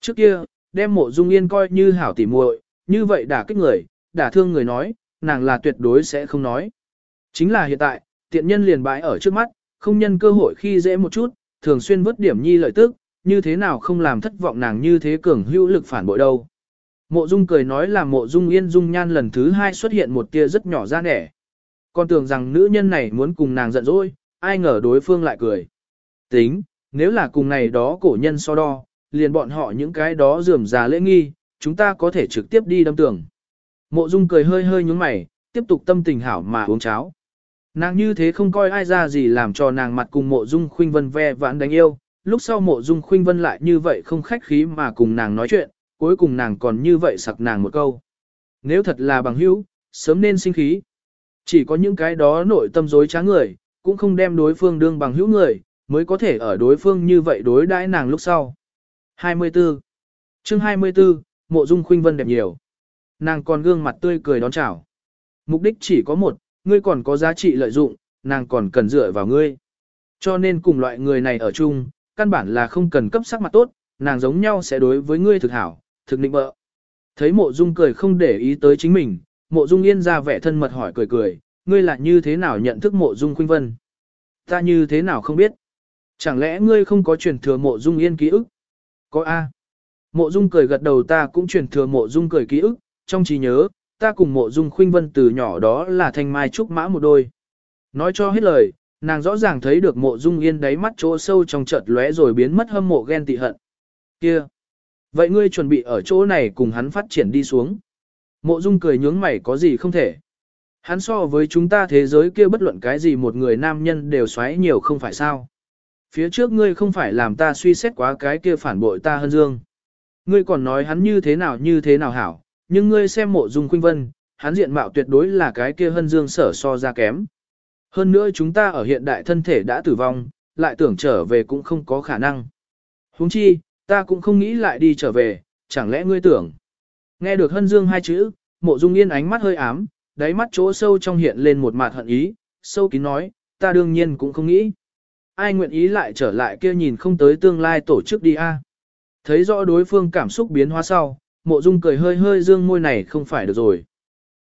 Trước kia, đem mộ dung yên coi như hảo tỉ muội, như vậy đả kích người, đả thương người nói, nàng là tuyệt đối sẽ không nói. Chính là hiện tại, tiện nhân liền bãi ở trước mắt, không nhân cơ hội khi dễ một chút, thường xuyên vứt điểm nhi lợi tức, như thế nào không làm thất vọng nàng như thế cường hữu lực phản bội đâu. Mộ Dung cười nói là Mộ Dung Yên Dung nhan lần thứ hai xuất hiện một tia rất nhỏ ra nẻ. Con tưởng rằng nữ nhân này muốn cùng nàng giận dỗi, ai ngờ đối phương lại cười. Tính, nếu là cùng này đó cổ nhân so đo, liền bọn họ những cái đó dườm già lễ nghi, chúng ta có thể trực tiếp đi đâm tưởng. Mộ Dung cười hơi hơi nhúng mày, tiếp tục tâm tình hảo mà uống cháo. Nàng như thế không coi ai ra gì làm cho nàng mặt cùng Mộ Dung Khuynh Vân ve vãn đánh yêu, lúc sau Mộ Dung Khuynh Vân lại như vậy không khách khí mà cùng nàng nói chuyện, cuối cùng nàng còn như vậy sặc nàng một câu. Nếu thật là bằng hữu, sớm nên sinh khí. Chỉ có những cái đó nội tâm dối trá người, cũng không đem đối phương đương bằng hữu người, mới có thể ở đối phương như vậy đối đãi nàng lúc sau. 24. chương 24, Mộ Dung Khuynh Vân đẹp nhiều. Nàng còn gương mặt tươi cười đón chào. Mục đích chỉ có một, ngươi còn có giá trị lợi dụng, nàng còn cần dựa vào ngươi. Cho nên cùng loại người này ở chung, căn bản là không cần cấp sắc mặt tốt, nàng giống nhau sẽ đối với ngươi thực hảo, thực định bợ. Thấy mộ dung cười không để ý tới chính mình, mộ dung yên ra vẻ thân mật hỏi cười cười, ngươi là như thế nào nhận thức mộ dung khuynh vân? Ta như thế nào không biết? Chẳng lẽ ngươi không có truyền thừa mộ dung yên ký ức? Có A. Mộ dung cười gật đầu ta cũng truyền thừa mộ dung cười ký ức, trong trí nhớ, ta cùng mộ dung khuynh vân từ nhỏ đó là thanh mai trúc mã một đôi. Nói cho hết lời, nàng rõ ràng thấy được mộ dung yên đáy mắt chỗ sâu trong chợt lóe rồi biến mất hâm mộ ghen tị hận. Kia! Vậy ngươi chuẩn bị ở chỗ này cùng hắn phát triển đi xuống. Mộ dung cười nhướng mày có gì không thể. Hắn so với chúng ta thế giới kia bất luận cái gì một người nam nhân đều xoáy nhiều không phải sao. Phía trước ngươi không phải làm ta suy xét quá cái kia phản bội ta hơn dương. Ngươi còn nói hắn như thế nào như thế nào hảo, nhưng ngươi xem mộ dung khuynh vân, hắn diện mạo tuyệt đối là cái kia hân dương sở so ra kém. Hơn nữa chúng ta ở hiện đại thân thể đã tử vong, lại tưởng trở về cũng không có khả năng. huống chi, ta cũng không nghĩ lại đi trở về, chẳng lẽ ngươi tưởng. Nghe được hân dương hai chữ, mộ dung yên ánh mắt hơi ám, đáy mắt chỗ sâu trong hiện lên một mặt hận ý, sâu kín nói, ta đương nhiên cũng không nghĩ. Ai nguyện ý lại trở lại kia nhìn không tới tương lai tổ chức đi a Thấy rõ đối phương cảm xúc biến hóa sau, mộ dung cười hơi hơi dương môi này không phải được rồi.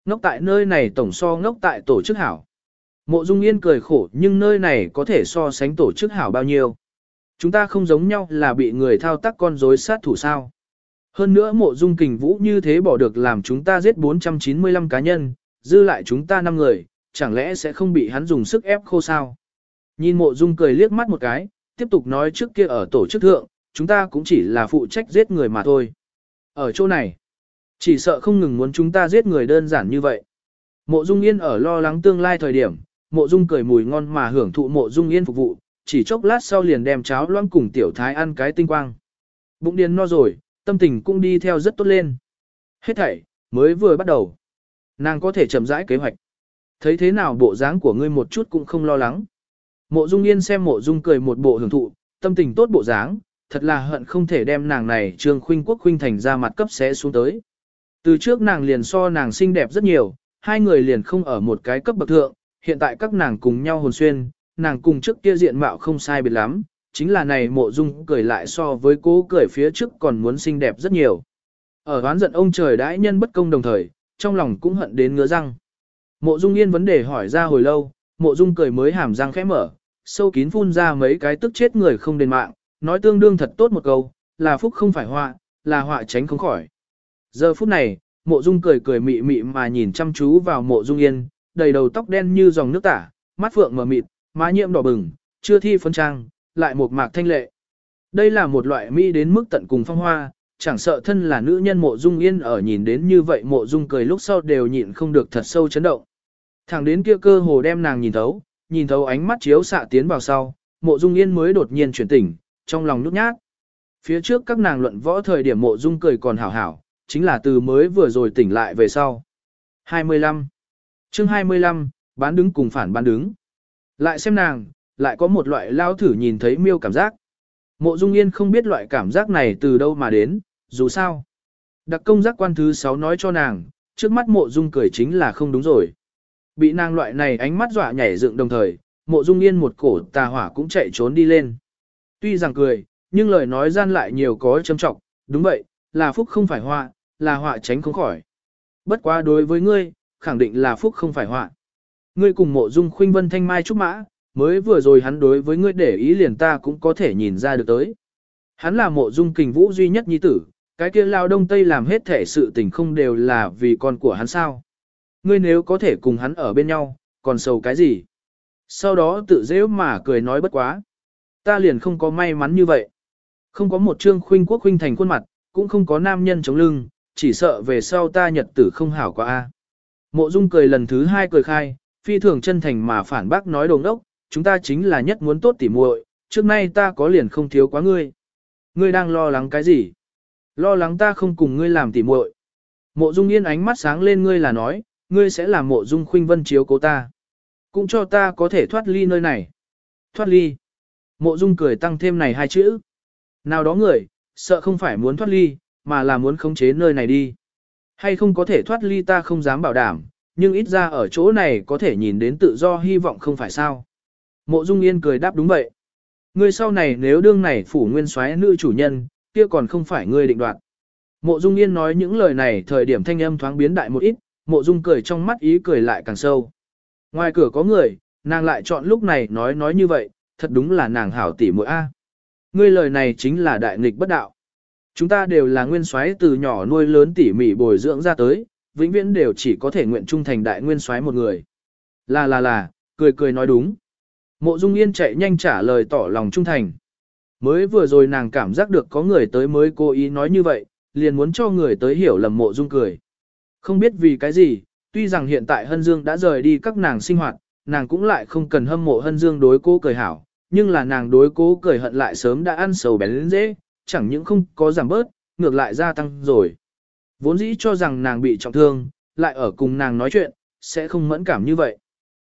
Ngốc tại nơi này tổng so ngốc tại tổ chức hảo. Mộ dung yên cười khổ nhưng nơi này có thể so sánh tổ chức hảo bao nhiêu. Chúng ta không giống nhau là bị người thao tác con rối sát thủ sao. Hơn nữa mộ dung kình vũ như thế bỏ được làm chúng ta giết 495 cá nhân, dư lại chúng ta 5 người, chẳng lẽ sẽ không bị hắn dùng sức ép khô sao. Nhìn mộ dung cười liếc mắt một cái, tiếp tục nói trước kia ở tổ chức thượng, chúng ta cũng chỉ là phụ trách giết người mà thôi. Ở chỗ này, chỉ sợ không ngừng muốn chúng ta giết người đơn giản như vậy. Mộ Dung Yên ở lo lắng tương lai thời điểm, Mộ Dung cười mùi ngon mà hưởng thụ Mộ Dung Yên phục vụ, chỉ chốc lát sau liền đem cháo loãng cùng tiểu thái ăn cái tinh quang. Bụng điên no rồi, tâm tình cũng đi theo rất tốt lên. Hết thảy, mới vừa bắt đầu. Nàng có thể chậm rãi kế hoạch. Thấy thế nào bộ dáng của ngươi một chút cũng không lo lắng. Mộ Dung Yên xem Mộ Dung cười một bộ hưởng thụ, tâm tình tốt bộ dáng, thật là hận không thể đem nàng này Trương Khuynh Quốc Khuynh thành ra mặt cấp sẽ xuống tới. Từ trước nàng liền so nàng xinh đẹp rất nhiều, hai người liền không ở một cái cấp bậc thượng, hiện tại các nàng cùng nhau hồn xuyên, nàng cùng trước kia diện mạo không sai biệt lắm, chính là này mộ dung cười lại so với cố cười phía trước còn muốn xinh đẹp rất nhiều. Ở oán giận ông trời đãi nhân bất công đồng thời, trong lòng cũng hận đến ngứa răng. Mộ dung yên vấn đề hỏi ra hồi lâu, mộ dung cười mới hàm răng khẽ mở, sâu kín phun ra mấy cái tức chết người không đền mạng, nói tương đương thật tốt một câu, là phúc không phải họa, là họa tránh không khỏi. Giờ phút này, mộ dung cười cười mị mị mà nhìn chăm chú vào mộ dung yên, đầy đầu tóc đen như dòng nước tả, mắt phượng mờ mịt, má nhiễm đỏ bừng, chưa thi phấn trang, lại một mạc thanh lệ. Đây là một loại mỹ đến mức tận cùng phong hoa, chẳng sợ thân là nữ nhân mộ dung yên ở nhìn đến như vậy mộ dung cười lúc sau đều nhịn không được thật sâu chấn động. Thẳng đến kia cơ hồ đem nàng nhìn thấu, nhìn thấu ánh mắt chiếu xạ tiến vào sau, mộ dung yên mới đột nhiên chuyển tỉnh, trong lòng nhút nhát. Phía trước các nàng luận võ thời điểm mộ dung cười còn hảo hảo, chính là từ mới vừa rồi tỉnh lại về sau. 25. chương 25, bán đứng cùng phản bán đứng. Lại xem nàng, lại có một loại lao thử nhìn thấy miêu cảm giác. Mộ Dung Yên không biết loại cảm giác này từ đâu mà đến, dù sao. Đặc công giác quan thứ 6 nói cho nàng, trước mắt mộ dung cười chính là không đúng rồi. Bị nàng loại này ánh mắt dọa nhảy dựng đồng thời, mộ dung yên một cổ tà hỏa cũng chạy trốn đi lên. Tuy rằng cười, nhưng lời nói gian lại nhiều có châm trọng, đúng vậy, là phúc không phải họa, là họa tránh không khỏi. Bất quá đối với ngươi, khẳng định là phúc không phải họa. Ngươi cùng mộ dung khuynh vân thanh mai trúc mã, mới vừa rồi hắn đối với ngươi để ý liền ta cũng có thể nhìn ra được tới. Hắn là mộ dung kình vũ duy nhất nhi tử, cái kia lao đông tây làm hết thể sự tình không đều là vì con của hắn sao. Ngươi nếu có thể cùng hắn ở bên nhau, còn sầu cái gì? Sau đó tự dễ mà cười nói bất quá. Ta liền không có may mắn như vậy. Không có một trương khuynh quốc khuynh thành khuôn mặt, cũng không có nam nhân chống lưng, chỉ sợ về sau ta nhật tử không hảo quá a. Mộ Dung cười lần thứ hai cười khai, phi thường chân thành mà phản bác nói đồng đốc, chúng ta chính là nhất muốn tốt tỉ muội, trước nay ta có liền không thiếu quá ngươi. Ngươi đang lo lắng cái gì? Lo lắng ta không cùng ngươi làm tỉ muội. Mộ Dung Yên ánh mắt sáng lên ngươi là nói, ngươi sẽ làm Mộ Dung Khuynh Vân chiếu cố ta, cũng cho ta có thể thoát ly nơi này. Thoát ly? Mộ Dung cười tăng thêm này hai chữ. Nào đó người, sợ không phải muốn thoát ly, mà là muốn khống chế nơi này đi. Hay không có thể thoát ly ta không dám bảo đảm, nhưng ít ra ở chỗ này có thể nhìn đến tự do hy vọng không phải sao. Mộ Dung Yên cười đáp đúng vậy. Ngươi sau này nếu đương này phủ nguyên soái nữ chủ nhân, kia còn không phải ngươi định đoạt. Mộ Dung Yên nói những lời này thời điểm thanh âm thoáng biến đại một ít, Mộ Dung cười trong mắt ý cười lại càng sâu. Ngoài cửa có người, nàng lại chọn lúc này nói nói như vậy, thật đúng là nàng hảo tỷ muội a. Ngươi lời này chính là đại nghịch bất đạo. Chúng ta đều là nguyên soái từ nhỏ nuôi lớn tỉ mỉ bồi dưỡng ra tới, vĩnh viễn đều chỉ có thể nguyện trung thành đại nguyên soái một người. Là là là, cười cười nói đúng. Mộ Dung Yên chạy nhanh trả lời tỏ lòng trung thành. Mới vừa rồi nàng cảm giác được có người tới mới cố ý nói như vậy, liền muốn cho người tới hiểu lầm mộ Dung cười. Không biết vì cái gì, tuy rằng hiện tại Hân Dương đã rời đi các nàng sinh hoạt, nàng cũng lại không cần hâm mộ Hân Dương đối cô cười hảo, nhưng là nàng đối cố cười hận lại sớm đã ăn sầu bén lên dễ, chẳng những không có giảm bớt, ngược lại gia tăng rồi. Vốn dĩ cho rằng nàng bị trọng thương, lại ở cùng nàng nói chuyện, sẽ không mẫn cảm như vậy.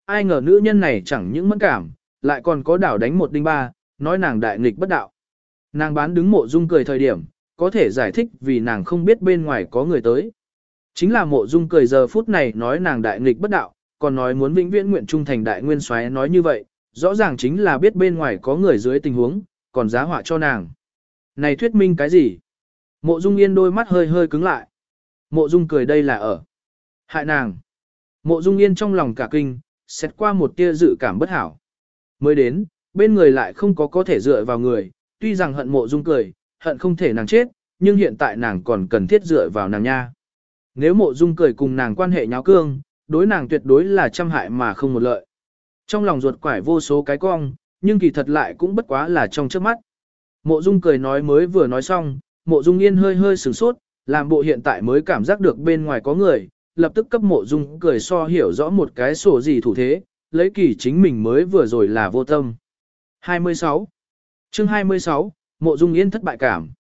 Ai ngờ nữ nhân này chẳng những mẫn cảm, lại còn có đảo đánh một đinh ba, nói nàng đại nghịch bất đạo. Nàng bán đứng mộ dung cười thời điểm, có thể giải thích vì nàng không biết bên ngoài có người tới. Chính là mộ dung cười giờ phút này nói nàng đại nghịch bất đạo, còn nói muốn vĩnh viễn nguyện trung thành đại nguyên soái nói như vậy, rõ ràng chính là biết bên ngoài có người dưới tình huống, còn giá họa cho nàng. Này thuyết minh cái gì? Mộ Dung Yên đôi mắt hơi hơi cứng lại. Mộ Dung cười đây là ở. Hại nàng. Mộ Dung Yên trong lòng cả kinh, xét qua một tia dự cảm bất hảo. Mới đến, bên người lại không có có thể dựa vào người, tuy rằng hận Mộ Dung cười, hận không thể nàng chết, nhưng hiện tại nàng còn cần thiết dựa vào nàng nha. Nếu Mộ Dung cười cùng nàng quan hệ nháo cương, đối nàng tuyệt đối là trăm hại mà không một lợi. Trong lòng ruột quải vô số cái cong, nhưng kỳ thật lại cũng bất quá là trong trước mắt. Mộ Dung cười nói mới vừa nói xong, Mộ Dung Yên hơi hơi sửng sốt, làm bộ hiện tại mới cảm giác được bên ngoài có người, lập tức cấp Mộ Dung cười so hiểu rõ một cái sổ gì thủ thế, lấy kỳ chính mình mới vừa rồi là vô tâm. 26. chương 26, Mộ Dung Yên thất bại cảm.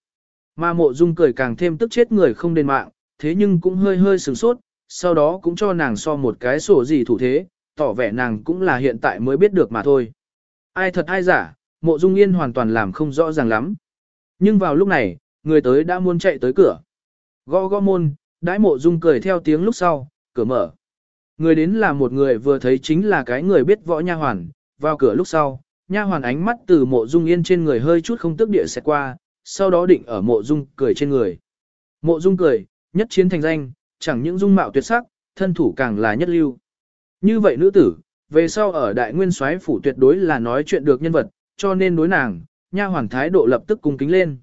Mà Mộ Dung cười càng thêm tức chết người không đền mạng, thế nhưng cũng hơi hơi sửng sốt, sau đó cũng cho nàng so một cái sổ gì thủ thế, tỏ vẻ nàng cũng là hiện tại mới biết được mà thôi. Ai thật ai giả, mộ dung yên hoàn toàn làm không rõ ràng lắm. Nhưng vào lúc này, người tới đã muốn chạy tới cửa. Gõ gõ môn, đãi mộ dung cười theo tiếng lúc sau, cửa mở. Người đến là một người vừa thấy chính là cái người biết võ nha hoàn, vào cửa lúc sau, nha hoàn ánh mắt từ mộ dung yên trên người hơi chút không tức địa sẽ qua, sau đó định ở mộ dung cười trên người. Mộ dung cười, nhất chiến thành danh, chẳng những dung mạo tuyệt sắc, thân thủ càng là nhất lưu. Như vậy nữ tử, về sau ở đại nguyên soái phủ tuyệt đối là nói chuyện được nhân vật, cho nên đối nàng, nha hoàn thái độ lập tức cung kính lên.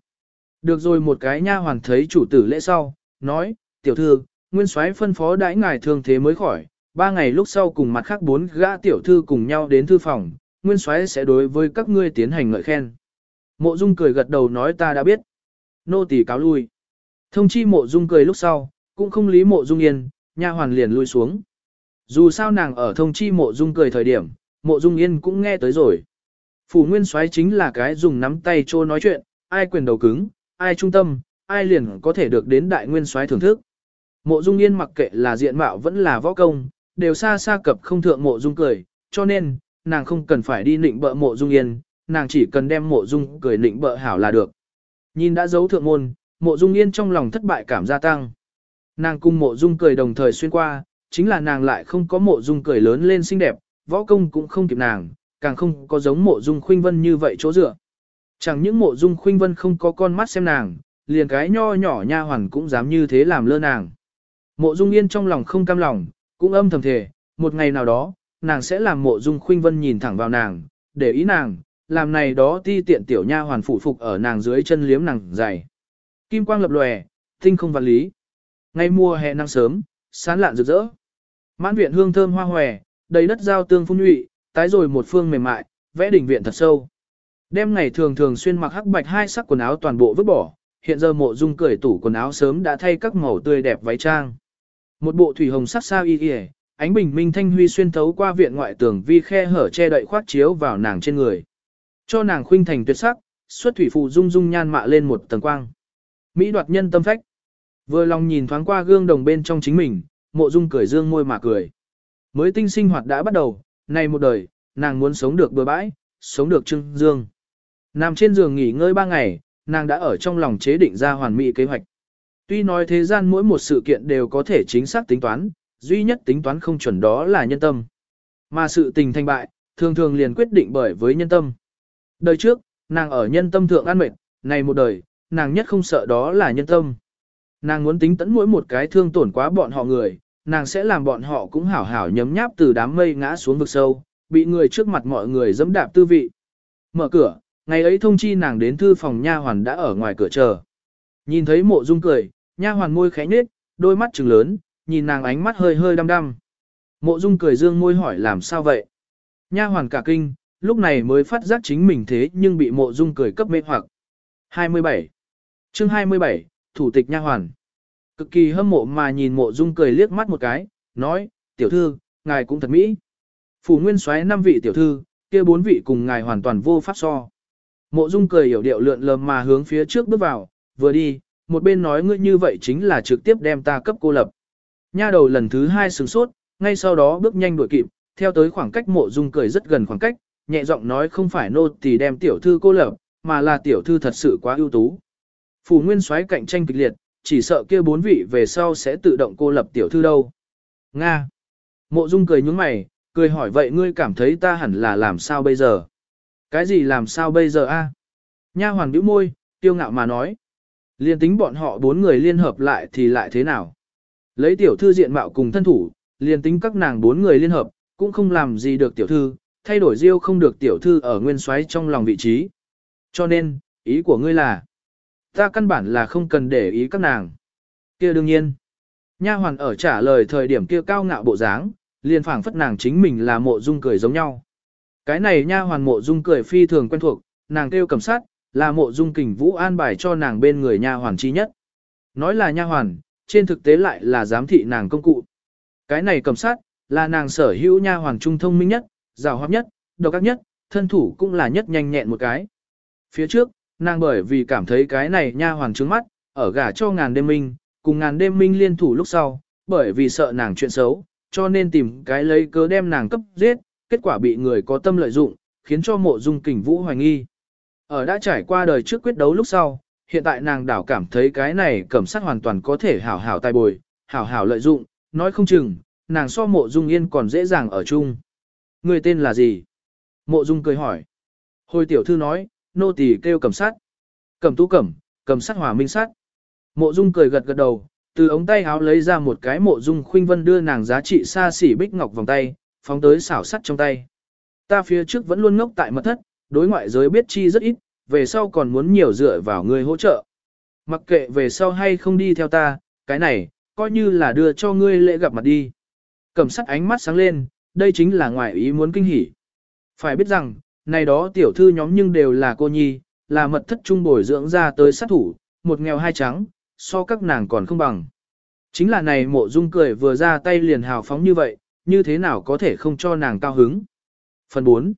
Được rồi một cái nha hoàn thấy chủ tử lễ sau, nói, tiểu thư, nguyên soái phân phó đãi ngài thương thế mới khỏi, ba ngày lúc sau cùng mặt khác bốn gã tiểu thư cùng nhau đến thư phòng, nguyên soái sẽ đối với các ngươi tiến hành ngợi khen. Mộ Dung cười gật đầu nói ta đã biết. Nô tỳ cáo lui. Thông chi Mộ Dung cười lúc sau, cũng không lý Mộ Dung Yên, nha hoàn liền lui xuống. Dù sao nàng ở thông chi Mộ Dung cười thời điểm, Mộ Dung Yên cũng nghe tới rồi. Phủ nguyên soái chính là cái dùng nắm tay trô nói chuyện, ai quyền đầu cứng, ai trung tâm, ai liền có thể được đến đại nguyên soái thưởng thức. Mộ Dung Yên mặc kệ là diện mạo vẫn là võ công, đều xa xa cập không thượng Mộ Dung cười, cho nên, nàng không cần phải đi nịnh bợ Mộ Dung Yên, nàng chỉ cần đem Mộ Dung cười nịnh bợ hảo là được. Nhìn đã giấu thượng môn, mộ dung yên trong lòng thất bại cảm gia tăng. Nàng cung mộ dung cười đồng thời xuyên qua, chính là nàng lại không có mộ dung cười lớn lên xinh đẹp, võ công cũng không kịp nàng, càng không có giống mộ dung khuynh vân như vậy chỗ dựa. Chẳng những mộ dung khuynh vân không có con mắt xem nàng, liền cái nho nhỏ nha hoàn cũng dám như thế làm lơ nàng. Mộ dung yên trong lòng không cam lòng, cũng âm thầm thề, một ngày nào đó, nàng sẽ làm mộ dung khuynh vân nhìn thẳng vào nàng, để ý nàng, làm này đó ti tiện tiểu nha hoàn phụ phục ở nàng dưới chân liếm nàng dày. Kim quang lập lòe, tinh không vật lý. Ngay mùa hè nắng sớm, sán lạn rực rỡ. Mãn viện hương thơm hoa hòe, đầy đất giao tương phun nhụy, tái rồi một phương mềm mại, vẽ đỉnh viện thật sâu. Đêm ngày thường thường xuyên mặc hắc bạch hai sắc quần áo toàn bộ vứt bỏ, hiện giờ mộ dung cởi tủ quần áo sớm đã thay các màu tươi đẹp váy trang. Một bộ thủy hồng sắc sao y y, ánh bình minh thanh huy xuyên thấu qua viện ngoại tường vi khe hở che đậy khoác chiếu vào nàng trên người. Cho nàng khuynh thành tuyệt sắc, xuất thủy phụ dung dung nhan mạ lên một tầng quang. Mỹ đoạt nhân tâm phách. Vừa lòng nhìn thoáng qua gương đồng bên trong chính mình, mộ dung cười dương môi mà cười. Mới tinh sinh hoạt đã bắt đầu, này một đời, nàng muốn sống được bừa bãi, sống được trưng dương. Nằm trên giường nghỉ ngơi ba ngày, nàng đã ở trong lòng chế định ra hoàn mỹ kế hoạch. Tuy nói thế gian mỗi một sự kiện đều có thể chính xác tính toán, duy nhất tính toán không chuẩn đó là nhân tâm. Mà sự tình thành bại, thường thường liền quyết định bởi với nhân tâm. Đời trước, nàng ở nhân tâm thượng an mệt, này một đời, nàng nhất không sợ đó là nhân tâm. Nàng muốn tính tẫn mỗi một cái thương tổn quá bọn họ người, nàng sẽ làm bọn họ cũng hảo hảo nhấm nháp từ đám mây ngã xuống vực sâu, bị người trước mặt mọi người dẫm đạp tư vị. Mở cửa, ngày ấy thông chi nàng đến thư phòng nha hoàn đã ở ngoài cửa chờ. Nhìn thấy mộ dung cười, nha hoàn môi khẽ nhếch, đôi mắt trừng lớn, nhìn nàng ánh mắt hơi hơi đăm đăm. Mộ dung cười dương môi hỏi làm sao vậy? Nha hoàn cả kinh, lúc này mới phát giác chính mình thế nhưng bị mộ dung cười cấp mê hoặc. 27. chương 27, Thủ tịch Nha hoàn. Cực kỳ hâm mộ mà nhìn mộ dung cười liếc mắt một cái, nói, tiểu thư, ngài cũng thật mỹ. Phủ nguyên xoáy năm vị tiểu thư, kia bốn vị cùng ngài hoàn toàn vô pháp so. Mộ dung cười hiểu điệu lượn lờ mà hướng phía trước bước vào, vừa đi, một bên nói ngươi như vậy chính là trực tiếp đem ta cấp cô lập. Nha đầu lần thứ hai sừng sốt, ngay sau đó bước nhanh đuổi kịp, theo tới khoảng cách mộ dung cười rất gần khoảng cách, nhẹ giọng nói không phải nô tỳ đem tiểu thư cô lập, mà là tiểu thư thật sự quá ưu tú. Phủ nguyên soái cạnh tranh kịch liệt, chỉ sợ kia bốn vị về sau sẽ tự động cô lập tiểu thư đâu. Nga. Mộ dung cười nhướng mày, cười hỏi vậy ngươi cảm thấy ta hẳn là làm sao bây giờ? Cái gì làm sao bây giờ a? Nha hoàn bĩu môi, tiêu ngạo mà nói. Liên tính bọn họ bốn người liên hợp lại thì lại thế nào? Lấy tiểu thư diện mạo cùng thân thủ, liên tính các nàng bốn người liên hợp, cũng không làm gì được tiểu thư, thay đổi diêu không được tiểu thư ở nguyên soái trong lòng vị trí. Cho nên, ý của ngươi là, ta căn bản là không cần để ý các nàng. kia đương nhiên, nha hoàn ở trả lời thời điểm kia cao ngạo bộ dáng, liền phảng phất nàng chính mình là mộ dung cười giống nhau. Cái này nha hoàn mộ dung cười phi thường quen thuộc, nàng kêu cầm sát, là mộ dung kình vũ an bài cho nàng bên người nha hoàn chi nhất. Nói là nha hoàn, trên thực tế lại là giám thị nàng công cụ. Cái này cầm sát, là nàng sở hữu nha hoàn trung thông minh nhất, giàu hoạt nhất, độc ác nhất, thân thủ cũng là nhất nhanh nhẹn một cái. Phía trước, nàng bởi vì cảm thấy cái này nha hoàng trướng mắt, ở gả cho ngàn đêm minh, cùng ngàn đêm minh liên thủ lúc sau, bởi vì sợ nàng chuyện xấu, cho nên tìm cái lấy cớ đem nàng cấp giết, kết quả bị người có tâm lợi dụng, khiến cho mộ dung kình vũ hoài nghi. Ở đã trải qua đời trước quyết đấu lúc sau, hiện tại nàng đảo cảm thấy cái này cẩm sát hoàn toàn có thể hảo hảo tài bồi, hảo hảo lợi dụng, nói không chừng, nàng so mộ dung yên còn dễ dàng ở chung. Người tên là gì? Mộ dung cười hỏi. Hồi tiểu thư nói, nô tỳ kêu cầm sát. cầm tú cầm, cầm sát hòa minh sát. Mộ dung cười gật gật đầu, từ ống tay áo lấy ra một cái mộ dung khuynh vân đưa nàng giá trị xa xỉ bích ngọc vòng tay, phóng tới xảo sắt trong tay. Ta phía trước vẫn luôn ngốc tại mật thất, đối ngoại giới biết chi rất ít, về sau còn muốn nhiều dựa vào ngươi hỗ trợ. Mặc kệ về sau hay không đi theo ta, cái này, coi như là đưa cho ngươi lễ gặp mặt đi. Cầm sắt ánh mắt sáng lên, đây chính là ngoại ý muốn kinh hỉ. Phải biết rằng, này đó tiểu thư nhóm nhưng đều là cô nhi, là mật thất trung bồi dưỡng ra tới sát thủ, một nghèo hai trắng, so các nàng còn không bằng. Chính là này mộ dung cười vừa ra tay liền hào phóng như vậy, như thế nào có thể không cho nàng cao hứng. Phần 4.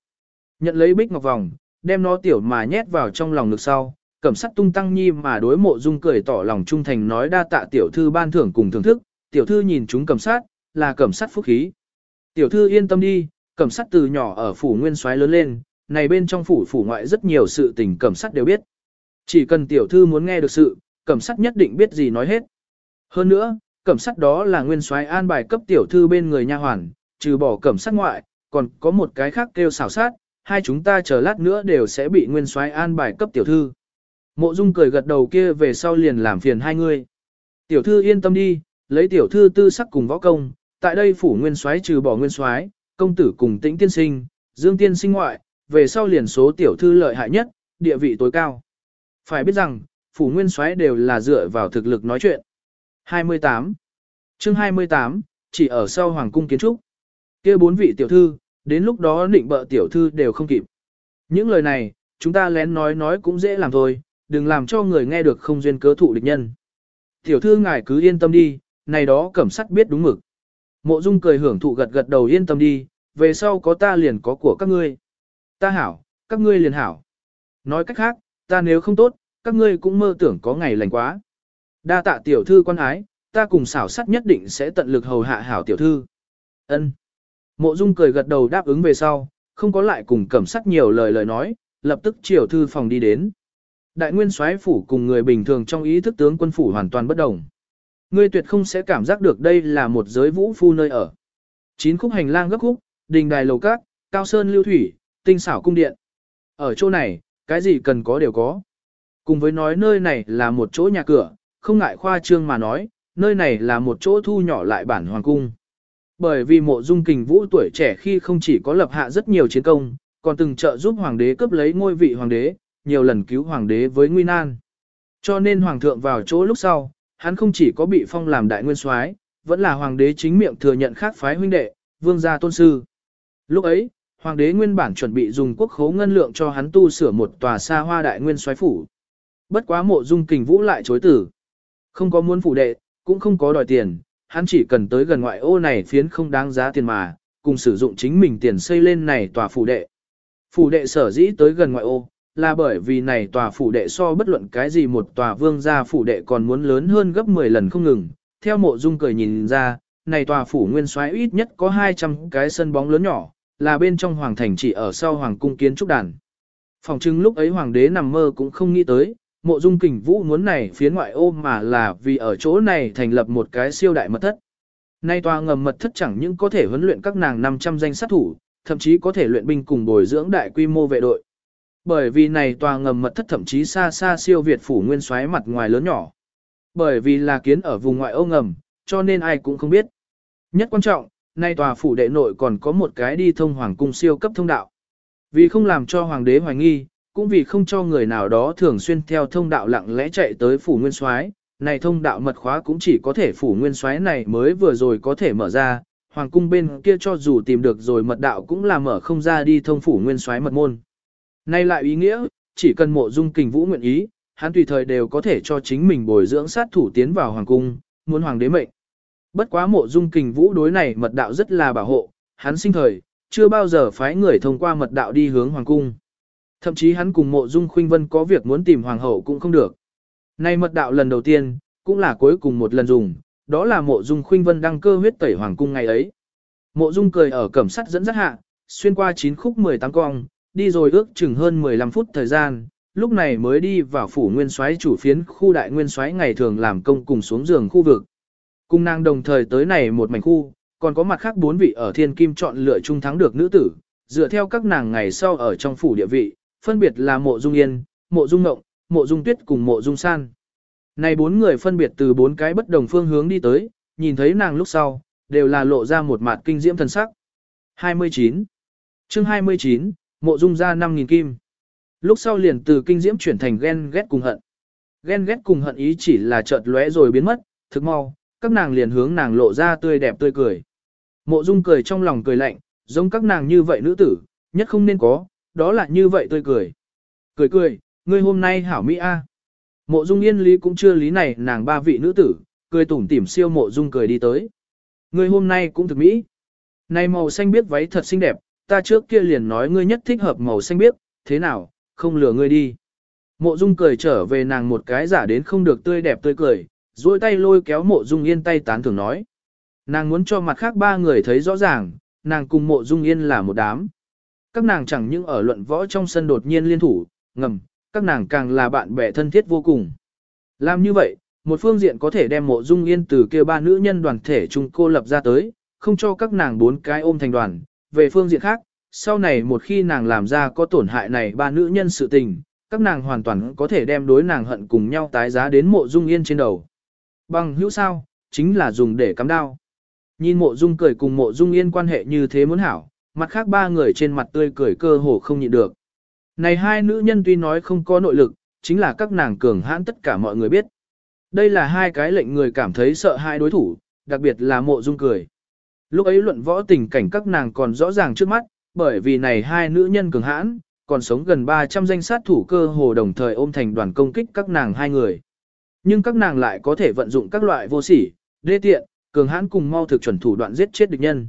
Nhận lấy bích ngọc vòng, đem nó tiểu mà nhét vào trong lòng ngực sau, cẩm sắt tung tăng nhi mà đối mộ dung cười tỏ lòng trung thành nói đa tạ tiểu thư ban thưởng cùng thưởng thức, tiểu thư nhìn chúng cẩm sát, là cẩm sắt phúc khí. Tiểu thư yên tâm đi, cẩm sắt từ nhỏ ở phủ nguyên soái lớn lên, này bên trong phủ phủ ngoại rất nhiều sự tình cẩm sắt đều biết. Chỉ cần tiểu thư muốn nghe được sự, cẩm sắt nhất định biết gì nói hết. Hơn nữa, cẩm sắt đó là nguyên soái an bài cấp tiểu thư bên người nha hoàn, trừ bỏ cẩm sắt ngoại, còn có một cái khác kêu xảo sát, hai chúng ta chờ lát nữa đều sẽ bị nguyên soái an bài cấp tiểu thư. Mộ Dung cười gật đầu kia về sau liền làm phiền hai người. Tiểu thư yên tâm đi, lấy tiểu thư tư sắc cùng võ công, tại đây phủ nguyên soái trừ bỏ nguyên soái, công tử cùng tĩnh tiên sinh, dương tiên sinh ngoại, về sau liền số tiểu thư lợi hại nhất, địa vị tối cao. Phải biết rằng, phủ nguyên soái đều là dựa vào thực lực nói chuyện. 28. chương 28, chỉ ở sau hoàng cung kiến trúc. kia bốn vị tiểu thư, đến lúc đó định bợ tiểu thư đều không kịp. Những lời này, chúng ta lén nói nói cũng dễ làm thôi, đừng làm cho người nghe được không duyên cớ thụ địch nhân. Tiểu thư ngài cứ yên tâm đi, này đó cẩm sắt biết đúng mực. Mộ Dung cười hưởng thụ gật gật đầu yên tâm đi, về sau có ta liền có của các ngươi. Ta hảo, các ngươi liền hảo. Nói cách khác, ta nếu không tốt, các ngươi cũng mơ tưởng có ngày lành quá. Đa tạ tiểu thư quan ái, ta cùng xảo sắt nhất định sẽ tận lực hầu hạ hảo tiểu thư. Ân. Mộ Dung cười gật đầu đáp ứng về sau, không có lại cùng cẩm sắt nhiều lời lời nói, lập tức chiều thư phòng đi đến. Đại nguyên soái phủ cùng người bình thường trong ý thức tướng quân phủ hoàn toàn bất đồng. Ngươi tuyệt không sẽ cảm giác được đây là một giới vũ phu nơi ở. Chín khúc hành lang gấp khúc, đình đài lầu cát, cao sơn lưu thủy, tinh xảo cung điện. Ở chỗ này, cái gì cần có đều có. Cùng với nói nơi này là một chỗ nhà cửa, không ngại khoa trương mà nói, nơi này là một chỗ thu nhỏ lại bản hoàng cung. Bởi vì mộ dung kình vũ tuổi trẻ khi không chỉ có lập hạ rất nhiều chiến công, còn từng trợ giúp hoàng đế cướp lấy ngôi vị hoàng đế, nhiều lần cứu hoàng đế với nguy nan. Cho nên hoàng thượng vào chỗ lúc sau, hắn không chỉ có bị phong làm đại nguyên soái, vẫn là hoàng đế chính miệng thừa nhận khác phái huynh đệ, vương gia tôn sư. Lúc ấy, hoàng đế nguyên bản chuẩn bị dùng quốc khố ngân lượng cho hắn tu sửa một tòa xa hoa đại nguyên soái phủ. Bất quá mộ dung kình vũ lại chối tử. Không có muốn phủ đệ, cũng không có đòi tiền, hắn chỉ cần tới gần ngoại ô này phiến không đáng giá tiền mà, cùng sử dụng chính mình tiền xây lên này tòa phủ đệ. Phủ đệ sở dĩ tới gần ngoại ô, là bởi vì này tòa phủ đệ so bất luận cái gì một tòa vương gia phủ đệ còn muốn lớn hơn gấp 10 lần không ngừng. Theo mộ dung cười nhìn ra, này tòa phủ nguyên soái ít nhất có 200 cái sân bóng lớn nhỏ, là bên trong hoàng thành chỉ ở sau hoàng cung kiến trúc đàn. Phòng trưng lúc ấy hoàng đế nằm mơ cũng không nghĩ tới, mộ dung kình vũ muốn này phía ngoại ô mà là vì ở chỗ này thành lập một cái siêu đại mật thất. Nay tòa ngầm mật thất chẳng những có thể huấn luyện các nàng 500 danh sát thủ, thậm chí có thể luyện binh cùng bồi dưỡng đại quy mô vệ đội. Bởi vì này tòa ngầm mật thất thậm chí xa xa siêu việt phủ nguyên xoáy mặt ngoài lớn nhỏ. Bởi vì là kiến ở vùng ngoại ô ngầm, cho nên ai cũng không biết. Nhất quan trọng, nay tòa phủ đệ nội còn có một cái đi thông hoàng cung siêu cấp thông đạo. Vì không làm cho hoàng đế hoài nghi, cũng vì không cho người nào đó thường xuyên theo thông đạo lặng lẽ chạy tới phủ nguyên soái, này thông đạo mật khóa cũng chỉ có thể phủ nguyên soái này mới vừa rồi có thể mở ra, hoàng cung bên kia cho dù tìm được rồi mật đạo cũng là mở không ra đi thông phủ nguyên soái mật môn. Nay lại ý nghĩa, chỉ cần mộ dung kình vũ nguyện ý, hắn tùy thời đều có thể cho chính mình bồi dưỡng sát thủ tiến vào hoàng cung, muốn hoàng đế mệnh. Bất quá mộ dung kình vũ đối này mật đạo rất là bảo hộ, hắn sinh thời, chưa bao giờ phái người thông qua mật đạo đi hướng hoàng cung. Thậm chí hắn cùng mộ dung khuynh vân có việc muốn tìm hoàng hậu cũng không được. Nay mật đạo lần đầu tiên, cũng là cuối cùng một lần dùng, đó là mộ dung khuynh vân đăng cơ huyết tẩy hoàng cung ngày ấy. Mộ dung cười ở cẩm sắt dẫn dắt hạ, xuyên qua chín khúc 18 cong, đi rồi ước chừng hơn 15 phút thời gian, lúc này mới đi vào phủ nguyên soái chủ phiến khu đại nguyên soái ngày thường làm công cùng xuống giường khu vực. Cung nàng đồng thời tới này một mảnh khu, còn có mặt khác bốn vị ở thiên kim chọn lựa trung thắng được nữ tử, dựa theo các nàng ngày sau ở trong phủ địa vị, phân biệt là mộ dung yên, mộ dung ngộng, mộ dung tuyết cùng mộ dung san. Này bốn người phân biệt từ bốn cái bất đồng phương hướng đi tới, nhìn thấy nàng lúc sau, đều là lộ ra một mặt kinh diễm thần sắc. 29. chương 29, mộ dung ra 5.000 kim. Lúc sau liền từ kinh diễm chuyển thành ghen ghét cùng hận. Ghen ghét cùng hận ý chỉ là chợt lóe rồi biến mất, thực mau, các nàng liền hướng nàng lộ ra tươi đẹp tươi cười. Mộ dung cười trong lòng cười lạnh, giống các nàng như vậy nữ tử, nhất không nên có, đó là như vậy tươi cười. Cười cười, ngươi hôm nay hảo mỹ a. Mộ dung yên lý cũng chưa lý này nàng ba vị nữ tử, cười tủm tỉm siêu mộ dung cười đi tới. Ngươi hôm nay cũng thực mỹ. Này màu xanh biết váy thật xinh đẹp, ta trước kia liền nói ngươi nhất thích hợp màu xanh biếc, thế nào, không lừa ngươi đi. Mộ Dung cười trở về nàng một cái giả đến không được tươi đẹp tươi cười, duỗi tay lôi kéo Mộ Dung Yên tay tán thưởng nói. Nàng muốn cho mặt khác ba người thấy rõ ràng, nàng cùng Mộ Dung Yên là một đám. Các nàng chẳng những ở luận võ trong sân đột nhiên liên thủ, ngầm, các nàng càng là bạn bè thân thiết vô cùng. Làm như vậy, một phương diện có thể đem mộ dung yên từ kia ba nữ nhân đoàn thể chung cô lập ra tới, không cho các nàng bốn cái ôm thành đoàn. Về phương diện khác, sau này một khi nàng làm ra có tổn hại này ba nữ nhân sự tình, các nàng hoàn toàn có thể đem đối nàng hận cùng nhau tái giá đến mộ dung yên trên đầu. Bằng hữu sao, chính là dùng để cắm đao. Nhìn mộ dung cười cùng mộ dung yên quan hệ như thế muốn hảo, mặt khác ba người trên mặt tươi cười cơ hồ không nhịn được. Này hai nữ nhân tuy nói không có nội lực, chính là các nàng cường hãn tất cả mọi người biết. Đây là hai cái lệnh người cảm thấy sợ hai đối thủ, đặc biệt là mộ dung cười. Lúc ấy luận võ tình cảnh các nàng còn rõ ràng trước mắt, bởi vì này hai nữ nhân cường hãn, còn sống gần 300 danh sát thủ cơ hồ đồng thời ôm thành đoàn công kích các nàng hai người. Nhưng các nàng lại có thể vận dụng các loại vô sỉ, đê tiện, cường hãn cùng mau thực chuẩn thủ đoạn giết chết địch nhân.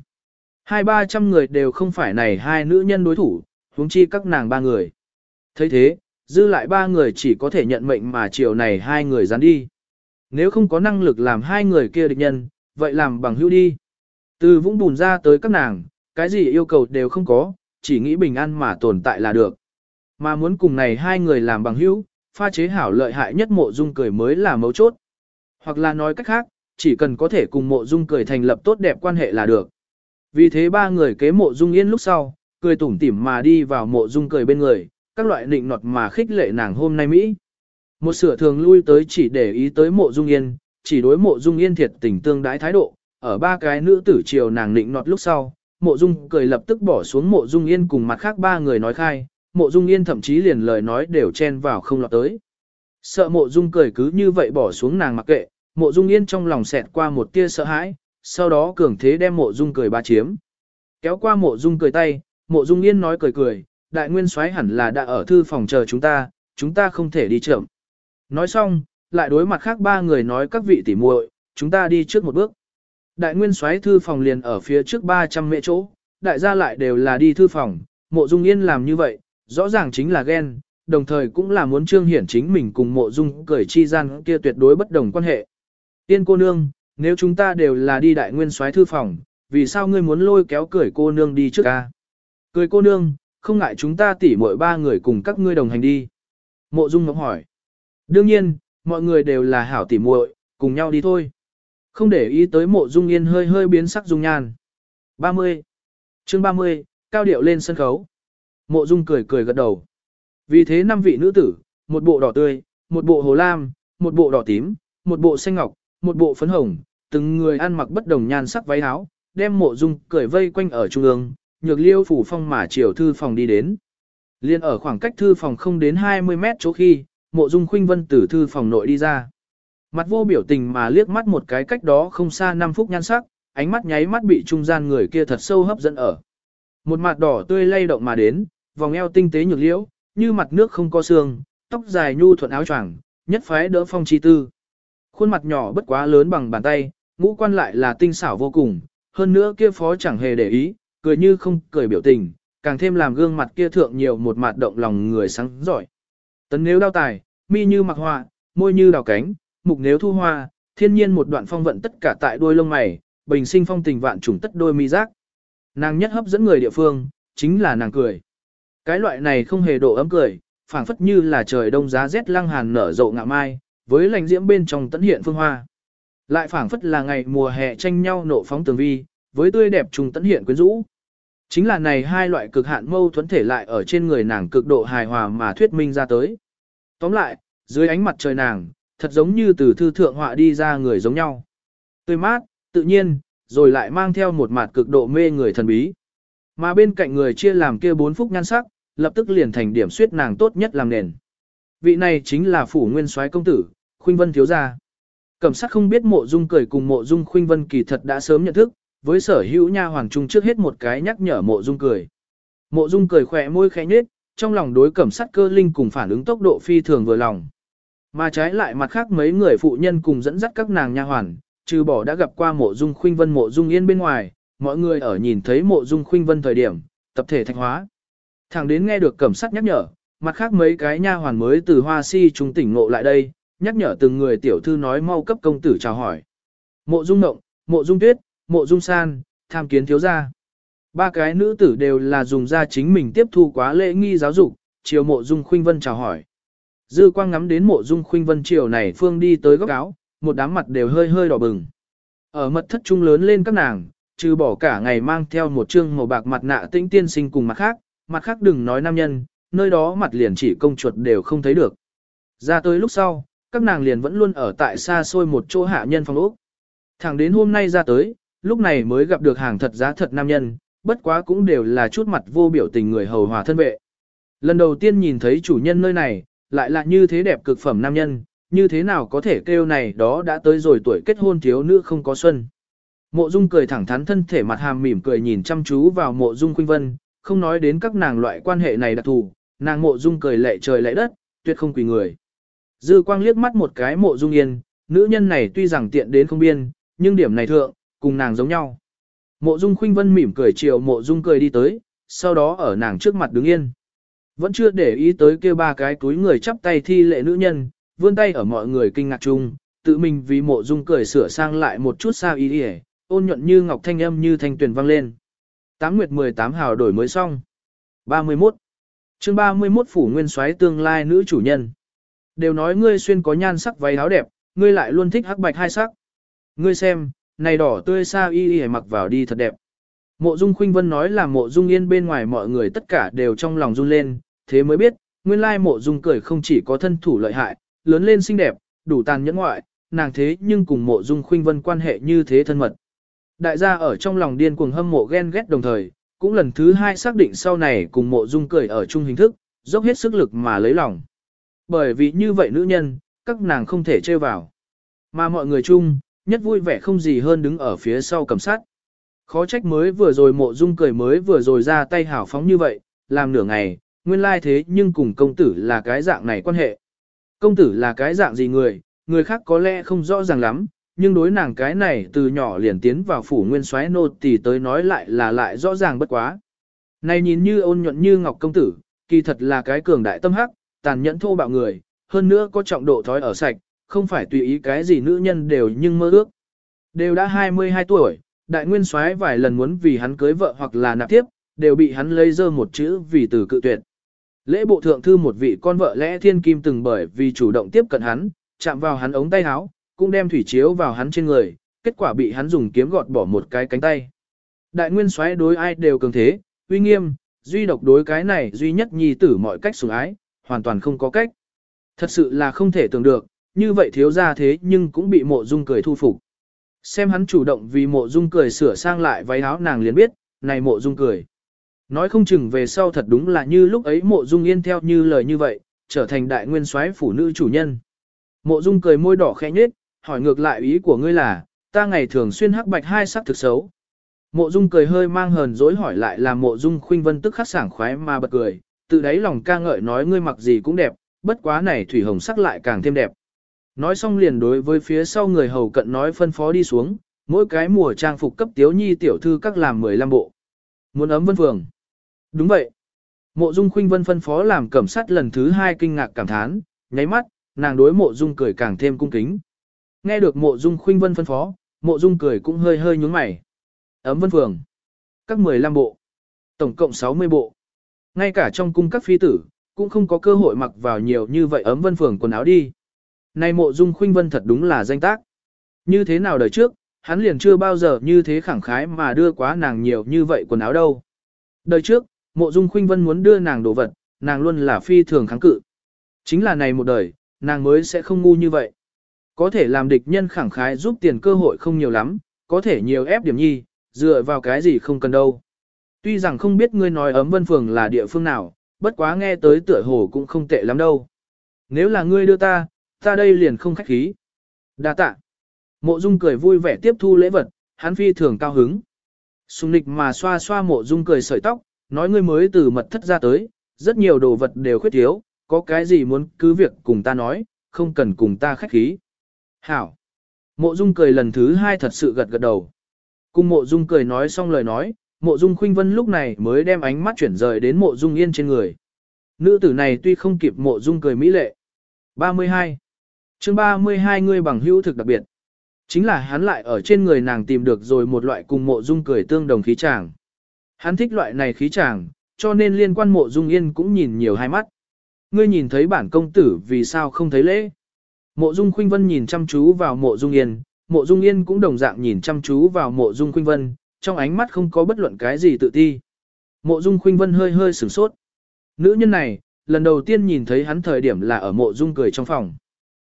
Hai ba trăm người đều không phải này hai nữ nhân đối thủ, huống chi các nàng ba người. thấy thế, dư lại ba người chỉ có thể nhận mệnh mà chiều này hai người dán đi. Nếu không có năng lực làm hai người kia địch nhân, vậy làm bằng hữu đi. Từ vũng bùn ra tới các nàng, cái gì yêu cầu đều không có, chỉ nghĩ bình an mà tồn tại là được. Mà muốn cùng này hai người làm bằng hữu, pha chế hảo lợi hại nhất mộ dung cười mới là mấu chốt. Hoặc là nói cách khác, chỉ cần có thể cùng mộ dung cười thành lập tốt đẹp quan hệ là được. Vì thế ba người kế mộ dung yên lúc sau, cười tủm tỉm mà đi vào mộ dung cười bên người, các loại nịnh nọt mà khích lệ nàng hôm nay Mỹ. Một sửa thường lui tới chỉ để ý tới mộ dung yên, chỉ đối mộ dung yên thiệt tình tương đái thái độ, ở ba cái nữ tử chiều nàng nịnh nọt lúc sau, mộ dung cười lập tức bỏ xuống mộ dung yên cùng mặt khác ba người nói khai, mộ dung yên thậm chí liền lời nói đều chen vào không lọt tới. Sợ mộ dung cười cứ như vậy bỏ xuống nàng mặc kệ, mộ dung yên trong lòng xẹt qua một tia sợ hãi, sau đó cường thế đem mộ dung cười ba chiếm. Kéo qua mộ dung cười tay, mộ dung yên nói cười cười, đại nguyên soái hẳn là đã ở thư phòng chờ chúng ta, chúng ta không thể đi chậm. Nói xong, lại đối mặt khác ba người nói các vị tỉ muội, chúng ta đi trước một bước. Đại nguyên soái thư phòng liền ở phía trước 300 mệ chỗ, đại gia lại đều là đi thư phòng, mộ dung yên làm như vậy, rõ ràng chính là ghen, đồng thời cũng là muốn trương hiển chính mình cùng mộ dung cười chi gian kia tuyệt đối bất đồng quan hệ. Tiên cô nương, nếu chúng ta đều là đi đại nguyên soái thư phòng, vì sao ngươi muốn lôi kéo cười cô nương đi trước ca? Cười cô nương, không ngại chúng ta tỉ mỗi ba người cùng các ngươi đồng hành đi. Mộ dung ngọc hỏi. Đương nhiên, mọi người đều là hảo tỉ muội, cùng nhau đi thôi. Không để ý tới mộ dung yên hơi hơi biến sắc dung nhan. 30. chương 30, cao điệu lên sân khấu. Mộ dung cười cười gật đầu. Vì thế năm vị nữ tử, một bộ đỏ tươi, một bộ hồ lam, một bộ đỏ tím, một bộ xanh ngọc, một bộ phấn hồng, từng người ăn mặc bất đồng nhan sắc váy áo, đem mộ dung cười vây quanh ở trung ương, nhược liêu phủ phong mà chiều thư phòng đi đến. Liên ở khoảng cách thư phòng không đến 20 mét chỗ khi, mộ dung khuynh vân từ thư phòng nội đi ra. Mặt vô biểu tình mà liếc mắt một cái cách đó không xa 5 phút nhan sắc, ánh mắt nháy mắt bị trung gian người kia thật sâu hấp dẫn ở. Một mặt đỏ tươi lay động mà đến, vòng eo tinh tế nhược liễu, như mặt nước không có xương, tóc dài nhu thuận áo choàng, nhất phái đỡ phong chi tư. Khuôn mặt nhỏ bất quá lớn bằng bàn tay, ngũ quan lại là tinh xảo vô cùng, hơn nữa kia phó chẳng hề để ý, cười như không cười biểu tình, càng thêm làm gương mặt kia thượng nhiều một mặt động lòng người sáng giỏi. Tấn nếu đao tài, mi như mặc họa, môi như đào cánh, mục nếu thu hoa, thiên nhiên một đoạn phong vận tất cả tại đôi lông mày, bình sinh phong tình vạn trùng tất đôi mi giác. Nàng nhất hấp dẫn người địa phương, chính là nàng cười. Cái loại này không hề độ ấm cười, phảng phất như là trời đông giá rét lăng hàn nở rộ ngạ mai, với lành diễm bên trong tận hiện phương hoa. Lại phảng phất là ngày mùa hè tranh nhau nộ phóng tường vi, với tươi đẹp trùng tận hiện quyến rũ. Chính là này hai loại cực hạn mâu thuẫn thể lại ở trên người nàng cực độ hài hòa mà thuyết minh ra tới. Tóm lại, dưới ánh mặt trời nàng, thật giống như từ thư thượng họa đi ra người giống nhau. Tươi mát, tự nhiên, rồi lại mang theo một mặt cực độ mê người thần bí. Mà bên cạnh người chia làm kia bốn phúc nhan sắc, lập tức liền thành điểm suyết nàng tốt nhất làm nền. Vị này chính là phủ nguyên soái công tử, Khuynh Vân thiếu gia. Cẩm sát không biết mộ dung cười cùng mộ dung Khuynh Vân kỳ thật đã sớm nhận thức, với sở hữu nha hoàng trung trước hết một cái nhắc nhở mộ dung cười. Mộ dung cười khỏe môi khẽ nhếch, trong lòng đối cẩm sát cơ linh cùng phản ứng tốc độ phi thường vừa lòng. Mà trái lại mặt khác mấy người phụ nhân cùng dẫn dắt các nàng nha hoàn, trừ bỏ đã gặp qua mộ dung khuynh vân mộ dung yên bên ngoài, mọi người ở nhìn thấy mộ dung khuynh vân thời điểm, tập thể thạch hóa. Thẳng đến nghe được cẩm sát nhắc nhở, mặt khác mấy cái nha hoàn mới từ hoa si trung tỉnh ngộ lại đây, nhắc nhở từng người tiểu thư nói mau cấp công tử chào hỏi. Mộ dung ngộng, mộ dung tuyết, mộ dung san, tham kiến thiếu gia. Ba cái nữ tử đều là dùng ra chính mình tiếp thu quá lễ nghi giáo dục, chiều mộ dung khuynh vân chào hỏi. dư quang ngắm đến mộ dung khuynh vân chiều này phương đi tới góc áo, một đám mặt đều hơi hơi đỏ bừng. Ở mật thất trung lớn lên các nàng, trừ bỏ cả ngày mang theo một trương màu bạc mặt nạ tĩnh tiên sinh cùng mặt khác, mặt khác đừng nói nam nhân, nơi đó mặt liền chỉ công chuột đều không thấy được. Ra tới lúc sau, các nàng liền vẫn luôn ở tại xa xôi một chỗ hạ nhân phòng ốc. Thẳng đến hôm nay ra tới, lúc này mới gặp được hàng thật giá thật nam nhân, bất quá cũng đều là chút mặt vô biểu tình người hầu hòa thân vệ. Lần đầu tiên nhìn thấy chủ nhân nơi này, lại là như thế đẹp cực phẩm nam nhân, như thế nào có thể kêu này đó đã tới rồi tuổi kết hôn thiếu nữ không có xuân. Mộ Dung cười thẳng thắn thân thể mặt hàm mỉm cười nhìn chăm chú vào Mộ Dung Khuynh Vân, không nói đến các nàng loại quan hệ này đặc thù, nàng Mộ Dung cười lệ trời lệ đất, tuyệt không quỳ người. Dư Quang liếc mắt một cái Mộ Dung Yên, nữ nhân này tuy rằng tiện đến không biên, nhưng điểm này thượng, cùng nàng giống nhau. Mộ Dung Khuynh Vân mỉm cười chiều Mộ Dung cười đi tới, sau đó ở nàng trước mặt đứng yên. Vẫn chưa để ý tới kia ba cái túi người chắp tay thi lệ nữ nhân, vươn tay ở mọi người kinh ngạc chung, tự mình vì Mộ Dung cười sửa sang lại một chút sao ý đi ôn nhuận như ngọc thanh âm như thanh tuyển vang lên. Tám nguyệt 18 hào đổi mới xong. 31. chương 31 phủ nguyên soái tương lai nữ chủ nhân. Đều nói ngươi xuyên có nhan sắc váy áo đẹp, ngươi lại luôn thích hắc bạch hai sắc. Ngươi xem, này đỏ tươi sao y y mặc vào đi thật đẹp. Mộ Dung Khuynh Vân nói là Mộ Dung Yên bên ngoài mọi người tất cả đều trong lòng run lên, thế mới biết, nguyên lai Mộ Dung cười không chỉ có thân thủ lợi hại, lớn lên xinh đẹp, đủ tàn nhẫn ngoại, nàng thế nhưng cùng Mộ Dung Khuynh Vân quan hệ như thế thân mật. Đại gia ở trong lòng điên cuồng hâm mộ ghen ghét đồng thời, cũng lần thứ hai xác định sau này cùng Mộ Dung cười ở chung hình thức, dốc hết sức lực mà lấy lòng. Bởi vì như vậy nữ nhân, các nàng không thể chơi vào. Mà mọi người chung, nhất vui vẻ không gì hơn đứng ở phía sau cầm sát. Khó trách mới vừa rồi mộ dung cười mới vừa rồi ra tay hảo phóng như vậy, làm nửa ngày, nguyên lai thế nhưng cùng công tử là cái dạng này quan hệ. Công tử là cái dạng gì người, người khác có lẽ không rõ ràng lắm, nhưng đối nàng cái này từ nhỏ liền tiến vào phủ nguyên soái nô tỳ tới nói lại là lại rõ ràng bất quá. Này nhìn như ôn nhuận như ngọc công tử, kỳ thật là cái cường đại tâm hắc, tàn nhẫn thô bạo người, hơn nữa có trọng độ thói ở sạch, không phải tùy ý cái gì nữ nhân đều nhưng mơ ước. Đều đã 22 tuổi, đại nguyên soái vài lần muốn vì hắn cưới vợ hoặc là nạp tiếp, đều bị hắn lấy dơ một chữ vì từ cự tuyệt. Lễ bộ thượng thư một vị con vợ lẽ thiên kim từng bởi vì chủ động tiếp cận hắn, chạm vào hắn ống tay áo, cũng đem thủy chiếu vào hắn trên người, kết quả bị hắn dùng kiếm gọt bỏ một cái cánh tay. Đại nguyên soái đối ai đều cường thế, uy nghiêm, duy độc đối cái này duy nhất nhi tử mọi cách sủng ái, hoàn toàn không có cách. Thật sự là không thể tưởng được, như vậy thiếu ra thế nhưng cũng bị mộ dung cười thu phục. Xem hắn chủ động vì mộ dung cười sửa sang lại váy áo nàng liền biết, này mộ dung cười. Nói không chừng về sau thật đúng là như lúc ấy mộ dung yên theo như lời như vậy, trở thành đại nguyên soái phủ nữ chủ nhân. Mộ dung cười môi đỏ khẽ nhếch, hỏi ngược lại ý của ngươi là, ta ngày thường xuyên hắc bạch hai sắc thực xấu. Mộ dung cười hơi mang hờn dỗi hỏi lại là mộ dung khuynh vân tức khắc sảng khoái mà bật cười, tự đáy lòng ca ngợi nói ngươi mặc gì cũng đẹp, bất quá này thủy hồng sắc lại càng thêm đẹp. Nói xong liền đối với phía sau người hầu cận nói phân phó đi xuống, mỗi cái mùa trang phục cấp tiếu nhi tiểu thư các làm 15 bộ. Muốn ấm vân phường. Đúng vậy. Mộ dung khuynh vân phân phó làm cẩm sát lần thứ hai kinh ngạc cảm thán, nháy mắt, nàng đối mộ dung cười càng thêm cung kính. Nghe được mộ dung khuynh vân phân phó, mộ dung cười cũng hơi hơi nhún mày. Ấm vân phường. Các 15 bộ. Tổng cộng 60 bộ. Ngay cả trong cung các phi tử, cũng không có cơ hội mặc vào nhiều như vậy ấm vân phường quần áo đi. Này mộ dung khuynh vân thật đúng là danh tác. Như thế nào đời trước, hắn liền chưa bao giờ như thế khẳng khái mà đưa quá nàng nhiều như vậy quần áo đâu. Đời trước, mộ dung khuynh vân muốn đưa nàng đồ vật, nàng luôn là phi thường kháng cự. Chính là này một đời, nàng mới sẽ không ngu như vậy. Có thể làm địch nhân khẳng khái giúp tiền cơ hội không nhiều lắm, có thể nhiều ép điểm nhi, dựa vào cái gì không cần đâu. Tuy rằng không biết ngươi nói ấm vân phường là địa phương nào, bất quá nghe tới tựa hồ cũng không tệ lắm đâu. Nếu là ngươi đưa ta, ta đây liền không khách khí. Đa tạ. Mộ Dung cười vui vẻ tiếp thu lễ vật, hắn phi thường cao hứng. Sùng nịch mà xoa xoa mộ Dung cười sợi tóc, nói ngươi mới từ mật thất ra tới, rất nhiều đồ vật đều khuyết thiếu, có cái gì muốn cứ việc cùng ta nói, không cần cùng ta khách khí. Hảo. Mộ Dung cười lần thứ hai thật sự gật gật đầu. Cùng mộ Dung cười nói xong lời nói, mộ Dung khuynh vân lúc này mới đem ánh mắt chuyển rời đến mộ Dung yên trên người. Nữ tử này tuy không kịp mộ Dung cười mỹ lệ. 32 chương 32 ngươi bằng hữu thực đặc biệt. Chính là hắn lại ở trên người nàng tìm được rồi một loại cùng mộ dung cười tương đồng khí chàng. Hắn thích loại này khí chàng, cho nên liên quan mộ dung yên cũng nhìn nhiều hai mắt. ngươi nhìn thấy bản công tử vì sao không thấy lễ. Mộ dung khuynh vân nhìn chăm chú vào mộ dung yên, mộ dung yên cũng đồng dạng nhìn chăm chú vào mộ dung khuynh vân, trong ánh mắt không có bất luận cái gì tự ti. Mộ dung khuynh vân hơi hơi sửng sốt. Nữ nhân này, lần đầu tiên nhìn thấy hắn thời điểm là ở mộ dung cười trong phòng.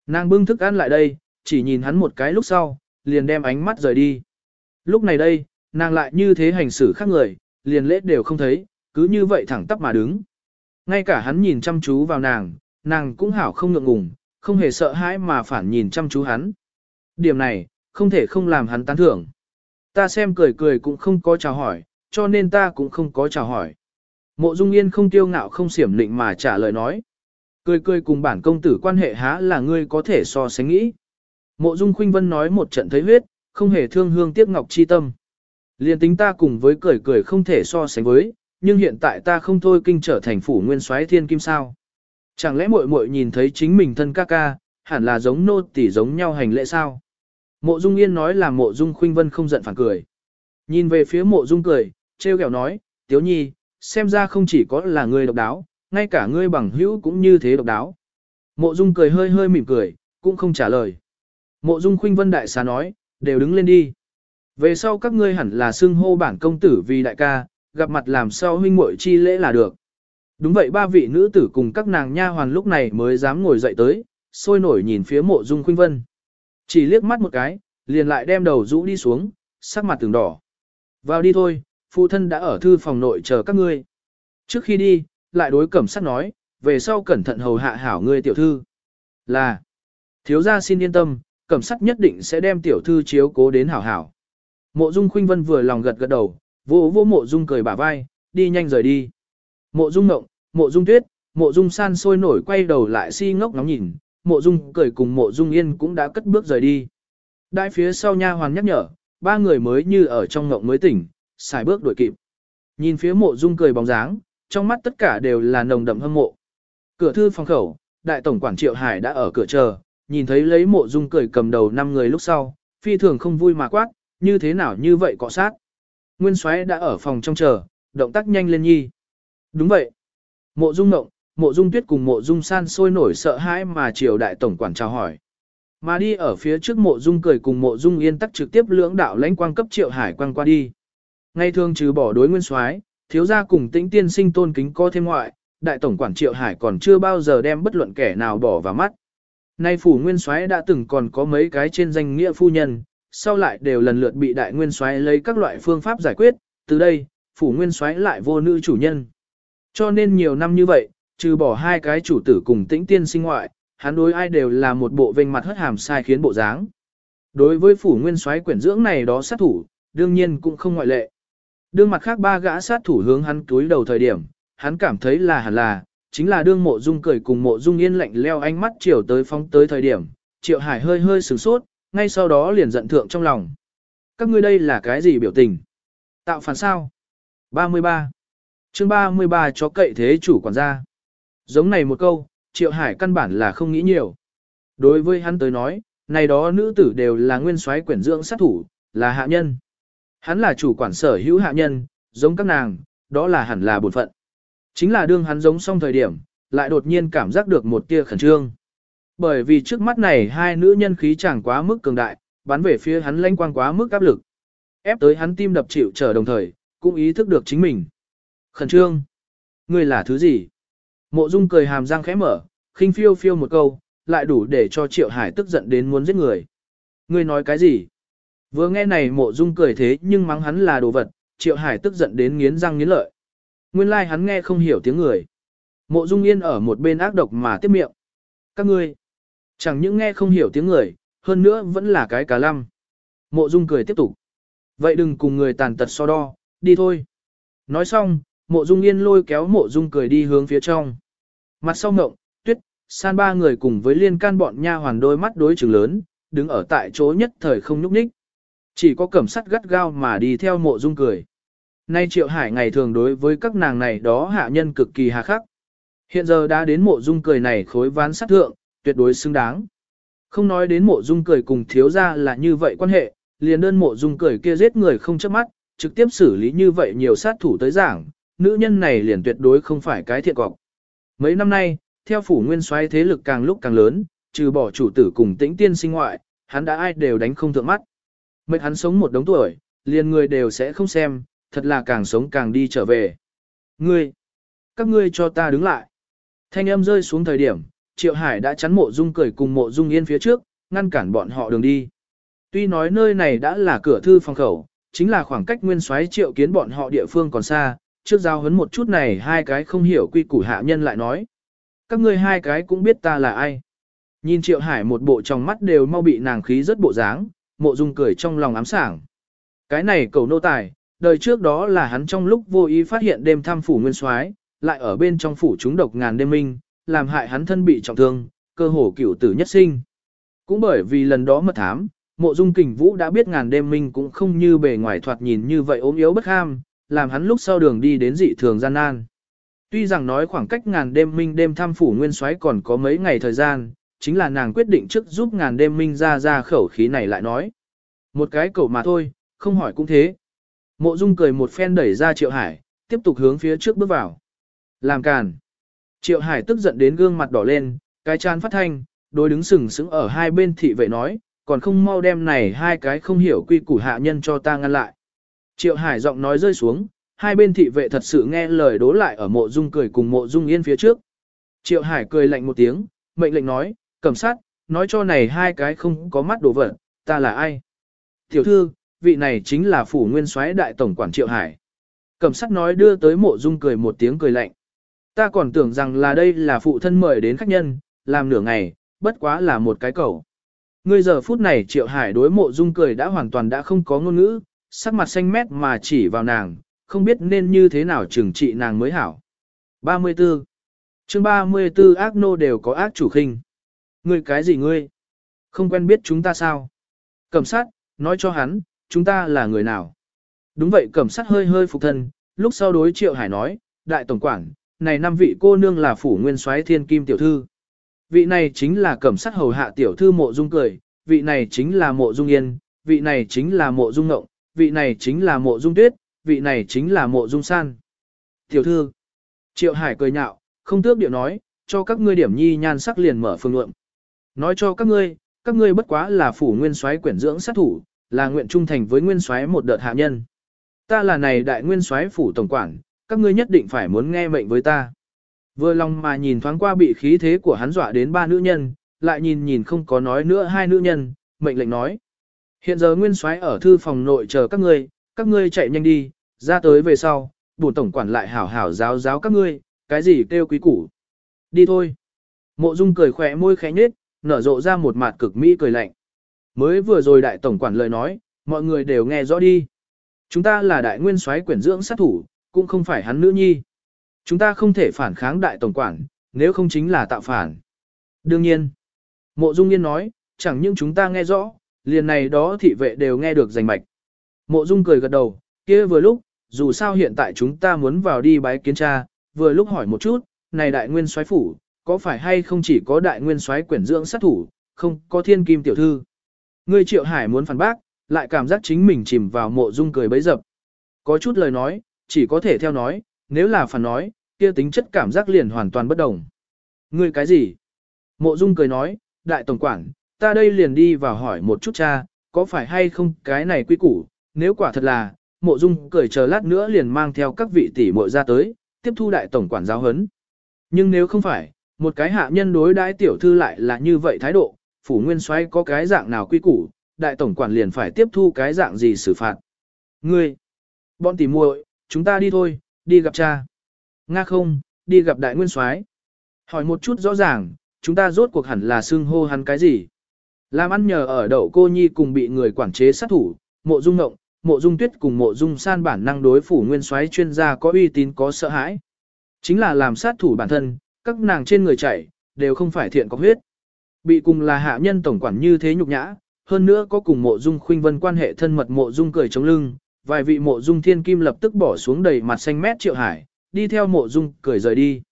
Nàng bưng thức ăn lại đây, chỉ nhìn hắn một cái lúc sau, liền đem ánh mắt rời đi. Lúc này đây, nàng lại như thế hành xử khác người, liền lễ đều không thấy, cứ như vậy thẳng tắp mà đứng. Ngay cả hắn nhìn chăm chú vào nàng, nàng cũng hảo không ngượng ngùng, không hề sợ hãi mà phản nhìn chăm chú hắn. Điểm này, không thể không làm hắn tán thưởng. Ta xem cười cười cũng không có chào hỏi, cho nên ta cũng không có chào hỏi. Mộ Dung Yên không tiêu ngạo không xiểm lịnh mà trả lời nói. Cười cười cùng bản công tử quan hệ há là ngươi có thể so sánh nghĩ. Mộ Dung Khuynh Vân nói một trận thấy huyết, không hề thương hương tiếc ngọc chi tâm. Liên tính ta cùng với cười cười không thể so sánh với, nhưng hiện tại ta không thôi kinh trở thành phủ nguyên soái thiên kim sao. Chẳng lẽ muội muội nhìn thấy chính mình thân ca ca, hẳn là giống nô tỷ giống nhau hành lễ sao? Mộ Dung Yên nói là Mộ Dung Khuynh Vân không giận phản cười. Nhìn về phía Mộ Dung cười, trêu ghẹo nói, Tiếu Nhi, xem ra không chỉ có là ngươi độc đáo, ngay cả ngươi bằng hữu cũng như thế độc đáo. Mộ Dung cười hơi hơi mỉm cười, cũng không trả lời. Mộ Dung Khuynh Vân đại xá nói, đều đứng lên đi. Về sau các ngươi hẳn là xưng hô bản công tử vì đại ca, gặp mặt làm sao huynh muội chi lễ là được. Đúng vậy ba vị nữ tử cùng các nàng nha hoàn lúc này mới dám ngồi dậy tới, sôi nổi nhìn phía mộ dung khuynh vân. Chỉ liếc mắt một cái, liền lại đem đầu rũ đi xuống, sắc mặt từng đỏ. Vào đi thôi, phụ thân đã ở thư phòng nội chờ các ngươi. Trước khi đi, lại đối cẩm sát nói, về sau cẩn thận hầu hạ hảo ngươi tiểu thư. Là, thiếu gia xin yên tâm, cẩm sát nhất định sẽ đem tiểu thư chiếu cố đến hảo hảo. Mộ dung khuynh vân vừa lòng gật gật đầu, vô vô mộ dung cười bả vai, đi nhanh rời đi. Mộ dung ngộng, mộ dung tuyết, mộ dung san sôi nổi quay đầu lại si ngốc ngóng nhìn, mộ dung cười cùng mộ dung yên cũng đã cất bước rời đi. Đại phía sau nha hoàn nhắc nhở, ba người mới như ở trong ngộng mới tỉnh, xài bước đuổi kịp. Nhìn phía mộ dung cười bóng dáng, trong mắt tất cả đều là nồng đậm hâm mộ. Cửa thư phòng khẩu, đại tổng quản Triệu Hải đã ở cửa chờ, nhìn thấy lấy mộ dung cười cầm đầu năm người lúc sau, phi thường không vui mà quát, như thế nào như vậy cọ sát. Nguyên soái đã ở phòng trong chờ, động tác nhanh lên nhi. Đúng vậy. Mộ dung ngộng, mộ dung tuyết cùng mộ dung san sôi nổi sợ hãi mà triều đại tổng quản chào hỏi. Mà đi ở phía trước mộ dung cười cùng mộ dung yên tắc trực tiếp lưỡng đạo lãnh quang cấp triệu hải quang qua đi. Ngay thường trừ bỏ đối nguyên soái, thiếu gia cùng tĩnh tiên sinh tôn kính có thêm ngoại, đại tổng quản triệu hải còn chưa bao giờ đem bất luận kẻ nào bỏ vào mắt. Nay phủ nguyên soái đã từng còn có mấy cái trên danh nghĩa phu nhân, sau lại đều lần lượt bị đại nguyên soái lấy các loại phương pháp giải quyết, từ đây, phủ nguyên soái lại vô nữ chủ nhân. Cho nên nhiều năm như vậy, trừ bỏ hai cái chủ tử cùng tĩnh tiên sinh ngoại, hắn đối ai đều là một bộ vênh mặt hất hàm sai khiến bộ dáng. Đối với phủ nguyên soái quyển dưỡng này đó sát thủ, đương nhiên cũng không ngoại lệ. Đương mặt khác ba gã sát thủ hướng hắn túi đầu thời điểm, hắn cảm thấy là hẳn là, chính là đương mộ dung cười cùng mộ dung yên lạnh leo ánh mắt chiều tới phóng tới thời điểm, triệu hải hơi hơi sửng sốt, ngay sau đó liền giận thượng trong lòng. Các ngươi đây là cái gì biểu tình? Tạo phản sao? 33 chương 33 chó cậy thế chủ quản gia. Giống này một câu, Triệu Hải căn bản là không nghĩ nhiều. Đối với hắn tới nói, này đó nữ tử đều là nguyên soái quyển dưỡng sát thủ, là hạ nhân. Hắn là chủ quản sở hữu hạ nhân, giống các nàng, đó là hẳn là bổn phận. Chính là đương hắn giống xong thời điểm, lại đột nhiên cảm giác được một tia khẩn trương. Bởi vì trước mắt này hai nữ nhân khí chẳng quá mức cường đại, bắn về phía hắn lanh quang quá mức áp lực. Ép tới hắn tim đập chịu trở đồng thời, cũng ý thức được chính mình. Khẩn trương. Ngươi là thứ gì? Mộ Dung cười hàm răng khẽ mở, khinh phiêu phiêu một câu, lại đủ để cho Triệu Hải tức giận đến muốn giết người. Ngươi nói cái gì? Vừa nghe này Mộ Dung cười thế nhưng mắng hắn là đồ vật, Triệu Hải tức giận đến nghiến răng nghiến lợi. Nguyên lai like hắn nghe không hiểu tiếng người. Mộ Dung Yên ở một bên ác độc mà tiếp miệng. Các ngươi, chẳng những nghe không hiểu tiếng người, hơn nữa vẫn là cái cá lăm. Mộ Dung cười tiếp tục. Vậy đừng cùng người tàn tật so đo, đi thôi. Nói xong, mộ dung yên lôi kéo mộ dung cười đi hướng phía trong. Mặt sau ngộng, tuyết, san ba người cùng với liên can bọn nha hoàn đôi mắt đối chừng lớn, đứng ở tại chỗ nhất thời không nhúc nhích. Chỉ có cẩm sắt gắt gao mà đi theo mộ dung cười. Nay triệu hải ngày thường đối với các nàng này đó hạ nhân cực kỳ hà khắc. Hiện giờ đã đến mộ dung cười này khối ván sát thượng, tuyệt đối xứng đáng. Không nói đến mộ dung cười cùng thiếu gia là như vậy quan hệ, liền đơn mộ dung cười kia giết người không chớp mắt, trực tiếp xử lý như vậy nhiều sát thủ tới giảng, nữ nhân này liền tuyệt đối không phải cái thiện cọc. Mấy năm nay, theo phủ nguyên soái thế lực càng lúc càng lớn, trừ bỏ chủ tử cùng tĩnh tiên sinh ngoại, hắn đã ai đều đánh không thượng mắt. Mệt hắn sống một đống tuổi, liền người đều sẽ không xem, thật là càng sống càng đi trở về. Ngươi, các ngươi cho ta đứng lại. Thanh âm rơi xuống thời điểm, Triệu Hải đã chắn mộ dung cười cùng mộ dung yên phía trước, ngăn cản bọn họ đường đi. Tuy nói nơi này đã là cửa thư phòng khẩu, chính là khoảng cách nguyên soái triệu kiến bọn họ địa phương còn xa, trước giao hấn một chút này hai cái không hiểu quy củ hạ nhân lại nói. Các ngươi hai cái cũng biết ta là ai. Nhìn triệu hải một bộ trong mắt đều mau bị nàng khí rất bộ dáng, mộ dung cười trong lòng ám sảng. Cái này cầu nô tài, đời trước đó là hắn trong lúc vô ý phát hiện đêm thăm phủ nguyên soái lại ở bên trong phủ chúng độc ngàn đêm minh, làm hại hắn thân bị trọng thương, cơ hồ cửu tử nhất sinh. Cũng bởi vì lần đó mật thám, mộ dung kình vũ đã biết ngàn đêm minh cũng không như bề ngoài thoạt nhìn như vậy ốm yếu bất ham, làm hắn lúc sau đường đi đến dị thường gian nan. Tuy rằng nói khoảng cách ngàn đêm minh đêm thăm phủ nguyên soái còn có mấy ngày thời gian, chính là nàng quyết định trước giúp ngàn đêm minh ra ra khẩu khí này lại nói. Một cái cầu mà thôi, không hỏi cũng thế. Mộ dung cười một phen đẩy ra triệu hải, tiếp tục hướng phía trước bước vào. Làm càn. Triệu hải tức giận đến gương mặt đỏ lên, cái chán phát thanh, đối đứng sừng sững ở hai bên thị vệ nói, còn không mau đem này hai cái không hiểu quy củ hạ nhân cho ta ngăn lại. Triệu Hải giọng nói rơi xuống, hai bên thị vệ thật sự nghe lời đố lại ở mộ dung cười cùng mộ dung yên phía trước. Triệu Hải cười lạnh một tiếng, mệnh lệnh nói, cẩm sát, nói cho này hai cái không có mắt đồ vật, ta là ai? Tiểu thư, vị này chính là phủ nguyên soái đại tổng quản Triệu Hải. Cẩm sát nói đưa tới mộ dung cười một tiếng cười lạnh. Ta còn tưởng rằng là đây là phụ thân mời đến khách nhân, làm nửa ngày, bất quá là một cái cầu. Ngươi giờ phút này Triệu Hải đối mộ dung cười đã hoàn toàn đã không có ngôn ngữ, sắc mặt xanh mét mà chỉ vào nàng, không biết nên như thế nào trừng trị nàng mới hảo. 34. chương 34 ác nô đều có ác chủ khinh. Ngươi cái gì ngươi? Không quen biết chúng ta sao? Cẩm sát, nói cho hắn, chúng ta là người nào? Đúng vậy cẩm sát hơi hơi phục thân, lúc sau đối Triệu Hải nói, đại tổng quản, này năm vị cô nương là phủ nguyên soái thiên kim tiểu thư. Vị này chính là cẩm sát hầu hạ tiểu thư mộ dung cười, vị này chính là mộ dung yên, vị này chính là mộ dung ngộng, vị này chính là mộ dung tuyết, vị này chính là mộ dung san. Tiểu thư, triệu hải cười nhạo, không tước điệu nói, cho các ngươi điểm nhi nhan sắc liền mở phương lượng. Nói cho các ngươi, các ngươi bất quá là phủ nguyên soái quyển dưỡng sát thủ, là nguyện trung thành với nguyên soái một đợt hạ nhân. Ta là này đại nguyên soái phủ tổng quản, các ngươi nhất định phải muốn nghe mệnh với ta. Vừa lòng mà nhìn thoáng qua bị khí thế của hắn dọa đến ba nữ nhân, lại nhìn nhìn không có nói nữa hai nữ nhân, mệnh lệnh nói. Hiện giờ nguyên soái ở thư phòng nội chờ các ngươi, các ngươi chạy nhanh đi, ra tới về sau, bổn tổng quản lại hảo hảo giáo giáo các ngươi, cái gì kêu quý củ. Đi thôi. Mộ Dung cười khỏe môi khẽ nhếch, nở rộ ra một mặt cực mỹ cười lạnh. Mới vừa rồi đại tổng quản lời nói, mọi người đều nghe rõ đi. Chúng ta là đại nguyên soái quyển dưỡng sát thủ, cũng không phải hắn nữ nhi. Chúng ta không thể phản kháng đại tổng quản, nếu không chính là tạo phản. Đương nhiên, mộ dung yên nói, chẳng những chúng ta nghe rõ, liền này đó thị vệ đều nghe được rành mạch. Mộ dung cười gật đầu, kia vừa lúc, dù sao hiện tại chúng ta muốn vào đi bái kiến cha, vừa lúc hỏi một chút, này đại nguyên soái phủ, có phải hay không chỉ có đại nguyên soái quyển dưỡng sát thủ, không có thiên kim tiểu thư. Ngươi triệu hải muốn phản bác, lại cảm giác chính mình chìm vào mộ dung cười bấy dập. Có chút lời nói, chỉ có thể theo nói, nếu là phản nói, kia tính chất cảm giác liền hoàn toàn bất đồng. Ngươi cái gì? Mộ Dung cười nói, đại tổng quản, ta đây liền đi vào hỏi một chút cha, có phải hay không cái này quy củ, nếu quả thật là, mộ Dung cười chờ lát nữa liền mang theo các vị tỷ muội ra tới, tiếp thu đại tổng quản giáo huấn. Nhưng nếu không phải, một cái hạ nhân đối đãi tiểu thư lại là như vậy thái độ, phủ nguyên soái có cái dạng nào quy củ, đại tổng quản liền phải tiếp thu cái dạng gì xử phạt. Ngươi, bọn tỷ muội, chúng ta đi thôi, đi gặp cha. Nga không, đi gặp đại nguyên soái. Hỏi một chút rõ ràng, chúng ta rốt cuộc hẳn là xưng hô hắn cái gì? Làm ăn nhờ ở đậu cô nhi cùng bị người quản chế sát thủ, mộ dung ngộng, mộ dung tuyết cùng mộ dung san bản năng đối phủ nguyên soái chuyên gia có uy tín có sợ hãi. Chính là làm sát thủ bản thân, các nàng trên người chạy, đều không phải thiện có huyết. Bị cùng là hạ nhân tổng quản như thế nhục nhã, hơn nữa có cùng mộ dung khuynh vân quan hệ thân mật mộ dung cười chống lưng, vài vị mộ dung thiên kim lập tức bỏ xuống đầy mặt xanh mét triệu hải, đi theo mộ dung cười rời đi.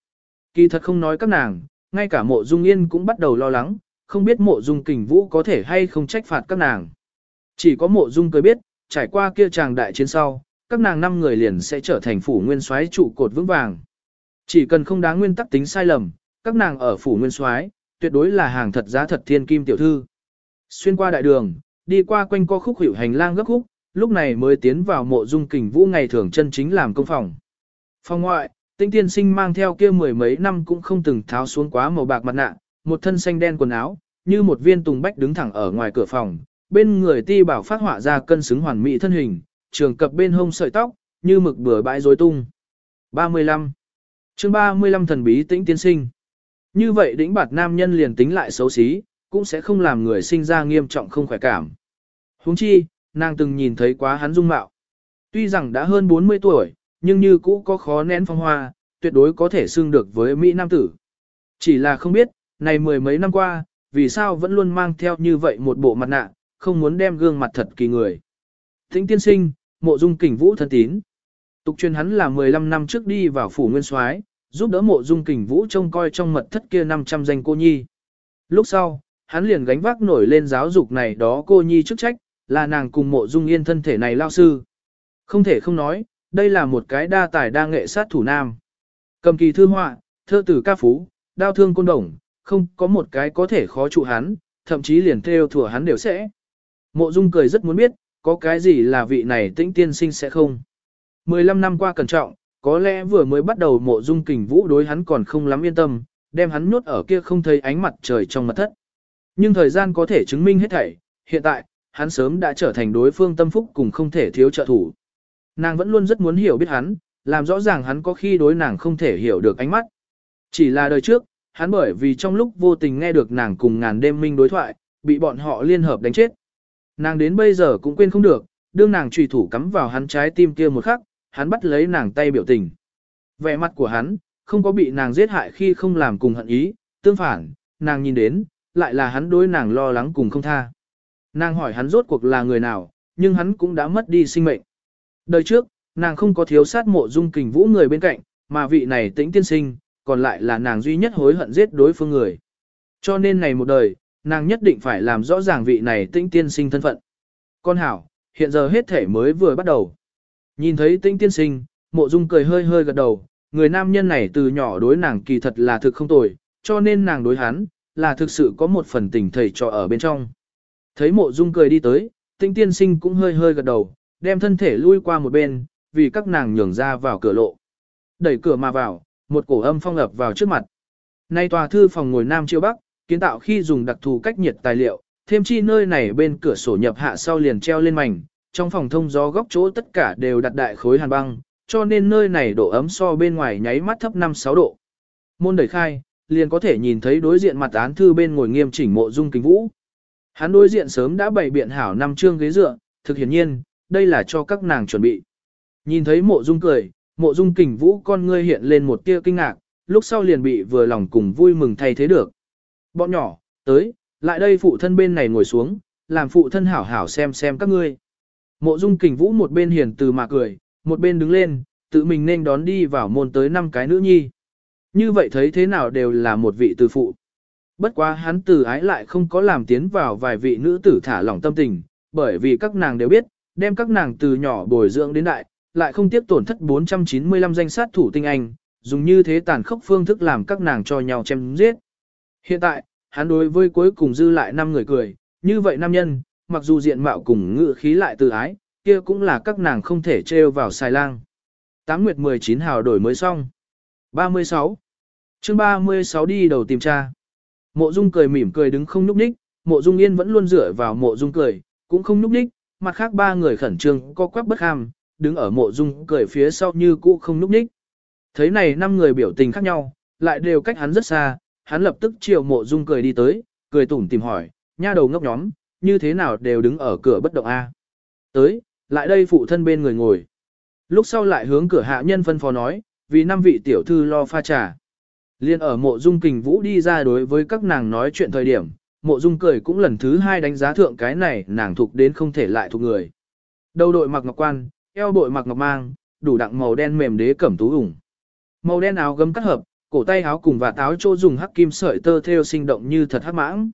Kỳ thật không nói các nàng, ngay cả mộ dung yên cũng bắt đầu lo lắng, không biết mộ dung kình vũ có thể hay không trách phạt các nàng. Chỉ có mộ dung cười biết, trải qua kia chàng đại chiến sau, các nàng năm người liền sẽ trở thành phủ nguyên soái trụ cột vững vàng. Chỉ cần không đáng nguyên tắc tính sai lầm, Các nàng ở phủ nguyên soái, tuyệt đối là hàng thật giá thật thiên kim tiểu thư. Xuyên qua đại đường, đi qua quanh co khúc hữu hành lang gấp khúc, lúc này mới tiến vào mộ dung kình vũ ngày thường chân chính làm công phòng. Phòng ngoại, tinh tiên sinh mang theo kia mười mấy năm cũng không từng tháo xuống quá màu bạc mặt nạ, một thân xanh đen quần áo, như một viên tùng bách đứng thẳng ở ngoài cửa phòng, bên người ti bảo phát họa ra cân xứng hoàn mỹ thân hình, trường cập bên hông sợi tóc, như mực bừa bãi rối tung. 35. chương 35 thần bí tĩnh tiên sinh. Như vậy đỉnh bạt nam nhân liền tính lại xấu xí, cũng sẽ không làm người sinh ra nghiêm trọng không khỏe cảm. huống chi, nàng từng nhìn thấy quá hắn dung mạo. Tuy rằng đã hơn 40 tuổi, nhưng như cũ có khó nén phong hoa, tuyệt đối có thể xưng được với Mỹ Nam tử. Chỉ là không biết, này mười mấy năm qua, vì sao vẫn luôn mang theo như vậy một bộ mặt nạ, không muốn đem gương mặt thật kỳ người. Thính tiên sinh, mộ dung kình vũ thân tín. Tục truyền hắn là 15 năm trước đi vào phủ nguyên soái, giúp đỡ mộ dung kình vũ trông coi trong mật thất kia 500 danh cô nhi. Lúc sau, hắn liền gánh vác nổi lên giáo dục này đó cô nhi chức trách, là nàng cùng mộ dung yên thân thể này lao sư. Không thể không nói, đây là một cái đa tài đa nghệ sát thủ nam. Cầm kỳ thư họa, thơ tử ca phú, đao thương côn đồng, không có một cái có thể khó trụ hắn, thậm chí liền theo thủa hắn đều sẽ. Mộ Dung cười rất muốn biết, có cái gì là vị này tĩnh tiên sinh sẽ không. 15 năm qua cẩn trọng, có lẽ vừa mới bắt đầu mộ Dung kình vũ đối hắn còn không lắm yên tâm, đem hắn nhốt ở kia không thấy ánh mặt trời trong mật thất. Nhưng thời gian có thể chứng minh hết thảy, hiện tại, hắn sớm đã trở thành đối phương tâm phúc cùng không thể thiếu trợ thủ. Nàng vẫn luôn rất muốn hiểu biết hắn, làm rõ ràng hắn có khi đối nàng không thể hiểu được ánh mắt. Chỉ là đời trước, hắn bởi vì trong lúc vô tình nghe được nàng cùng ngàn đêm minh đối thoại, bị bọn họ liên hợp đánh chết. Nàng đến bây giờ cũng quên không được, đương nàng trùy thủ cắm vào hắn trái tim kia một khắc, hắn bắt lấy nàng tay biểu tình. Vẻ mặt của hắn, không có bị nàng giết hại khi không làm cùng hận ý, tương phản, nàng nhìn đến, lại là hắn đối nàng lo lắng cùng không tha. Nàng hỏi hắn rốt cuộc là người nào, nhưng hắn cũng đã mất đi sinh mệnh. Đời trước, nàng không có thiếu sát mộ dung kình vũ người bên cạnh, mà vị này tĩnh tiên sinh, còn lại là nàng duy nhất hối hận giết đối phương người. Cho nên này một đời, nàng nhất định phải làm rõ ràng vị này tĩnh tiên sinh thân phận. Con hảo, hiện giờ hết thể mới vừa bắt đầu. Nhìn thấy tĩnh tiên sinh, mộ dung cười hơi hơi gật đầu, người nam nhân này từ nhỏ đối nàng kỳ thật là thực không tồi, cho nên nàng đối hắn, là thực sự có một phần tình thầy trò ở bên trong. Thấy mộ dung cười đi tới, tĩnh tiên sinh cũng hơi hơi gật đầu, đem thân thể lui qua một bên, vì các nàng nhường ra vào cửa lộ. Đẩy cửa mà vào, một cổ âm phong ập vào trước mặt. Nay tòa thư phòng ngồi Nam Chiêu Bắc, kiến tạo khi dùng đặc thù cách nhiệt tài liệu, thêm chi nơi này bên cửa sổ nhập hạ sau liền treo lên mảnh, trong phòng thông gió góc chỗ tất cả đều đặt đại khối hàn băng, cho nên nơi này độ ấm so bên ngoài nháy mắt thấp 5-6 độ. Môn đẩy khai, liền có thể nhìn thấy đối diện mặt án thư bên ngồi nghiêm chỉnh mộ dung kính vũ. Hắn đối diện sớm đã bày biện hảo năm chương ghế dựa, thực hiển nhiên, đây là cho các nàng chuẩn bị. Nhìn thấy mộ dung cười, mộ dung kình vũ con ngươi hiện lên một tia kinh ngạc, lúc sau liền bị vừa lòng cùng vui mừng thay thế được. Bọn nhỏ, tới, lại đây phụ thân bên này ngồi xuống, làm phụ thân hảo hảo xem xem các ngươi. Mộ dung kình vũ một bên hiền từ mà cười, một bên đứng lên, tự mình nên đón đi vào môn tới năm cái nữ nhi. Như vậy thấy thế nào đều là một vị từ phụ. Bất quá hắn từ ái lại không có làm tiến vào vài vị nữ tử thả lỏng tâm tình, bởi vì các nàng đều biết, đem các nàng từ nhỏ bồi dưỡng đến đại, lại không tiếp tổn thất 495 danh sát thủ tinh anh, dùng như thế tàn khốc phương thức làm các nàng cho nhau chém giết. Hiện tại, hắn đối với cuối cùng dư lại 5 người cười, như vậy nam nhân, mặc dù diện mạo cùng ngự khí lại từ ái, kia cũng là các nàng không thể trêu vào xài lang. 8 nguyệt 19 hào đổi mới xong. 36. chương 36 đi đầu tìm tra. Mộ Dung cười mỉm cười đứng không nhúc đích Mộ Dung Yên vẫn luôn dựa vào Mộ Dung cười, cũng không nhúc đích mặt khác ba người khẩn trương co quắp bất ham, đứng ở Mộ Dung cười phía sau như cũ không núp ních. Thấy này năm người biểu tình khác nhau, lại đều cách hắn rất xa, hắn lập tức chiều Mộ Dung cười đi tới, cười tủm tìm hỏi, nha đầu ngốc nhóm, như thế nào đều đứng ở cửa bất động a? Tới, lại đây phụ thân bên người ngồi. Lúc sau lại hướng cửa hạ nhân phân phó nói, vì năm vị tiểu thư lo pha trà. Liên ở mộ dung kình vũ đi ra đối với các nàng nói chuyện thời điểm, mộ dung cười cũng lần thứ hai đánh giá thượng cái này nàng thuộc đến không thể lại thuộc người. Đầu đội mặc ngọc quan, eo bội mặc ngọc mang, đủ đặng màu đen mềm đế cẩm tú ủng. Màu đen áo gấm cắt hợp, cổ tay áo cùng và táo chỗ dùng hắc kim sợi tơ theo sinh động như thật hắc mãng.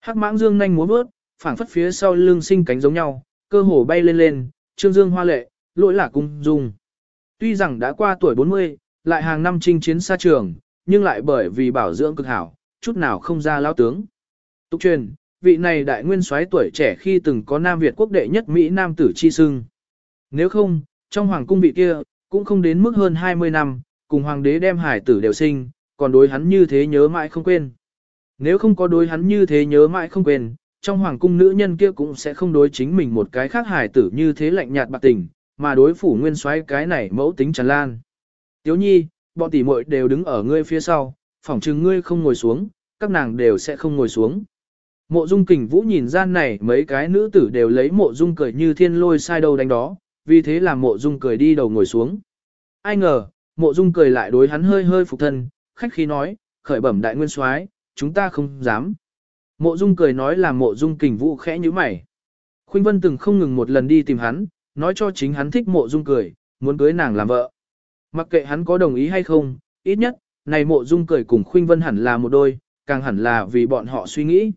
Hắc mãng dương nhanh múa vớt, phảng phất phía sau lưng sinh cánh giống nhau, cơ hồ bay lên lên, trương dương hoa lệ, lỗi là cung dung. Tuy rằng đã qua tuổi 40, lại hàng năm chinh chiến xa trường, nhưng lại bởi vì bảo dưỡng cực hảo, chút nào không ra lao tướng. Tục truyền, vị này đại nguyên soái tuổi trẻ khi từng có Nam Việt quốc đệ nhất Mỹ Nam tử chi sưng. Nếu không, trong hoàng cung vị kia, cũng không đến mức hơn 20 năm, cùng hoàng đế đem hải tử đều sinh, còn đối hắn như thế nhớ mãi không quên. Nếu không có đối hắn như thế nhớ mãi không quên, trong hoàng cung nữ nhân kia cũng sẽ không đối chính mình một cái khác hải tử như thế lạnh nhạt bạc tình, mà đối phủ nguyên soái cái này mẫu tính tràn lan. Tiếu nhi, bọn tỷ muội đều đứng ở ngươi phía sau, phỏng chừng ngươi không ngồi xuống, các nàng đều sẽ không ngồi xuống. Mộ dung kình vũ nhìn gian này mấy cái nữ tử đều lấy mộ dung cười như thiên lôi sai đâu đánh đó, vì thế làm mộ dung cười đi đầu ngồi xuống. Ai ngờ, mộ dung cười lại đối hắn hơi hơi phục thân, khách khí nói, khởi bẩm đại nguyên soái, chúng ta không dám. Mộ dung cười nói là mộ dung kình vũ khẽ như mày. Khuynh Vân từng không ngừng một lần đi tìm hắn, nói cho chính hắn thích mộ dung cười, muốn cưới nàng làm vợ. Mặc kệ hắn có đồng ý hay không, ít nhất, này mộ dung cười cùng Khuynh Vân hẳn là một đôi, càng hẳn là vì bọn họ suy nghĩ.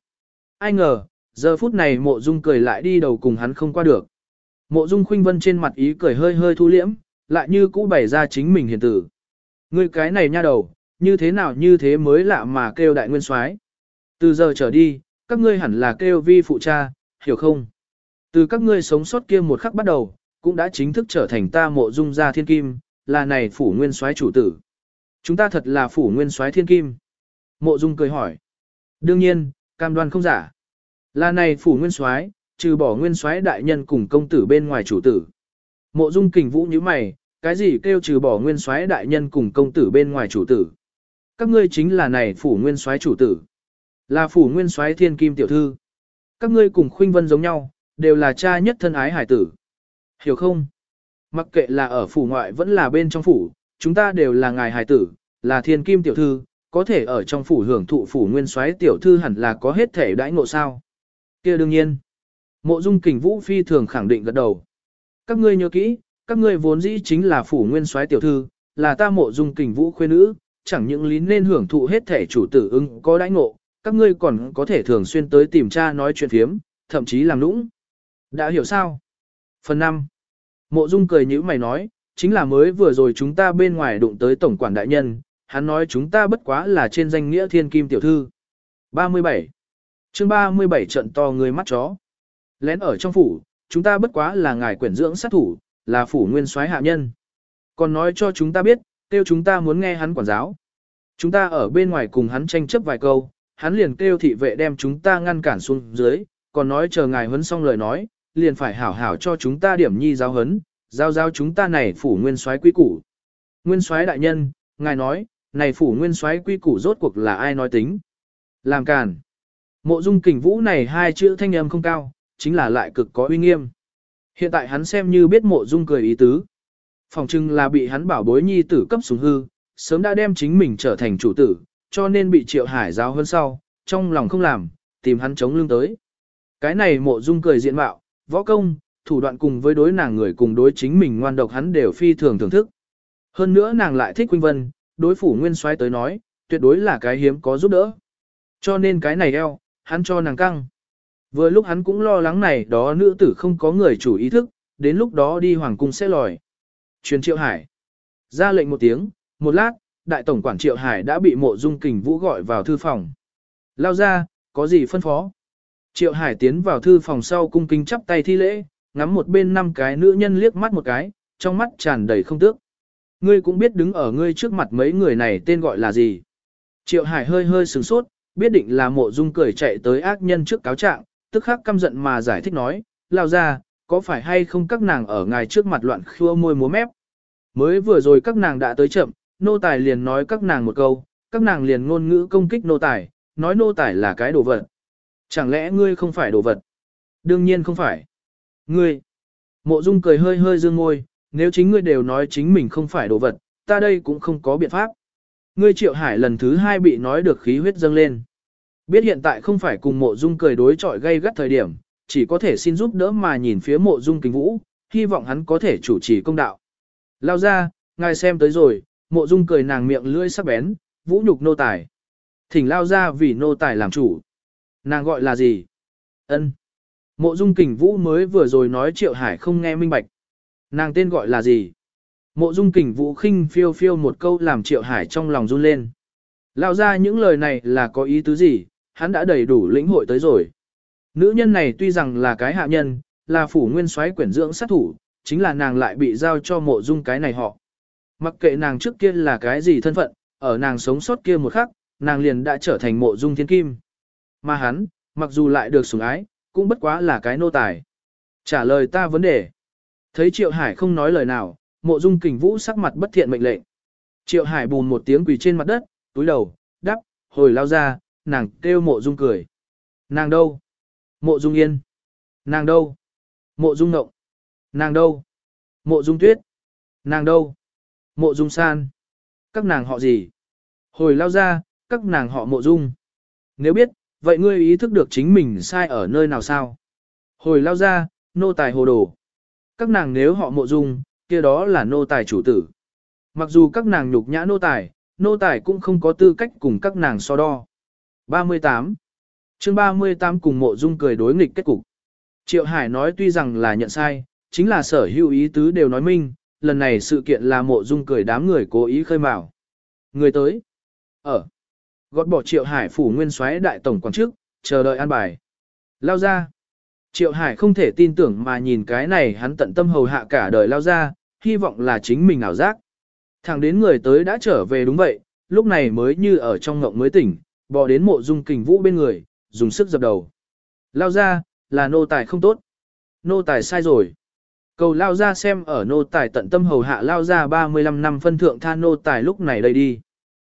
Ai ngờ, giờ phút này mộ dung cười lại đi đầu cùng hắn không qua được. Mộ dung Khuynh Vân trên mặt ý cười hơi hơi thu liễm, lại như cũ bày ra chính mình hiền tử. Ngươi cái này nha đầu, như thế nào như thế mới lạ mà kêu đại nguyên soái. Từ giờ trở đi, các ngươi hẳn là kêu vi phụ cha, hiểu không? Từ các ngươi sống sót kia một khắc bắt đầu, cũng đã chính thức trở thành ta mộ dung gia thiên kim, là này phủ nguyên soái chủ tử. Chúng ta thật là phủ nguyên soái thiên kim. Mộ dung cười hỏi. Đương nhiên, cam đoan không giả. Là này phủ nguyên soái, trừ bỏ nguyên soái đại nhân cùng công tử bên ngoài chủ tử. Mộ dung kình vũ như mày, cái gì kêu trừ bỏ nguyên soái đại nhân cùng công tử bên ngoài chủ tử. Các ngươi chính là này phủ nguyên soái chủ tử. Là phủ nguyên soái thiên kim tiểu thư. Các ngươi cùng khuynh vân giống nhau, đều là cha nhất thân ái hải tử. Hiểu không? Mặc kệ là ở phủ ngoại vẫn là bên trong phủ, chúng ta đều là ngài hải tử, là thiên kim tiểu thư, có thể ở trong phủ hưởng thụ phủ nguyên soái tiểu thư hẳn là có hết thể đãi ngộ sao. kia đương nhiên. Mộ dung kình vũ phi thường khẳng định gật đầu. Các ngươi nhớ kỹ, các ngươi vốn dĩ chính là phủ nguyên soái tiểu thư, là ta mộ dung kình vũ khuê nữ, chẳng những lý nên hưởng thụ hết thể chủ tử ứng có đãi ngộ, các ngươi còn có thể thường xuyên tới tìm cha nói chuyện phiếm, thậm chí làm nũng. Đã hiểu sao? Phần 5. Mộ Dung cười nhữ mày nói, chính là mới vừa rồi chúng ta bên ngoài đụng tới tổng quản đại nhân, hắn nói chúng ta bất quá là trên danh nghĩa thiên kim tiểu thư. 37. chương 37 trận to người mắt chó. Lén ở trong phủ, chúng ta bất quá là ngài quyển dưỡng sát thủ, là phủ nguyên soái hạ nhân. Còn nói cho chúng ta biết, kêu chúng ta muốn nghe hắn quản giáo. Chúng ta ở bên ngoài cùng hắn tranh chấp vài câu, hắn liền kêu thị vệ đem chúng ta ngăn cản xuống dưới, còn nói chờ ngài huấn xong lời nói, liền phải hảo hảo cho chúng ta điểm nhi giáo huấn, giao giao chúng ta này phủ nguyên soái quy củ. Nguyên soái đại nhân, ngài nói, này phủ nguyên soái quy củ rốt cuộc là ai nói tính? Làm càn. Mộ dung kình vũ này hai chữ thanh âm không cao, chính là lại cực có uy nghiêm. Hiện tại hắn xem như biết mộ dung cười ý tứ. Phòng trưng là bị hắn bảo bối nhi tử cấp xuống hư, sớm đã đem chính mình trở thành chủ tử, cho nên bị triệu hải giáo hơn sau, trong lòng không làm, tìm hắn chống lưng tới. Cái này mộ dung cười diện mạo, võ công, thủ đoạn cùng với đối nàng người cùng đối chính mình ngoan độc hắn đều phi thường thưởng thức. Hơn nữa nàng lại thích Quynh Vân, đối phủ nguyên soái tới nói, tuyệt đối là cái hiếm có giúp đỡ. Cho nên cái này eo, hắn cho nàng căng. Vừa lúc hắn cũng lo lắng này đó nữ tử không có người chủ ý thức, đến lúc đó đi hoàng cung sẽ lòi. Truyền Triệu Hải. Ra lệnh một tiếng, một lát, đại tổng quản Triệu Hải đã bị mộ dung kình vũ gọi vào thư phòng. Lao ra, có gì phân phó? Triệu Hải tiến vào thư phòng sau cung kính chắp tay thi lễ, ngắm một bên năm cái nữ nhân liếc mắt một cái, trong mắt tràn đầy không tước. Ngươi cũng biết đứng ở ngươi trước mặt mấy người này tên gọi là gì. Triệu Hải hơi hơi sửng sốt, biết định là mộ dung cười chạy tới ác nhân trước cáo trạng, tức khắc căm giận mà giải thích nói, lao ra, có phải hay không các nàng ở ngài trước mặt loạn khua môi múa mép. Mới vừa rồi các nàng đã tới chậm, nô tài liền nói các nàng một câu, các nàng liền ngôn ngữ công kích nô tài, nói nô tài là cái đồ vật. Chẳng lẽ ngươi không phải đồ vật? Đương nhiên không phải. Ngươi. Mộ Dung cười hơi hơi dương ngôi, nếu chính ngươi đều nói chính mình không phải đồ vật, ta đây cũng không có biện pháp. Ngươi Triệu Hải lần thứ hai bị nói được khí huyết dâng lên. Biết hiện tại không phải cùng Mộ Dung cười đối chọi gây gắt thời điểm, chỉ có thể xin giúp đỡ mà nhìn phía Mộ Dung kính Vũ, hy vọng hắn có thể chủ trì công đạo. Lao ra, ngài xem tới rồi, Mộ Dung cười nàng miệng lưỡi sắc bén, vũ nhục nô tài. Thỉnh lao ra vì nô tài làm chủ. Nàng gọi là gì? Ân. Mộ dung kình vũ mới vừa rồi nói triệu hải không nghe minh bạch. Nàng tên gọi là gì? Mộ dung kình vũ khinh phiêu phiêu một câu làm triệu hải trong lòng run lên. Lao ra những lời này là có ý tứ gì, hắn đã đầy đủ lĩnh hội tới rồi. Nữ nhân này tuy rằng là cái hạ nhân, là phủ nguyên soái quyển dưỡng sát thủ, chính là nàng lại bị giao cho mộ dung cái này họ. Mặc kệ nàng trước kia là cái gì thân phận, ở nàng sống sót kia một khắc, nàng liền đã trở thành mộ dung thiên kim. Mà hắn, mặc dù lại được sủng ái, cũng bất quá là cái nô tài. Trả lời ta vấn đề. Thấy Triệu Hải không nói lời nào, mộ dung kình vũ sắc mặt bất thiện mệnh lệnh. Triệu Hải bùn một tiếng quỳ trên mặt đất, túi đầu, đắp, hồi lao ra, nàng kêu mộ dung cười. Nàng đâu? Mộ dung yên. Nàng đâu? Mộ dung ngộng. Nàng đâu? Mộ dung tuyết. Nàng đâu? Mộ dung san. Các nàng họ gì? Hồi lao ra, các nàng họ mộ dung. Nếu biết, vậy ngươi ý thức được chính mình sai ở nơi nào sao? Hồi lao ra, nô tài hồ đồ. Các nàng nếu họ mộ dung, kia đó là nô tài chủ tử. Mặc dù các nàng nhục nhã nô tài, nô tài cũng không có tư cách cùng các nàng so đo. 38. chương 38 cùng mộ dung cười đối nghịch kết cục. Triệu Hải nói tuy rằng là nhận sai, chính là sở hữu ý tứ đều nói minh, lần này sự kiện là mộ dung cười đám người cố ý khơi mào. Người tới. Ở. Gọt bỏ Triệu Hải phủ nguyên soái đại tổng quản trước, chờ đợi an bài. Lao ra. Triệu Hải không thể tin tưởng mà nhìn cái này hắn tận tâm hầu hạ cả đời lao ra, hy vọng là chính mình ảo giác. Thẳng đến người tới đã trở về đúng vậy, lúc này mới như ở trong ngộng mới tỉnh, bò đến mộ dung kình vũ bên người, dùng sức dập đầu. Lao ra, là nô tài không tốt. Nô tài sai rồi. Cầu lao ra xem ở nô tài tận tâm hầu hạ lao ra 35 năm phân thượng tha nô tài lúc này đây đi.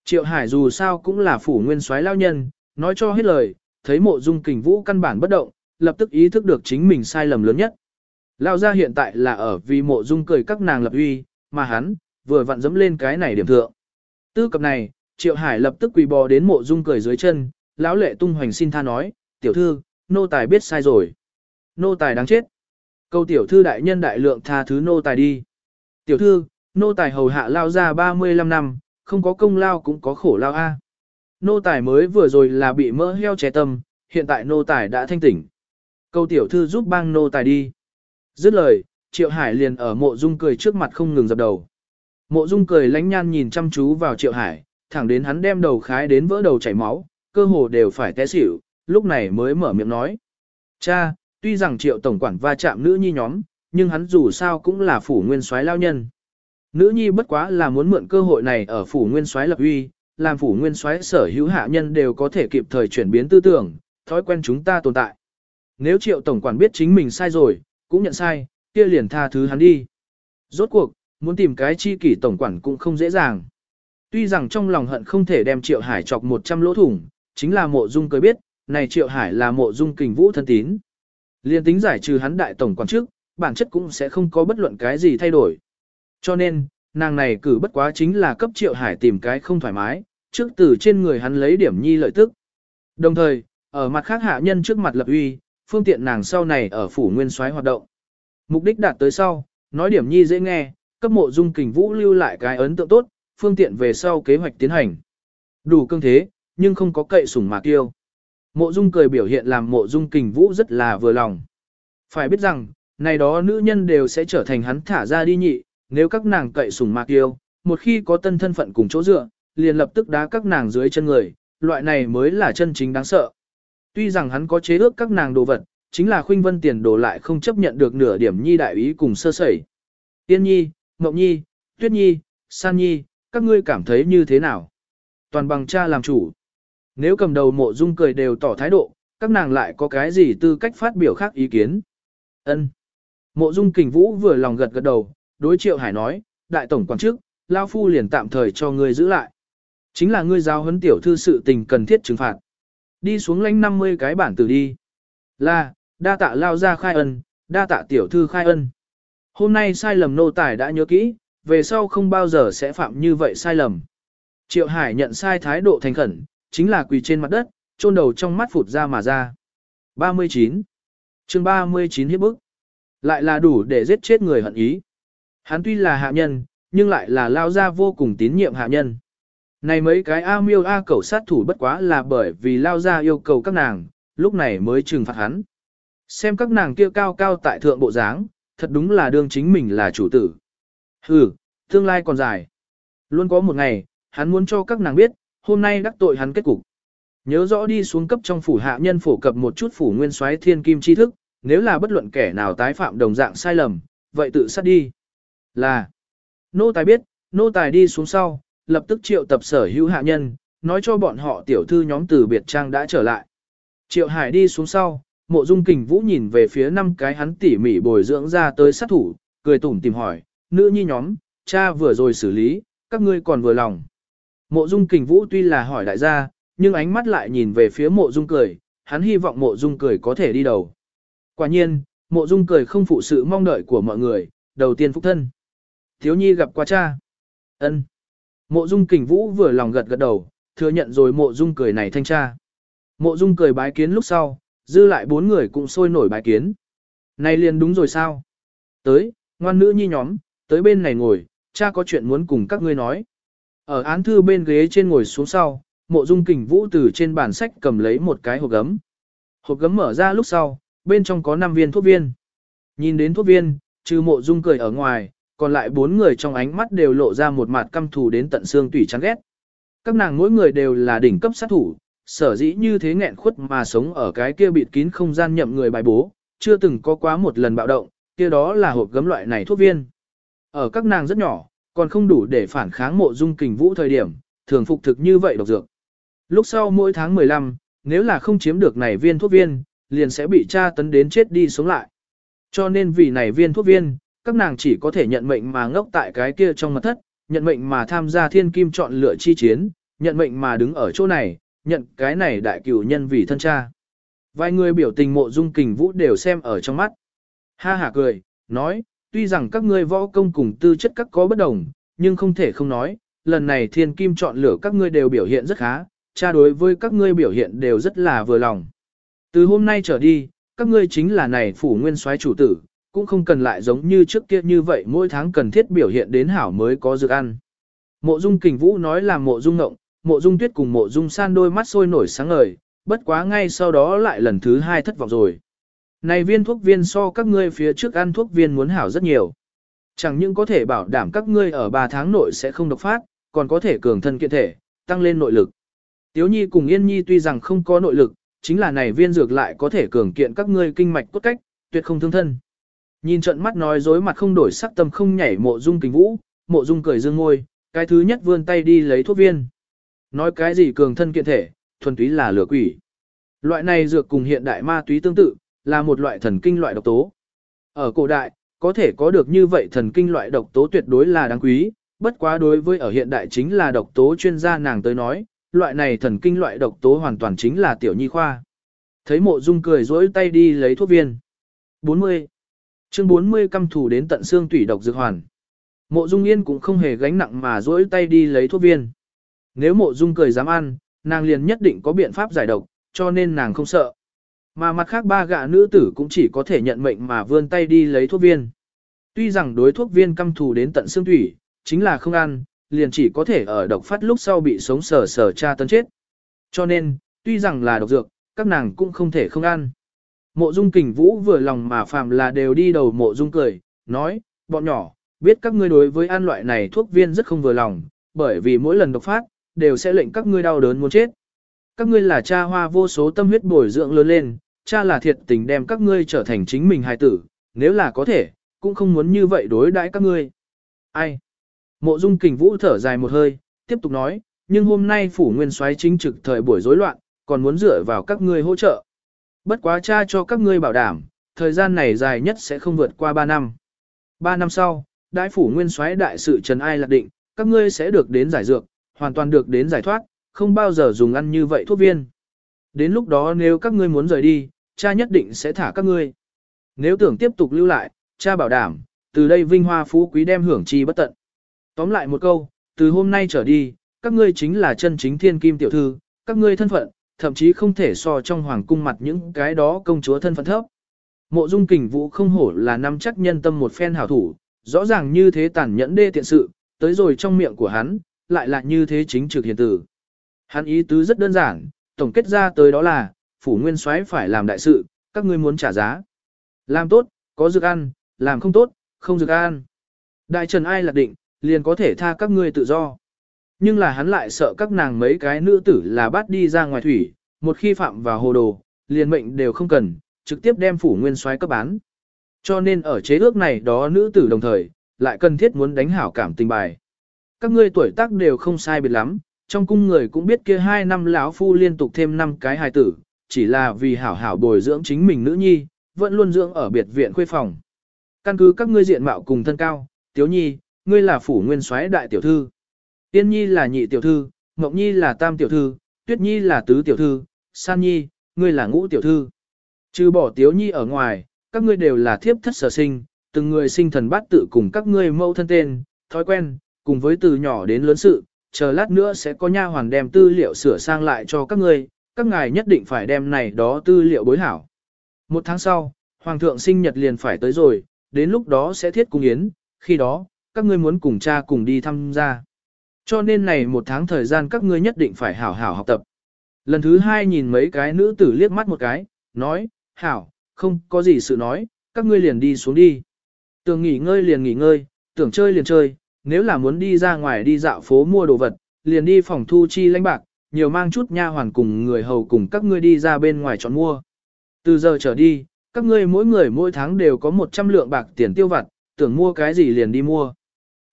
Triệu Hải dù sao cũng là phủ nguyên soái lao nhân, nói cho hết lời, thấy mộ dung kình vũ căn bản bất động, lập tức ý thức được chính mình sai lầm lớn nhất. Lao ra hiện tại là ở vì mộ dung cười các nàng lập uy, mà hắn, vừa vặn dẫm lên cái này điểm thượng. Tư cập này, Triệu Hải lập tức quỳ bò đến mộ dung cười dưới chân, lão lệ tung hoành xin tha nói, tiểu thư, nô tài biết sai rồi. Nô tài đáng chết. Câu tiểu thư đại nhân đại lượng tha thứ nô tài đi. Tiểu thư, nô tài hầu hạ lao ra 35 năm, không có công lao cũng có khổ lao a. Nô tài mới vừa rồi là bị mỡ heo trẻ tâm, hiện tại nô tài đã thanh tỉnh. Câu tiểu thư giúp bang nô tài đi. Dứt lời, Triệu Hải liền ở mộ dung cười trước mặt không ngừng dập đầu. Mộ dung cười lánh nhan nhìn chăm chú vào Triệu Hải, thẳng đến hắn đem đầu khái đến vỡ đầu chảy máu, cơ hồ đều phải té xỉu, lúc này mới mở miệng nói. Cha, tuy rằng Triệu Tổng quản va chạm nữ nhi nhóm, nhưng hắn dù sao cũng là phủ nguyên soái lao nhân. Nữ nhi bất quá là muốn mượn cơ hội này ở phủ nguyên soái lập uy, làm phủ nguyên soái sở hữu hạ nhân đều có thể kịp thời chuyển biến tư tưởng, thói quen chúng ta tồn tại. Nếu triệu tổng quản biết chính mình sai rồi, cũng nhận sai, kia liền tha thứ hắn đi. Rốt cuộc, muốn tìm cái chi kỷ tổng quản cũng không dễ dàng. Tuy rằng trong lòng hận không thể đem triệu hải chọc 100 lỗ thủng, chính là mộ dung cười biết, này triệu hải là mộ dung kình vũ thân tín. Liên tính giải trừ hắn đại tổng quản trước, bản chất cũng sẽ không có bất luận cái gì thay đổi. Cho nên, nàng này cử bất quá chính là cấp triệu hải tìm cái không thoải mái, trước từ trên người hắn lấy điểm nhi lợi tức. Đồng thời, ở mặt khác hạ nhân trước mặt lập uy, phương tiện nàng sau này ở phủ nguyên soái hoạt động. Mục đích đạt tới sau, nói điểm nhi dễ nghe, cấp mộ dung kình vũ lưu lại cái ấn tượng tốt, phương tiện về sau kế hoạch tiến hành. Đủ cương thế, nhưng không có cậy sủng mà tiêu. Mộ dung cười biểu hiện làm mộ dung kình vũ rất là vừa lòng. Phải biết rằng, này đó nữ nhân đều sẽ trở thành hắn thả ra đi nhị, nếu các nàng cậy sủng mà kiêu, một khi có tân thân phận cùng chỗ dựa, liền lập tức đá các nàng dưới chân người, loại này mới là chân chính đáng sợ. Tuy rằng hắn có chế ước các nàng đồ vật, chính là khuynh vân tiền đồ lại không chấp nhận được nửa điểm nhi đại ý cùng sơ sẩy. Tiên nhi, Mộng nhi, Tuyết nhi, San nhi, các ngươi cảm thấy như thế nào? Toàn bằng cha làm chủ. Nếu cầm đầu mộ dung cười đều tỏ thái độ, các nàng lại có cái gì tư cách phát biểu khác ý kiến? Ân. Mộ dung kình vũ vừa lòng gật gật đầu, đối triệu hải nói, đại tổng quản chức, Lao Phu liền tạm thời cho ngươi giữ lại. Chính là ngươi giao huấn tiểu thư sự tình cần thiết trừng phạt. Đi xuống lãnh 50 cái bản tử đi. Là, đa tạ Lao ra khai ân, đa tạ tiểu thư khai ân. Hôm nay sai lầm nô tài đã nhớ kỹ, về sau không bao giờ sẽ phạm như vậy sai lầm. Triệu Hải nhận sai thái độ thành khẩn, chính là quỳ trên mặt đất, chôn đầu trong mắt phụt ra mà ra. 39. chương 39 hiếp bức. Lại là đủ để giết chết người hận ý. Hắn tuy là hạ nhân, nhưng lại là lao ra vô cùng tín nhiệm hạ nhân. Này mấy cái A miêu A cầu sát thủ bất quá là bởi vì lao ra yêu cầu các nàng, lúc này mới trừng phạt hắn. Xem các nàng kia cao cao tại thượng bộ dáng, thật đúng là đương chính mình là chủ tử. Hừ, tương lai còn dài. Luôn có một ngày, hắn muốn cho các nàng biết, hôm nay đắc tội hắn kết cục. Nhớ rõ đi xuống cấp trong phủ hạ nhân phổ cập một chút phủ nguyên soái thiên kim tri thức, nếu là bất luận kẻ nào tái phạm đồng dạng sai lầm, vậy tự sát đi. Là, nô tài biết, nô tài đi xuống sau, lập tức triệu tập sở hữu hạ nhân, nói cho bọn họ tiểu thư nhóm từ biệt trang đã trở lại. Triệu Hải đi xuống sau, mộ dung kình vũ nhìn về phía năm cái hắn tỉ mỉ bồi dưỡng ra tới sát thủ, cười tủm tìm hỏi, nữ nhi nhóm, cha vừa rồi xử lý, các ngươi còn vừa lòng. Mộ dung kình vũ tuy là hỏi đại gia, nhưng ánh mắt lại nhìn về phía mộ dung cười, hắn hy vọng mộ dung cười có thể đi đầu. Quả nhiên, mộ dung cười không phụ sự mong đợi của mọi người, đầu tiên phúc thân. Thiếu nhi gặp qua cha. ân Mộ dung kình vũ vừa lòng gật gật đầu, thừa nhận rồi mộ dung cười này thanh tra. Mộ dung cười bái kiến lúc sau, dư lại bốn người cũng sôi nổi bái kiến. Này liền đúng rồi sao? Tới, ngoan nữ nhi nhóm, tới bên này ngồi, cha có chuyện muốn cùng các ngươi nói. Ở án thư bên ghế trên ngồi xuống sau, mộ dung kình vũ từ trên bản sách cầm lấy một cái hộp gấm. Hộp gấm mở ra lúc sau, bên trong có 5 viên thuốc viên. Nhìn đến thuốc viên, trừ mộ dung cười ở ngoài, còn lại bốn người trong ánh mắt đều lộ ra một mặt căm thù đến tận xương tủy chán ghét. Các nàng mỗi người đều là đỉnh cấp sát thủ, sở dĩ như thế nghẹn khuất mà sống ở cái kia bịt kín không gian nhậm người bài bố, chưa từng có quá một lần bạo động, kia đó là hộp gấm loại này thuốc viên. Ở các nàng rất nhỏ, còn không đủ để phản kháng mộ dung kình vũ thời điểm, thường phục thực như vậy độc dược. Lúc sau mỗi tháng 15, nếu là không chiếm được này viên thuốc viên, liền sẽ bị tra tấn đến chết đi sống lại. Cho nên vì này viên thuốc viên, các nàng chỉ có thể nhận mệnh mà ngốc tại cái kia trong mật thất, nhận mệnh mà tham gia thiên kim chọn lựa chi chiến, nhận mệnh mà đứng ở chỗ này, nhận cái này đại cửu nhân vì thân cha. Vài người biểu tình mộ dung kình vũ đều xem ở trong mắt. Ha hả cười, nói, tuy rằng các ngươi võ công cùng tư chất các có bất đồng, nhưng không thể không nói, lần này thiên kim chọn lựa các ngươi đều biểu hiện rất khá, cha đối với các ngươi biểu hiện đều rất là vừa lòng. Từ hôm nay trở đi, các ngươi chính là này phủ nguyên soái chủ tử, cũng không cần lại giống như trước kia như vậy mỗi tháng cần thiết biểu hiện đến hảo mới có dược ăn. Mộ dung kình vũ nói là mộ dung ngộng, mộ dung tuyết cùng mộ dung san đôi mắt sôi nổi sáng ngời, bất quá ngay sau đó lại lần thứ hai thất vọng rồi. Này viên thuốc viên so các ngươi phía trước ăn thuốc viên muốn hảo rất nhiều. Chẳng những có thể bảo đảm các ngươi ở 3 tháng nội sẽ không độc phát, còn có thể cường thân kiện thể, tăng lên nội lực. Tiếu Nhi cùng Yên Nhi tuy rằng không có nội lực, chính là này viên dược lại có thể cường kiện các ngươi kinh mạch cốt cách, tuyệt không thương thân. Nhìn trận mắt nói dối mặt không đổi sắc tâm không nhảy mộ dung kính vũ, mộ dung cười dương ngôi, cái thứ nhất vươn tay đi lấy thuốc viên. Nói cái gì cường thân kiện thể, thuần túy là lửa quỷ. Loại này dược cùng hiện đại ma túy tương tự, là một loại thần kinh loại độc tố. Ở cổ đại, có thể có được như vậy thần kinh loại độc tố tuyệt đối là đáng quý, bất quá đối với ở hiện đại chính là độc tố chuyên gia nàng tới nói, loại này thần kinh loại độc tố hoàn toàn chính là tiểu nhi khoa. Thấy mộ dung cười rỗi tay đi lấy thuốc viên. 40. Chương 40 căm thủ đến tận xương tủy độc dược hoàn. Mộ dung yên cũng không hề gánh nặng mà rỗi tay đi lấy thuốc viên. Nếu mộ dung cười dám ăn, nàng liền nhất định có biện pháp giải độc, cho nên nàng không sợ. Mà mặt khác ba gã nữ tử cũng chỉ có thể nhận mệnh mà vươn tay đi lấy thuốc viên. Tuy rằng đối thuốc viên căm thù đến tận xương thủy, chính là không ăn, liền chỉ có thể ở độc phát lúc sau bị sống sờ sờ cha tấn chết. Cho nên, tuy rằng là độc dược, các nàng cũng không thể không ăn. Mộ dung kình vũ vừa lòng mà phàm là đều đi đầu mộ dung cười, nói, bọn nhỏ, biết các ngươi đối với ăn loại này thuốc viên rất không vừa lòng, bởi vì mỗi lần độc phát, đều sẽ lệnh các ngươi đau đớn muốn chết. Các ngươi là cha hoa vô số tâm huyết bồi dưỡng lớn lên, cha là thiệt tình đem các ngươi trở thành chính mình hài tử, nếu là có thể, cũng không muốn như vậy đối đãi các ngươi. Ai? Mộ Dung Kình Vũ thở dài một hơi, tiếp tục nói, nhưng hôm nay phủ nguyên soái chính trực thời buổi rối loạn, còn muốn dựa vào các ngươi hỗ trợ. Bất quá cha cho các ngươi bảo đảm, thời gian này dài nhất sẽ không vượt qua 3 năm. 3 năm sau, đại phủ nguyên soái đại sự trần ai lạc định, các ngươi sẽ được đến giải dược, hoàn toàn được đến giải thoát, không bao giờ dùng ăn như vậy thuốc viên. Đến lúc đó nếu các ngươi muốn rời đi, cha nhất định sẽ thả các ngươi. Nếu tưởng tiếp tục lưu lại, cha bảo đảm, từ đây vinh hoa phú quý đem hưởng chi bất tận. Tóm lại một câu, từ hôm nay trở đi, các ngươi chính là chân chính thiên kim tiểu thư, các ngươi thân phận, thậm chí không thể so trong hoàng cung mặt những cái đó công chúa thân phận thấp. Mộ dung kình vũ không hổ là nắm chắc nhân tâm một phen hảo thủ, rõ ràng như thế tàn nhẫn đê tiện sự, tới rồi trong miệng của hắn, lại là như thế chính trực hiền tử. Hắn ý tứ rất đơn giản, tổng kết ra tới đó là, phủ nguyên soái phải làm đại sự, các ngươi muốn trả giá. Làm tốt, có dược ăn, làm không tốt, không dược ăn. Đại trần ai là định, liền có thể tha các ngươi tự do. Nhưng là hắn lại sợ các nàng mấy cái nữ tử là bắt đi ra ngoài thủy, một khi phạm vào hồ đồ, liền mệnh đều không cần, trực tiếp đem phủ nguyên soái cấp bán. Cho nên ở chế ước này đó nữ tử đồng thời, lại cần thiết muốn đánh hảo cảm tình bài. Các ngươi tuổi tác đều không sai biệt lắm, trong cung người cũng biết kia hai năm lão phu liên tục thêm năm cái hài tử, chỉ là vì hảo hảo bồi dưỡng chính mình nữ nhi, vẫn luôn dưỡng ở biệt viện khuê phòng. Căn cứ các ngươi diện mạo cùng thân cao, Tiếu Nhi, ngươi là phủ nguyên soái đại tiểu thư. Tiên Nhi là nhị tiểu thư, Ngọc Nhi là tam tiểu thư, Tuyết Nhi là tứ tiểu thư, San Nhi, ngươi là ngũ tiểu thư. Trừ bỏ Tiếu Nhi ở ngoài, các ngươi đều là thiếp thất sở sinh, từng người sinh thần bát tự cùng các ngươi mâu thân tên, thói quen, cùng với từ nhỏ đến lớn sự, chờ lát nữa sẽ có nha hoàn đem tư liệu sửa sang lại cho các ngươi, các ngài nhất định phải đem này đó tư liệu bối hảo. Một tháng sau, Hoàng thượng sinh nhật liền phải tới rồi, đến lúc đó sẽ thiết cung yến, khi đó, các ngươi muốn cùng cha cùng đi tham gia. Cho nên này một tháng thời gian các ngươi nhất định phải hảo hảo học tập. Lần thứ hai nhìn mấy cái nữ tử liếc mắt một cái, nói, hảo, không có gì sự nói, các ngươi liền đi xuống đi. Tưởng nghỉ ngơi liền nghỉ ngơi, tưởng chơi liền chơi, nếu là muốn đi ra ngoài đi dạo phố mua đồ vật, liền đi phòng thu chi lãnh bạc, nhiều mang chút nha hoàn cùng người hầu cùng các ngươi đi ra bên ngoài chọn mua. Từ giờ trở đi, các ngươi mỗi người mỗi tháng đều có 100 lượng bạc tiền tiêu vặt, tưởng mua cái gì liền đi mua.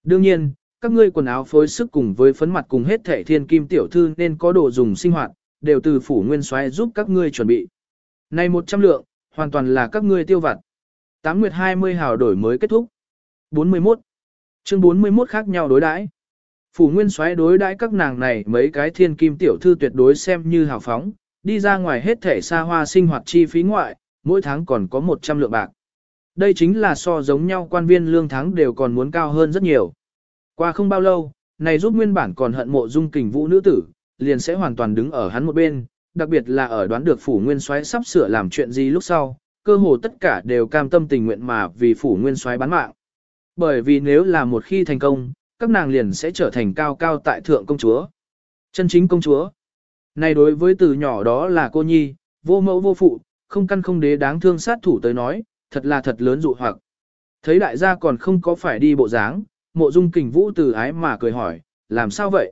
Đương nhiên, các ngươi quần áo phối sức cùng với phấn mặt cùng hết thể thiên kim tiểu thư nên có đồ dùng sinh hoạt, đều từ phủ nguyên soái giúp các ngươi chuẩn bị. Này 100 lượng, hoàn toàn là các ngươi tiêu vặt. Tám nguyệt 20 hào đổi mới kết thúc. 41. Chương 41 khác nhau đối đãi. Phủ nguyên soái đối đãi các nàng này mấy cái thiên kim tiểu thư tuyệt đối xem như hào phóng, đi ra ngoài hết thể xa hoa sinh hoạt chi phí ngoại, mỗi tháng còn có 100 lượng bạc. Đây chính là so giống nhau quan viên lương tháng đều còn muốn cao hơn rất nhiều. Qua không bao lâu, này giúp nguyên bản còn hận mộ dung kình vũ nữ tử, liền sẽ hoàn toàn đứng ở hắn một bên, đặc biệt là ở đoán được phủ nguyên soái sắp sửa làm chuyện gì lúc sau, cơ hồ tất cả đều cam tâm tình nguyện mà vì phủ nguyên soái bán mạng. Bởi vì nếu là một khi thành công, các nàng liền sẽ trở thành cao cao tại thượng công chúa. Chân chính công chúa. Này đối với từ nhỏ đó là cô nhi, vô mẫu vô phụ, không căn không đế đáng thương sát thủ tới nói, thật là thật lớn dụ hoặc. Thấy đại gia còn không có phải đi bộ dáng, mộ dung kình vũ từ ái mà cười hỏi, làm sao vậy?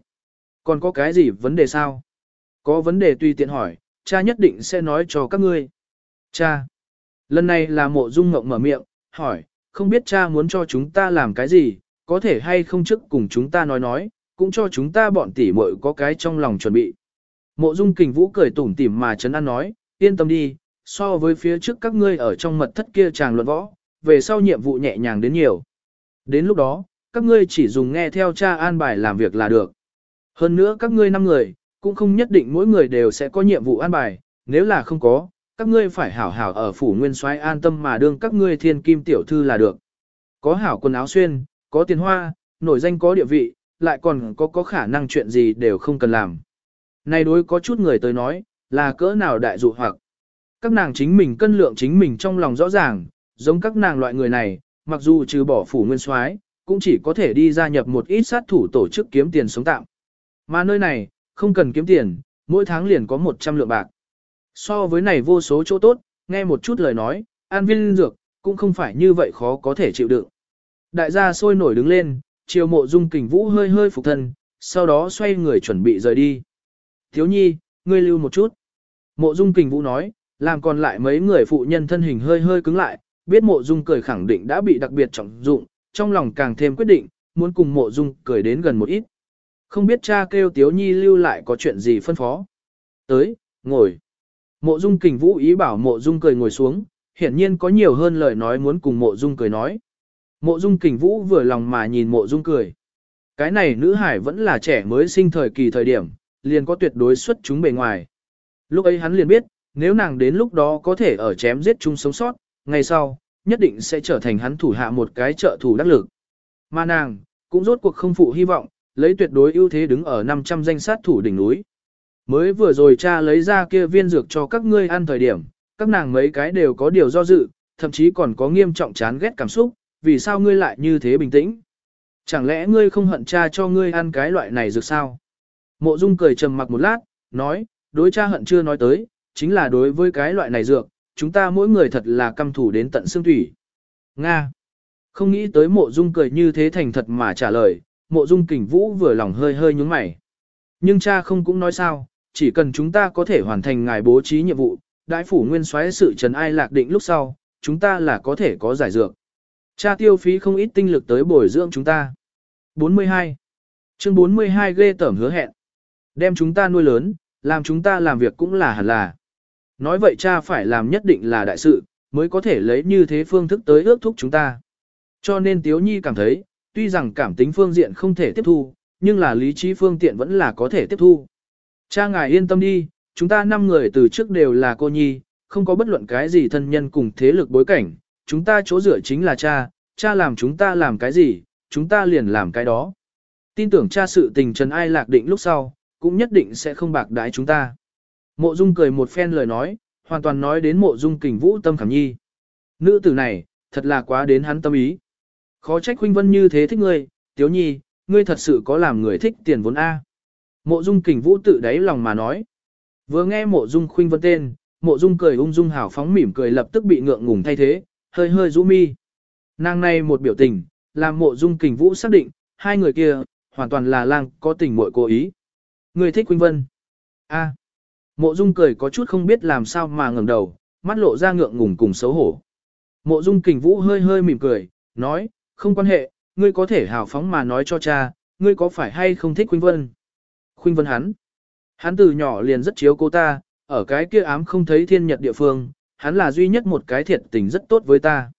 Còn có cái gì vấn đề sao? Có vấn đề tùy tiện hỏi, cha nhất định sẽ nói cho các ngươi. Cha. Lần này là mộ dung ngộng mở miệng, hỏi, không biết cha muốn cho chúng ta làm cái gì, có thể hay không trước cùng chúng ta nói nói, cũng cho chúng ta bọn tỉ muội có cái trong lòng chuẩn bị. Mộ dung kình vũ cười tủm tỉm mà trấn an nói, yên tâm đi, so với phía trước các ngươi ở trong mật thất kia chàng luận võ, về sau nhiệm vụ nhẹ nhàng đến nhiều. Đến lúc đó, các ngươi chỉ dùng nghe theo cha an bài làm việc là được. Hơn nữa các ngươi năm người, cũng không nhất định mỗi người đều sẽ có nhiệm vụ an bài, nếu là không có, các ngươi phải hảo hảo ở phủ nguyên soái an tâm mà đương các ngươi thiên kim tiểu thư là được. Có hảo quần áo xuyên, có tiền hoa, nổi danh có địa vị, lại còn có có khả năng chuyện gì đều không cần làm. Này đối có chút người tới nói, là cỡ nào đại dụ hoặc. Các nàng chính mình cân lượng chính mình trong lòng rõ ràng, giống các nàng loại người này, mặc dù trừ bỏ phủ nguyên soái, cũng chỉ có thể đi gia nhập một ít sát thủ tổ chức kiếm tiền sống tạm. Mà nơi này, không cần kiếm tiền, mỗi tháng liền có 100 lượng bạc. So với này vô số chỗ tốt, nghe một chút lời nói, an viên dược, cũng không phải như vậy khó có thể chịu đựng. Đại gia sôi nổi đứng lên, chiều mộ dung kình vũ hơi hơi phục thân, sau đó xoay người chuẩn bị rời đi. Thiếu nhi, ngươi lưu một chút. Mộ dung kình vũ nói, làm còn lại mấy người phụ nhân thân hình hơi hơi cứng lại, biết mộ dung cười khẳng định đã bị đặc biệt trọng dụng, trong lòng càng thêm quyết định, muốn cùng mộ dung cười đến gần một ít. Không biết cha kêu tiếu nhi lưu lại có chuyện gì phân phó. Tới, ngồi. Mộ dung kình vũ ý bảo mộ dung cười ngồi xuống, hiển nhiên có nhiều hơn lời nói muốn cùng mộ dung cười nói. Mộ dung kình vũ vừa lòng mà nhìn mộ dung cười. Cái này nữ hải vẫn là trẻ mới sinh thời kỳ thời điểm, liền có tuyệt đối xuất chúng bề ngoài. Lúc ấy hắn liền biết, nếu nàng đến lúc đó có thể ở chém giết chung sống sót, ngày sau, nhất định sẽ trở thành hắn thủ hạ một cái trợ thủ đắc lực. Mà nàng, cũng rốt cuộc không phụ hy vọng, lấy tuyệt đối ưu thế đứng ở 500 danh sát thủ đỉnh núi. Mới vừa rồi cha lấy ra kia viên dược cho các ngươi ăn thời điểm, các nàng mấy cái đều có điều do dự, thậm chí còn có nghiêm trọng chán ghét cảm xúc, vì sao ngươi lại như thế bình tĩnh? Chẳng lẽ ngươi không hận cha cho ngươi ăn cái loại này dược sao? Mộ Dung cười trầm mặc một lát, nói, đối cha hận chưa nói tới, chính là đối với cái loại này dược, chúng ta mỗi người thật là căm thủ đến tận xương thủy. Nga. Không nghĩ tới mộ Dung cười như thế thành thật mà trả lời, mộ dung kình vũ vừa lòng hơi hơi nhúng mày. Nhưng cha không cũng nói sao, chỉ cần chúng ta có thể hoàn thành ngài bố trí nhiệm vụ, đại phủ nguyên soái sự trần ai lạc định lúc sau, chúng ta là có thể có giải dược. Cha tiêu phí không ít tinh lực tới bồi dưỡng chúng ta. 42. Chương 42 ghê tởm hứa hẹn. Đem chúng ta nuôi lớn, làm chúng ta làm việc cũng là hẳn là. Nói vậy cha phải làm nhất định là đại sự, mới có thể lấy như thế phương thức tới ước thúc chúng ta. Cho nên Tiếu Nhi cảm thấy, tuy rằng cảm tính phương diện không thể tiếp thu, nhưng là lý trí phương tiện vẫn là có thể tiếp thu. Cha ngài yên tâm đi, chúng ta năm người từ trước đều là cô nhi, không có bất luận cái gì thân nhân cùng thế lực bối cảnh, chúng ta chỗ dựa chính là cha, cha làm chúng ta làm cái gì, chúng ta liền làm cái đó. Tin tưởng cha sự tình trần ai lạc định lúc sau, cũng nhất định sẽ không bạc đái chúng ta. Mộ Dung cười một phen lời nói, hoàn toàn nói đến mộ Dung kình vũ tâm khảm nhi. Nữ tử này, thật là quá đến hắn tâm ý. Khó trách huynh vân như thế thích ngươi, tiếu nhi, ngươi thật sự có làm người thích tiền vốn A. Mộ Dung kình vũ tự đáy lòng mà nói. Vừa nghe mộ Dung khuynh vân tên, mộ Dung cười ung dung hào phóng mỉm cười lập tức bị ngượng ngùng thay thế, hơi hơi rũ mi. Nàng này một biểu tình, làm mộ Dung kình vũ xác định, hai người kia, hoàn toàn là lang có tình muội cố ý. Người thích Khuynh Vân. A. Mộ Dung cười có chút không biết làm sao mà ngẩng đầu, mắt lộ ra ngượng ngùng cùng xấu hổ. Mộ Dung Kình Vũ hơi hơi mỉm cười, nói, không quan hệ, ngươi có thể hào phóng mà nói cho cha, ngươi có phải hay không thích Khuynh Vân? Khuynh Vân hắn. Hắn từ nhỏ liền rất chiếu cô ta, ở cái kia ám không thấy thiên nhật địa phương, hắn là duy nhất một cái thiệt tình rất tốt với ta.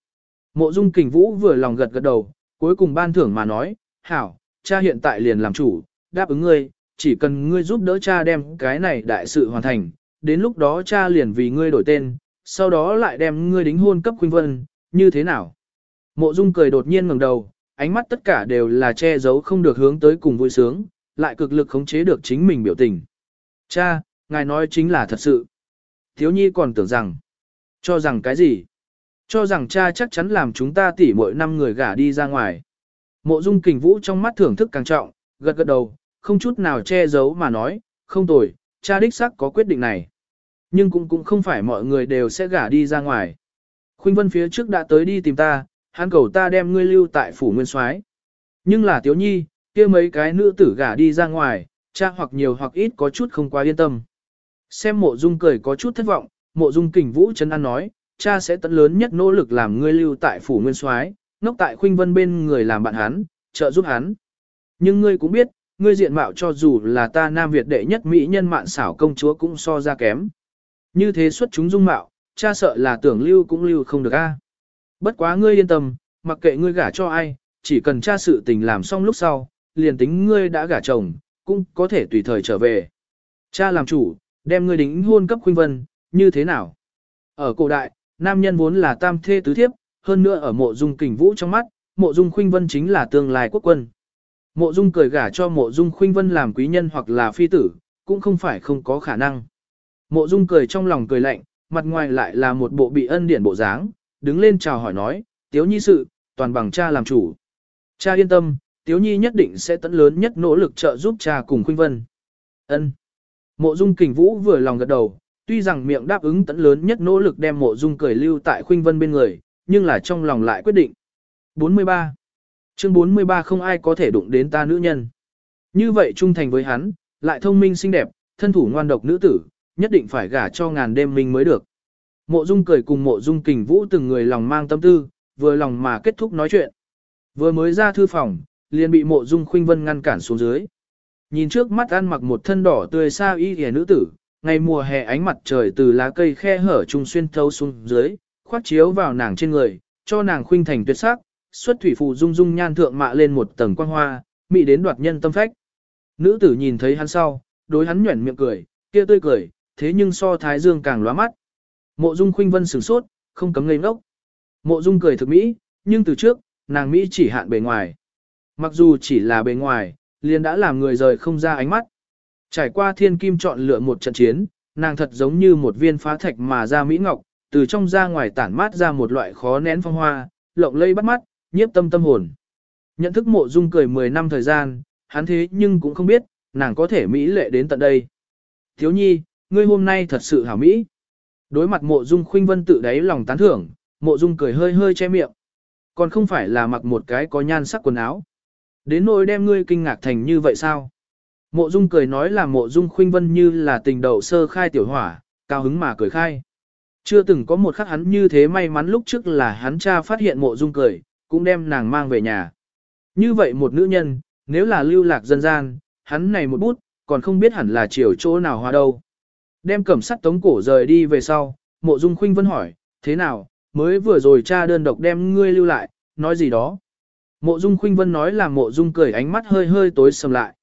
Mộ Dung Kình Vũ vừa lòng gật gật đầu, cuối cùng ban thưởng mà nói, hảo, cha hiện tại liền làm chủ, đáp ứng ngươi, chỉ cần ngươi giúp đỡ cha đem cái này đại sự hoàn thành, đến lúc đó cha liền vì ngươi đổi tên, sau đó lại đem ngươi đính hôn cấp Khuynh Vân, như thế nào? Mộ Dung cười đột nhiên ngẩng đầu, ánh mắt tất cả đều là che giấu không được hướng tới cùng vui sướng, lại cực lực khống chế được chính mình biểu tình. Cha, ngài nói chính là thật sự. Thiếu nhi còn tưởng rằng, cho rằng cái gì? Cho rằng cha chắc chắn làm chúng ta tỉ mỗi năm người gả đi ra ngoài. Mộ Dung kình vũ trong mắt thưởng thức càng trọng, gật gật đầu, không chút nào che giấu mà nói, không tồi, cha đích sắc có quyết định này. Nhưng cũng cũng không phải mọi người đều sẽ gả đi ra ngoài. Khuynh Vân phía trước đã tới đi tìm ta, hắn cầu ta đem ngươi lưu tại phủ nguyên soái. Nhưng là Tiếu Nhi, kia mấy cái nữ tử gả đi ra ngoài, cha hoặc nhiều hoặc ít có chút không quá yên tâm. Xem mộ dung cười có chút thất vọng, mộ dung kình vũ chân ăn nói, cha sẽ tận lớn nhất nỗ lực làm ngươi lưu tại phủ nguyên soái, ngốc tại khuynh vân bên người làm bạn hắn, trợ giúp hắn. Nhưng ngươi cũng biết, ngươi diện mạo cho dù là ta Nam Việt đệ nhất mỹ nhân mạn xảo công chúa cũng so ra kém. Như thế xuất chúng dung mạo, cha sợ là tưởng lưu cũng lưu không được a. Bất quá ngươi yên tâm, mặc kệ ngươi gả cho ai, chỉ cần cha sự tình làm xong lúc sau, liền tính ngươi đã gả chồng, cũng có thể tùy thời trở về. Cha làm chủ, đem ngươi đính hôn cấp khuynh vân, như thế nào? Ở cổ đại, nam nhân vốn là tam thê tứ thiếp, hơn nữa ở mộ dung kình vũ trong mắt, mộ dung khuynh vân chính là tương lai quốc quân. Mộ Dung cười gả cho Mộ Dung Khuynh Vân làm quý nhân hoặc là phi tử, cũng không phải không có khả năng. Mộ Dung cười trong lòng cười lạnh, mặt ngoài lại là một bộ bị ân điển bộ dáng, đứng lên chào hỏi nói, Tiếu Nhi sự, toàn bằng cha làm chủ. Cha yên tâm, Tiếu Nhi nhất định sẽ tận lớn nhất nỗ lực trợ giúp cha cùng Khuynh Vân. Ân. Mộ Dung Kình Vũ vừa lòng gật đầu, tuy rằng miệng đáp ứng tận lớn nhất nỗ lực đem Mộ Dung cười lưu tại Khuynh Vân bên người, nhưng là trong lòng lại quyết định. 43. Chương 43 không ai có thể đụng đến ta nữ nhân. Như vậy trung thành với hắn, lại thông minh xinh đẹp, thân thủ ngoan độc nữ tử, nhất định phải gả cho ngàn đêm minh mới được. Mộ Dung cười cùng Mộ Dung Kình Vũ từng người lòng mang tâm tư, vừa lòng mà kết thúc nói chuyện. Vừa mới ra thư phòng, liền bị Mộ Dung Khuynh Vân ngăn cản xuống dưới. Nhìn trước mắt ăn mặc một thân đỏ tươi xa y hề nữ tử, ngày mùa hè ánh mặt trời từ lá cây khe hở trung xuyên thấu xuống dưới, khoát chiếu vào nàng trên người, cho nàng khuynh thành tuyệt sắc, xuất thủy phù dung dung nhan thượng mạ lên một tầng quang hoa, mị đến đoạt nhân tâm phách. Nữ tử nhìn thấy hắn sau, đối hắn nhuyễn miệng cười, kia tươi cười, thế nhưng so thái dương càng lóa mắt. Mộ Dung Khuynh Vân sửng sốt, không cấm ngây ngốc. Mộ Dung cười thực mỹ, nhưng từ trước, nàng mỹ chỉ hạn bề ngoài. Mặc dù chỉ là bề ngoài, liền đã làm người rời không ra ánh mắt. Trải qua thiên kim chọn lựa một trận chiến, nàng thật giống như một viên phá thạch mà ra mỹ ngọc, từ trong ra ngoài tản mát ra một loại khó nén phong hoa, lộng lây bắt mắt, nhiếp tâm tâm hồn. Nhận thức mộ dung cười 10 năm thời gian, hắn thế nhưng cũng không biết, nàng có thể mỹ lệ đến tận đây. Thiếu nhi, ngươi hôm nay thật sự hảo mỹ. Đối mặt mộ dung khuynh vân tự đáy lòng tán thưởng, mộ dung cười hơi hơi che miệng. Còn không phải là mặc một cái có nhan sắc quần áo. Đến nỗi đem ngươi kinh ngạc thành như vậy sao? Mộ Dung cười nói là mộ Dung khuynh vân như là tình đầu sơ khai tiểu hỏa, cao hứng mà cười khai. Chưa từng có một khắc hắn như thế may mắn lúc trước là hắn cha phát hiện mộ Dung cười, cũng đem nàng mang về nhà. Như vậy một nữ nhân, nếu là lưu lạc dân gian, hắn này một bút, còn không biết hẳn là chiều chỗ nào hoa đâu. Đem cẩm sắt tống cổ rời đi về sau, mộ Dung khuynh vân hỏi, thế nào, mới vừa rồi cha đơn độc đem ngươi lưu lại, nói gì đó. Mộ Dung Khuynh Vân nói là Mộ Dung cười ánh mắt hơi hơi tối sầm lại.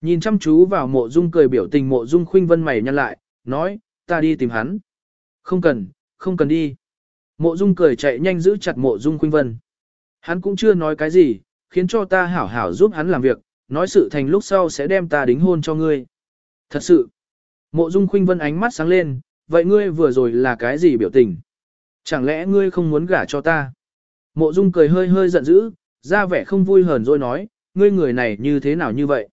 Nhìn chăm chú vào Mộ Dung cười biểu tình Mộ Dung Khuynh Vân mày nhăn lại, nói, ta đi tìm hắn. Không cần, không cần đi. Mộ Dung cười chạy nhanh giữ chặt Mộ Dung Khuynh Vân. Hắn cũng chưa nói cái gì, khiến cho ta hảo hảo giúp hắn làm việc, nói sự thành lúc sau sẽ đem ta đính hôn cho ngươi. Thật sự. Mộ Dung Khuynh Vân ánh mắt sáng lên, vậy ngươi vừa rồi là cái gì biểu tình? Chẳng lẽ ngươi không muốn gả cho ta? Mộ Dung cười hơi hơi giận dữ, ra vẻ không vui hờn rồi nói, ngươi người này như thế nào như vậy?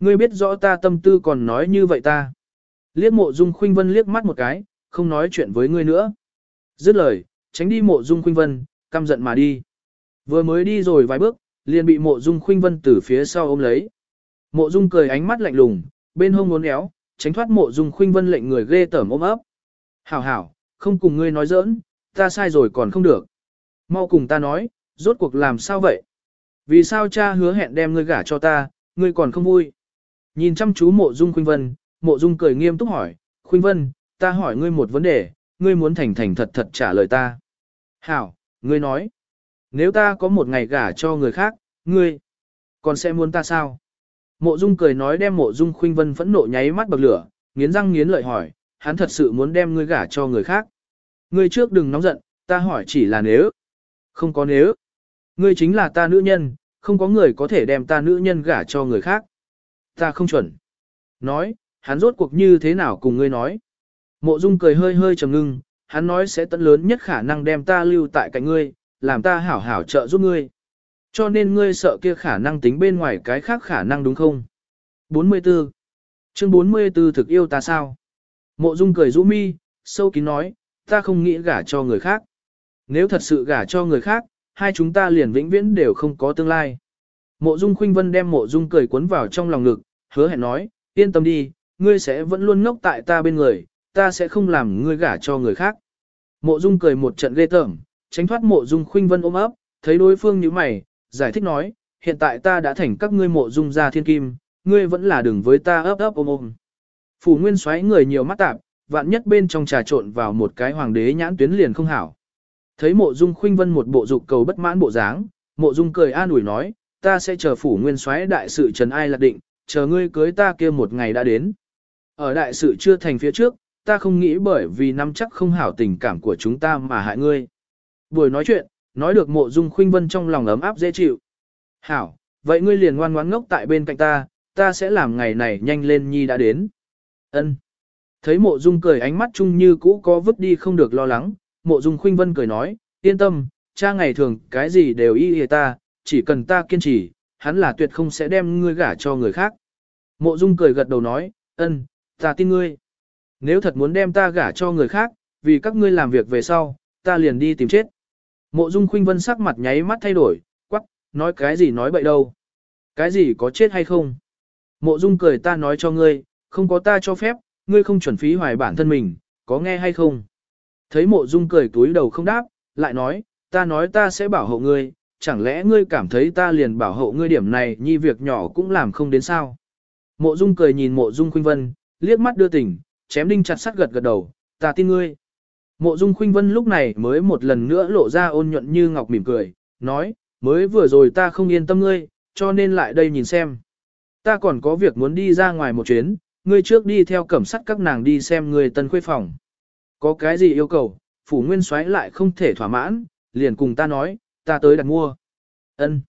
Ngươi biết rõ ta tâm tư còn nói như vậy ta. Liếc mộ Dung Khuynh Vân liếc mắt một cái, không nói chuyện với ngươi nữa. Dứt lời, tránh đi mộ Dung Khuynh Vân, căm giận mà đi. Vừa mới đi rồi vài bước, liền bị mộ Dung Khuynh Vân từ phía sau ôm lấy. Mộ Dung cười ánh mắt lạnh lùng, bên hông muốn éo, tránh thoát mộ Dung Khuynh Vân lệnh người ghê tởm ôm ấp. Hảo hảo, không cùng ngươi nói giỡn, ta sai rồi còn không được. Mau cùng ta nói, rốt cuộc làm sao vậy? Vì sao cha hứa hẹn đem ngươi gả cho ta, ngươi còn không vui? Nhìn chăm chú mộ dung khuynh vân, mộ dung cười nghiêm túc hỏi, khuynh vân, ta hỏi ngươi một vấn đề, ngươi muốn thành thành thật thật trả lời ta. Hảo, ngươi nói, nếu ta có một ngày gả cho người khác, ngươi, còn sẽ muốn ta sao? Mộ dung cười nói đem mộ dung khuynh vân phẫn nộ nháy mắt bậc lửa, nghiến răng nghiến lợi hỏi, hắn thật sự muốn đem ngươi gả cho người khác. Ngươi trước đừng nóng giận, ta hỏi chỉ là nếu. Không có nếu. Ngươi chính là ta nữ nhân, không có người có thể đem ta nữ nhân gả cho người khác. Ta không chuẩn. Nói, hắn rốt cuộc như thế nào cùng ngươi nói. Mộ Dung cười hơi hơi trầm ngưng, hắn nói sẽ tận lớn nhất khả năng đem ta lưu tại cạnh ngươi, làm ta hảo hảo trợ giúp ngươi. Cho nên ngươi sợ kia khả năng tính bên ngoài cái khác khả năng đúng không? 44. Chương 44 thực yêu ta sao? Mộ Dung cười rũ mi, sâu kín nói, ta không nghĩ gả cho người khác. Nếu thật sự gả cho người khác, hai chúng ta liền vĩnh viễn đều không có tương lai. Mộ Dung Khuynh Vân đem Mộ Dung cười cuốn vào trong lòng ngực, hứa hẹn nói, yên tâm đi, ngươi sẽ vẫn luôn ngốc tại ta bên người, ta sẽ không làm ngươi gả cho người khác. Mộ Dung cười một trận ghê tởm, tránh thoát Mộ Dung Khuynh Vân ôm ấp, thấy đối phương như mày, giải thích nói, hiện tại ta đã thành các ngươi Mộ Dung gia thiên kim, ngươi vẫn là đừng với ta ấp ấp ôm ôm. Phủ Nguyên xoáy người nhiều mắt tạp, vạn nhất bên trong trà trộn vào một cái hoàng đế nhãn tuyến liền không hảo. Thấy mộ dung khuynh vân một bộ dục cầu bất mãn bộ dáng, mộ dung cười an ủi nói, ta sẽ chờ phủ nguyên soái đại sự trần ai lạc định, chờ ngươi cưới ta kia một ngày đã đến. Ở đại sự chưa thành phía trước, ta không nghĩ bởi vì nắm chắc không hảo tình cảm của chúng ta mà hại ngươi. Buổi nói chuyện, nói được mộ dung khuynh vân trong lòng ấm áp dễ chịu. Hảo, vậy ngươi liền ngoan ngoãn ngốc tại bên cạnh ta, ta sẽ làm ngày này nhanh lên nhi đã đến. Ân. Thấy mộ dung cười ánh mắt chung như cũ có vứt đi không được lo lắng, mộ dung khuynh vân cười nói, yên tâm, cha ngày thường cái gì đều y y ta, chỉ cần ta kiên trì, hắn là tuyệt không sẽ đem ngươi gả cho người khác. Mộ dung cười gật đầu nói, ân, ta tin ngươi. Nếu thật muốn đem ta gả cho người khác, vì các ngươi làm việc về sau, ta liền đi tìm chết. Mộ dung khuynh vân sắc mặt nháy mắt thay đổi, quắc, nói cái gì nói bậy đâu. Cái gì có chết hay không? Mộ dung cười ta nói cho ngươi, không có ta cho phép, ngươi không chuẩn phí hoài bản thân mình, có nghe hay không? Thấy mộ dung cười túi đầu không đáp, lại nói, ta nói ta sẽ bảo hộ ngươi, chẳng lẽ ngươi cảm thấy ta liền bảo hộ ngươi điểm này nhi việc nhỏ cũng làm không đến sao? Mộ dung cười nhìn mộ dung khuynh vân, liếc mắt đưa tình, chém đinh chặt sắt gật gật đầu, ta tin ngươi. Mộ dung khuynh vân lúc này mới một lần nữa lộ ra ôn nhuận như ngọc mỉm cười, nói, mới vừa rồi ta không yên tâm ngươi, cho nên lại đây nhìn xem. Ta còn có việc muốn đi ra ngoài một chuyến, ngươi trước đi theo cẩm sắt các nàng đi xem người tân khuê phòng. Có cái gì yêu cầu, phủ nguyên soái lại không thể thỏa mãn, liền cùng ta nói, ta tới đặt mua. Ân.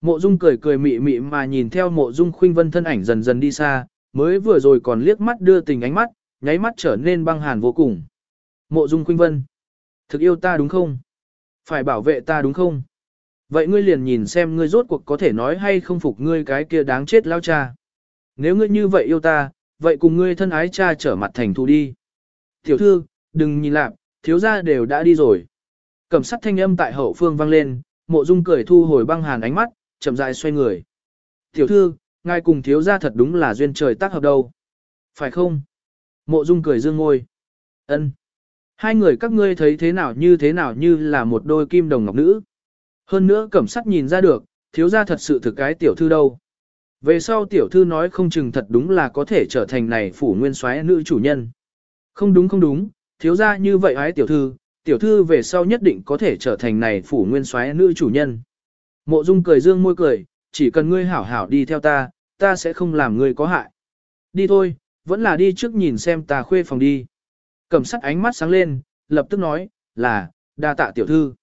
Mộ Dung cười cười mị mị mà nhìn theo Mộ Dung Khuynh Vân thân ảnh dần dần đi xa, mới vừa rồi còn liếc mắt đưa tình ánh mắt, nháy mắt trở nên băng hàn vô cùng. Mộ Dung Khuynh Vân, thực yêu ta đúng không? Phải bảo vệ ta đúng không? Vậy ngươi liền nhìn xem ngươi rốt cuộc có thể nói hay không phục ngươi cái kia đáng chết lao cha. Nếu ngươi như vậy yêu ta, vậy cùng ngươi thân ái cha trở mặt thành thù đi. Tiểu thư, đừng nhìn lạc, thiếu gia đều đã đi rồi. Cẩm sắt thanh âm tại hậu phương vang lên, mộ dung cười thu hồi băng hàn ánh mắt, chậm rãi xoay người. Tiểu thư, ngài cùng thiếu gia thật đúng là duyên trời tác hợp đâu. Phải không? Mộ Dung cười dương ngôi. Ân. Hai người các ngươi thấy thế nào như thế nào như là một đôi kim đồng ngọc nữ. Hơn nữa cẩm sắt nhìn ra được, thiếu gia thật sự thực cái tiểu thư đâu. Về sau tiểu thư nói không chừng thật đúng là có thể trở thành này phủ nguyên soái nữ chủ nhân. Không đúng không đúng, thiếu gia như vậy ái tiểu thư, tiểu thư về sau nhất định có thể trở thành này phủ nguyên soái nữ chủ nhân. Mộ Dung cười dương môi cười, chỉ cần ngươi hảo hảo đi theo ta, ta sẽ không làm ngươi có hại. Đi thôi, vẫn là đi trước nhìn xem ta khuê phòng đi. Cẩm sắt ánh mắt sáng lên, lập tức nói, là, đa tạ tiểu thư.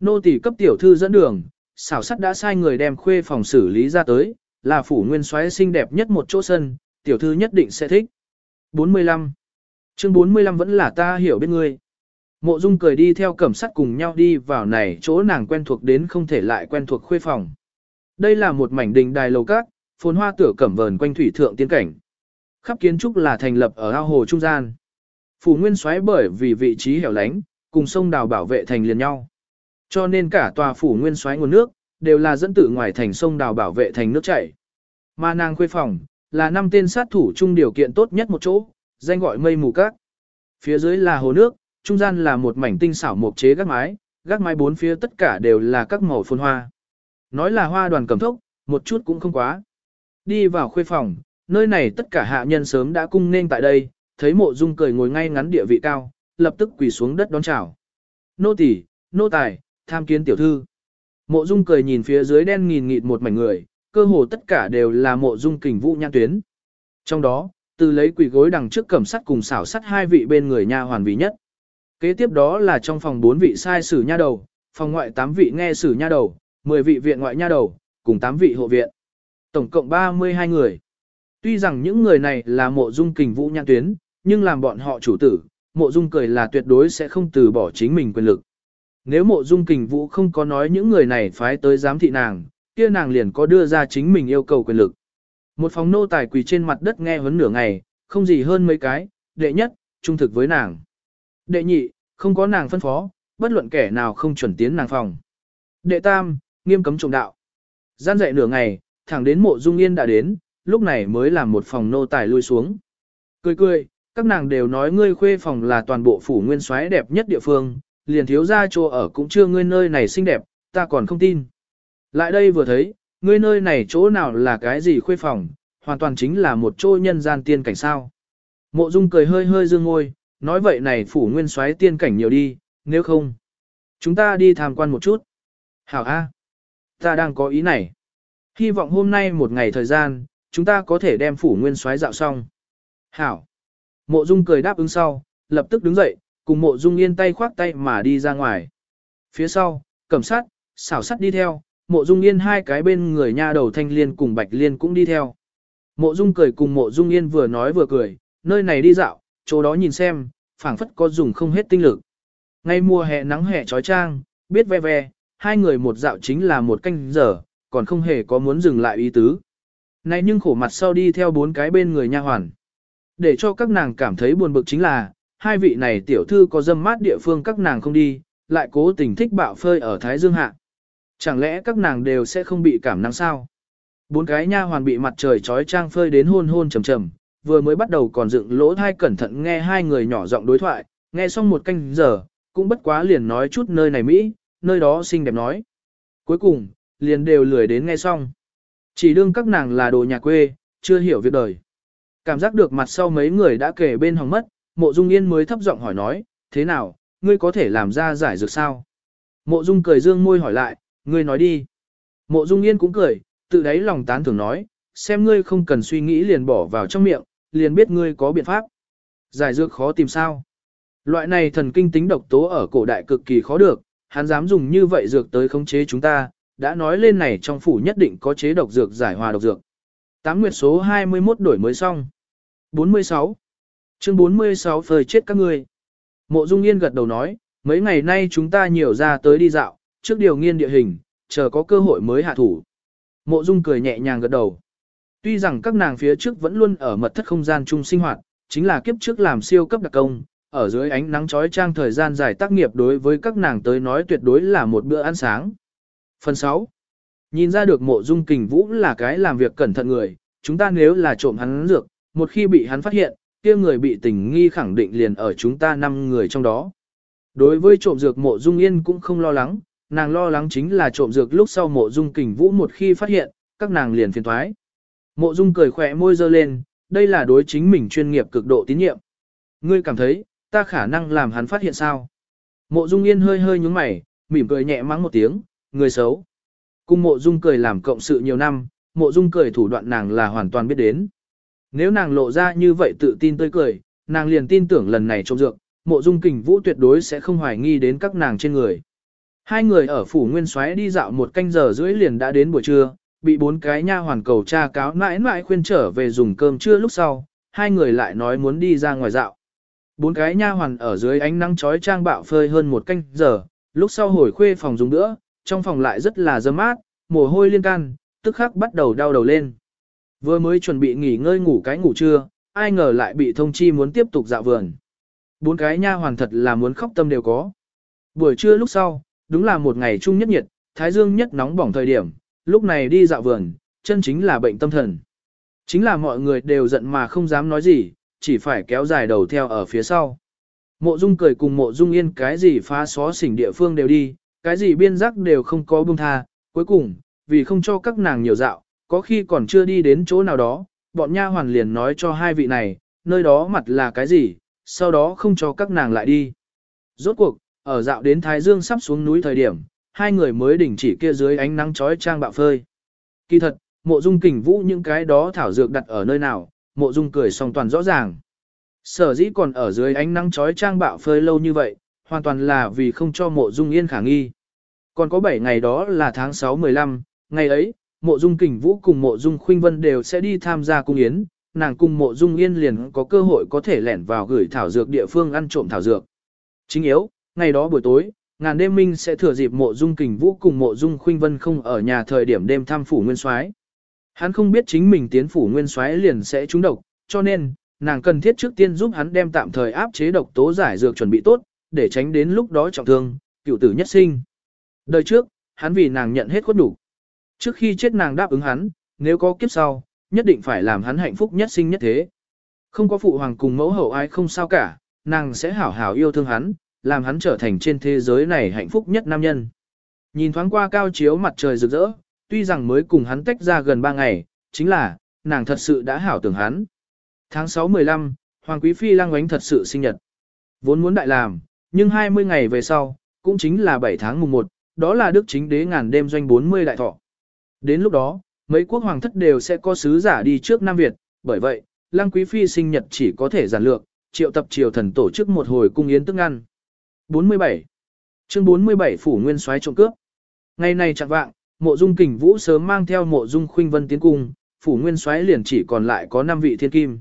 Nô tỳ cấp tiểu thư dẫn đường, xảo sắt đã sai người đem khuê phòng xử lý ra tới, là phủ nguyên soái xinh đẹp nhất một chỗ sân, tiểu thư nhất định sẽ thích. 45. Chương 45 vẫn là ta hiểu biết ngươi. Mộ Dung cười đi theo cẩm sắt cùng nhau đi vào này chỗ nàng quen thuộc đến không thể lại quen thuộc khuê phòng. Đây là một mảnh đình đài lầu cát, phồn hoa tửa cẩm vờn quanh thủy thượng tiên cảnh. Khắp kiến trúc là thành lập ở ao hồ trung gian. Phủ nguyên xoáy bởi vì vị trí hẻo lánh, cùng sông đào bảo vệ thành liền nhau. Cho nên cả tòa phủ nguyên xoáy nguồn nước, đều là dẫn tự ngoài thành sông đào bảo vệ thành nước chảy. Mà nàng khuê phòng, là năm tên sát thủ chung điều kiện tốt nhất một chỗ, danh gọi mây mù cát. Phía dưới là hồ nước, trung gian là một mảnh tinh xảo mộc chế gác mái, gác mái bốn phía tất cả đều là các màu phồn hoa. Nói là hoa đoàn cầm thốc, một chút cũng không quá. Đi vào khuê phòng, nơi này tất cả hạ nhân sớm đã cung nên tại đây, thấy mộ dung cười ngồi ngay ngắn địa vị cao, lập tức quỳ xuống đất đón chào. Nô tỳ, nô tài, tham kiến tiểu thư. Mộ dung cười nhìn phía dưới đen nghìn nghịt một mảnh người, cơ hồ tất cả đều là mộ dung kình vũ nhãn tuyến. Trong đó, từ lấy quỷ gối đằng trước cẩm sắt cùng xảo sắt hai vị bên người nha hoàn vị nhất. Kế tiếp đó là trong phòng bốn vị sai sử nha đầu, phòng ngoại tám vị nghe sử nha đầu, 10 vị viện ngoại nha đầu, cùng 8 vị hộ viện. Tổng cộng 32 người. Tuy rằng những người này là mộ dung kình vũ nhãn tuyến, nhưng làm bọn họ chủ tử, mộ dung cười là tuyệt đối sẽ không từ bỏ chính mình quyền lực. Nếu mộ dung kình vũ không có nói những người này phái tới giám thị nàng, kia nàng liền có đưa ra chính mình yêu cầu quyền lực. Một phòng nô tài quỳ trên mặt đất nghe huấn nửa ngày, không gì hơn mấy cái, đệ nhất, trung thực với nàng. Đệ nhị, không có nàng phân phó, bất luận kẻ nào không chuẩn tiến nàng phòng. Đệ tam, nghiêm cấm trộm đạo. Gian dậy nửa ngày, thẳng đến mộ dung yên đã đến, lúc này mới làm một phòng nô tài lui xuống. Cười cười, các nàng đều nói ngươi khuê phòng là toàn bộ phủ nguyên soái đẹp nhất địa phương, liền thiếu ra chỗ ở cũng chưa ngươi nơi này xinh đẹp, ta còn không tin. Lại đây vừa thấy, ngươi nơi này chỗ nào là cái gì khuê phòng, hoàn toàn chính là một chỗ nhân gian tiên cảnh sao. Mộ dung cười hơi hơi dương ngôi, nói vậy này phủ nguyên soái tiên cảnh nhiều đi, nếu không, chúng ta đi tham quan một chút. Hảo A. Ta đang có ý này. Hy vọng hôm nay một ngày thời gian, chúng ta có thể đem phủ nguyên soái dạo xong. Hảo. Mộ Dung cười đáp ứng sau, lập tức đứng dậy, cùng mộ Dung yên tay khoác tay mà đi ra ngoài. Phía sau, cẩm sát, xảo sắt đi theo, mộ Dung yên hai cái bên người nha đầu thanh liên cùng bạch liên cũng đi theo. Mộ Dung cười cùng mộ Dung yên vừa nói vừa cười, nơi này đi dạo, chỗ đó nhìn xem, phảng phất có dùng không hết tinh lực. Ngay mùa hè nắng hè trói trang, biết ve ve, hai người một dạo chính là một canh giờ, còn không hề có muốn dừng lại ý tứ. Này nhưng khổ mặt sau đi theo bốn cái bên người nha hoàn. Để cho các nàng cảm thấy buồn bực chính là, hai vị này tiểu thư có dâm mát địa phương các nàng không đi, lại cố tình thích bạo phơi ở Thái Dương Hạ. Chẳng lẽ các nàng đều sẽ không bị cảm nắng sao? Bốn cái nha hoàn bị mặt trời trói trang phơi đến hôn hôn trầm trầm, vừa mới bắt đầu còn dựng lỗ thai cẩn thận nghe hai người nhỏ giọng đối thoại, nghe xong một canh giờ, cũng bất quá liền nói chút nơi này Mỹ, nơi đó xinh đẹp nói. Cuối cùng, liền đều lười đến nghe xong. Chỉ đương các nàng là đồ nhà quê, chưa hiểu việc đời. Cảm giác được mặt sau mấy người đã kể bên hòng mất, mộ dung yên mới thấp giọng hỏi nói, thế nào, ngươi có thể làm ra giải dược sao? Mộ dung cười dương môi hỏi lại, ngươi nói đi. Mộ dung yên cũng cười, tự đáy lòng tán thưởng nói, xem ngươi không cần suy nghĩ liền bỏ vào trong miệng, liền biết ngươi có biện pháp. Giải dược khó tìm sao? Loại này thần kinh tính độc tố ở cổ đại cực kỳ khó được, hắn dám dùng như vậy dược tới khống chế chúng ta, đã nói lên này trong phủ nhất định có chế độc dược giải hòa độc dược. Tám nguyệt số 21 đổi mới xong. 46. Chương 46 phơi chết các ngươi. Mộ Dung Yên gật đầu nói, mấy ngày nay chúng ta nhiều ra tới đi dạo, trước điều nghiên địa hình, chờ có cơ hội mới hạ thủ. Mộ Dung cười nhẹ nhàng gật đầu. Tuy rằng các nàng phía trước vẫn luôn ở mật thất không gian chung sinh hoạt, chính là kiếp trước làm siêu cấp đặc công, ở dưới ánh nắng chói trang thời gian dài tác nghiệp đối với các nàng tới nói tuyệt đối là một bữa ăn sáng. Phần 6. Nhìn ra được mộ dung kình vũ là cái làm việc cẩn thận người, chúng ta nếu là trộm hắn dược, một khi bị hắn phát hiện, kia người bị tình nghi khẳng định liền ở chúng ta năm người trong đó. Đối với trộm dược mộ dung yên cũng không lo lắng, nàng lo lắng chính là trộm dược lúc sau mộ dung kình vũ một khi phát hiện, các nàng liền phiền thoái. Mộ dung cười khỏe môi dơ lên, đây là đối chính mình chuyên nghiệp cực độ tín nhiệm. Ngươi cảm thấy, ta khả năng làm hắn phát hiện sao? Mộ dung yên hơi hơi nhúng mày, mỉm cười nhẹ mắng một tiếng, người xấu. Cùng mộ dung cười làm cộng sự nhiều năm, mộ dung cười thủ đoạn nàng là hoàn toàn biết đến. Nếu nàng lộ ra như vậy tự tin tươi cười, nàng liền tin tưởng lần này trộm dược, mộ dung kình vũ tuyệt đối sẽ không hoài nghi đến các nàng trên người. Hai người ở phủ nguyên soái đi dạo một canh giờ rưỡi liền đã đến buổi trưa, bị bốn cái nha hoàn cầu tra cáo mãi mãi khuyên trở về dùng cơm trưa lúc sau, hai người lại nói muốn đi ra ngoài dạo. Bốn cái nha hoàn ở dưới ánh nắng chói trang bạo phơi hơn một canh giờ, lúc sau hồi khuê phòng dùng nữa, trong phòng lại rất là dơ mát, mồ hôi liên can, tức khắc bắt đầu đau đầu lên. Vừa mới chuẩn bị nghỉ ngơi ngủ cái ngủ trưa, ai ngờ lại bị thông chi muốn tiếp tục dạo vườn. Bốn cái nha hoàn thật là muốn khóc tâm đều có. Buổi trưa lúc sau, đúng là một ngày chung nhất nhiệt, thái dương nhất nóng bỏng thời điểm, lúc này đi dạo vườn, chân chính là bệnh tâm thần. Chính là mọi người đều giận mà không dám nói gì, chỉ phải kéo dài đầu theo ở phía sau. Mộ Dung cười cùng Mộ Dung Yên cái gì phá xó xỉnh địa phương đều đi, cái gì biên giác đều không có buông tha, cuối cùng, vì không cho các nàng nhiều dạo, có khi còn chưa đi đến chỗ nào đó, bọn nha hoàn liền nói cho hai vị này, nơi đó mặt là cái gì, sau đó không cho các nàng lại đi. Rốt cuộc, ở dạo đến Thái Dương sắp xuống núi thời điểm, hai người mới đỉnh chỉ kia dưới ánh nắng chói trang bạo phơi. Kỳ thật, mộ dung kình vũ những cái đó thảo dược đặt ở nơi nào, mộ dung cười song toàn rõ ràng. Sở dĩ còn ở dưới ánh nắng chói trang bạo phơi lâu như vậy, hoàn toàn là vì không cho mộ dung yên khả nghi. Còn có 7 ngày đó là tháng 6-15, ngày ấy, mộ dung kình vũ cùng mộ dung khuynh vân đều sẽ đi tham gia cung yến, nàng cùng mộ dung yên liền có cơ hội có thể lẻn vào gửi thảo dược địa phương ăn trộm thảo dược. Chính yếu, ngày đó buổi tối, ngàn đêm minh sẽ thừa dịp mộ dung kình vũ cùng mộ dung khuynh vân không ở nhà thời điểm đêm thăm phủ nguyên soái. Hắn không biết chính mình tiến phủ nguyên soái liền sẽ trúng độc, cho nên, nàng cần thiết trước tiên giúp hắn đem tạm thời áp chế độc tố giải dược chuẩn bị tốt, để tránh đến lúc đó trọng thương, cựu tử nhất sinh. Đời trước, hắn vì nàng nhận hết khuất đủ. Trước khi chết nàng đáp ứng hắn, nếu có kiếp sau, nhất định phải làm hắn hạnh phúc nhất sinh nhất thế. Không có phụ hoàng cùng mẫu hậu ai không sao cả, nàng sẽ hảo hảo yêu thương hắn, làm hắn trở thành trên thế giới này hạnh phúc nhất nam nhân. Nhìn thoáng qua cao chiếu mặt trời rực rỡ, tuy rằng mới cùng hắn tách ra gần 3 ngày, chính là, nàng thật sự đã hảo tưởng hắn. Tháng 6-15, Hoàng Quý Phi lang oánh thật sự sinh nhật. Vốn muốn đại làm, nhưng 20 ngày về sau, cũng chính là 7 tháng mùng 1, đó là đức chính đế ngàn đêm doanh 40 đại thọ. Đến lúc đó, mấy quốc hoàng thất đều sẽ có sứ giả đi trước Nam Việt, bởi vậy, Lăng Quý Phi sinh nhật chỉ có thể giản lược, triệu tập triều thần tổ chức một hồi cung yến tức ăn. 47. Chương 47 Phủ Nguyên soái trộm cướp. Ngày này chẳng vạng, mộ dung kình vũ sớm mang theo mộ dung khuynh vân tiến cung, Phủ Nguyên soái liền chỉ còn lại có 5 vị thiên kim.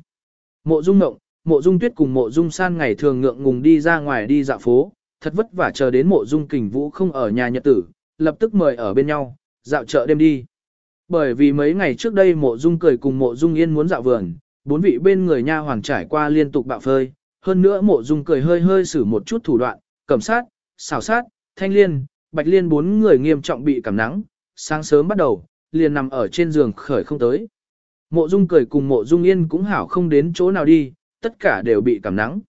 Mộ dung ngộng, mộ dung tuyết cùng mộ dung san ngày thường ngượng ngùng đi ra ngoài đi dạo phố, thật vất vả chờ đến mộ dung kình vũ không ở nhà nhật tử, lập tức mời ở bên nhau, dạo chợ đêm đi. Bởi vì mấy ngày trước đây mộ dung cười cùng mộ dung yên muốn dạo vườn, bốn vị bên người nha hoàng trải qua liên tục bạo phơi, hơn nữa mộ dung cười hơi hơi xử một chút thủ đoạn, cẩm sát, xảo sát, thanh liên, bạch liên bốn người nghiêm trọng bị cảm nắng, sáng sớm bắt đầu, liền nằm ở trên giường khởi không tới. Mộ dung cười cùng mộ dung yên cũng hảo không đến chỗ nào đi, tất cả đều bị cảm nắng.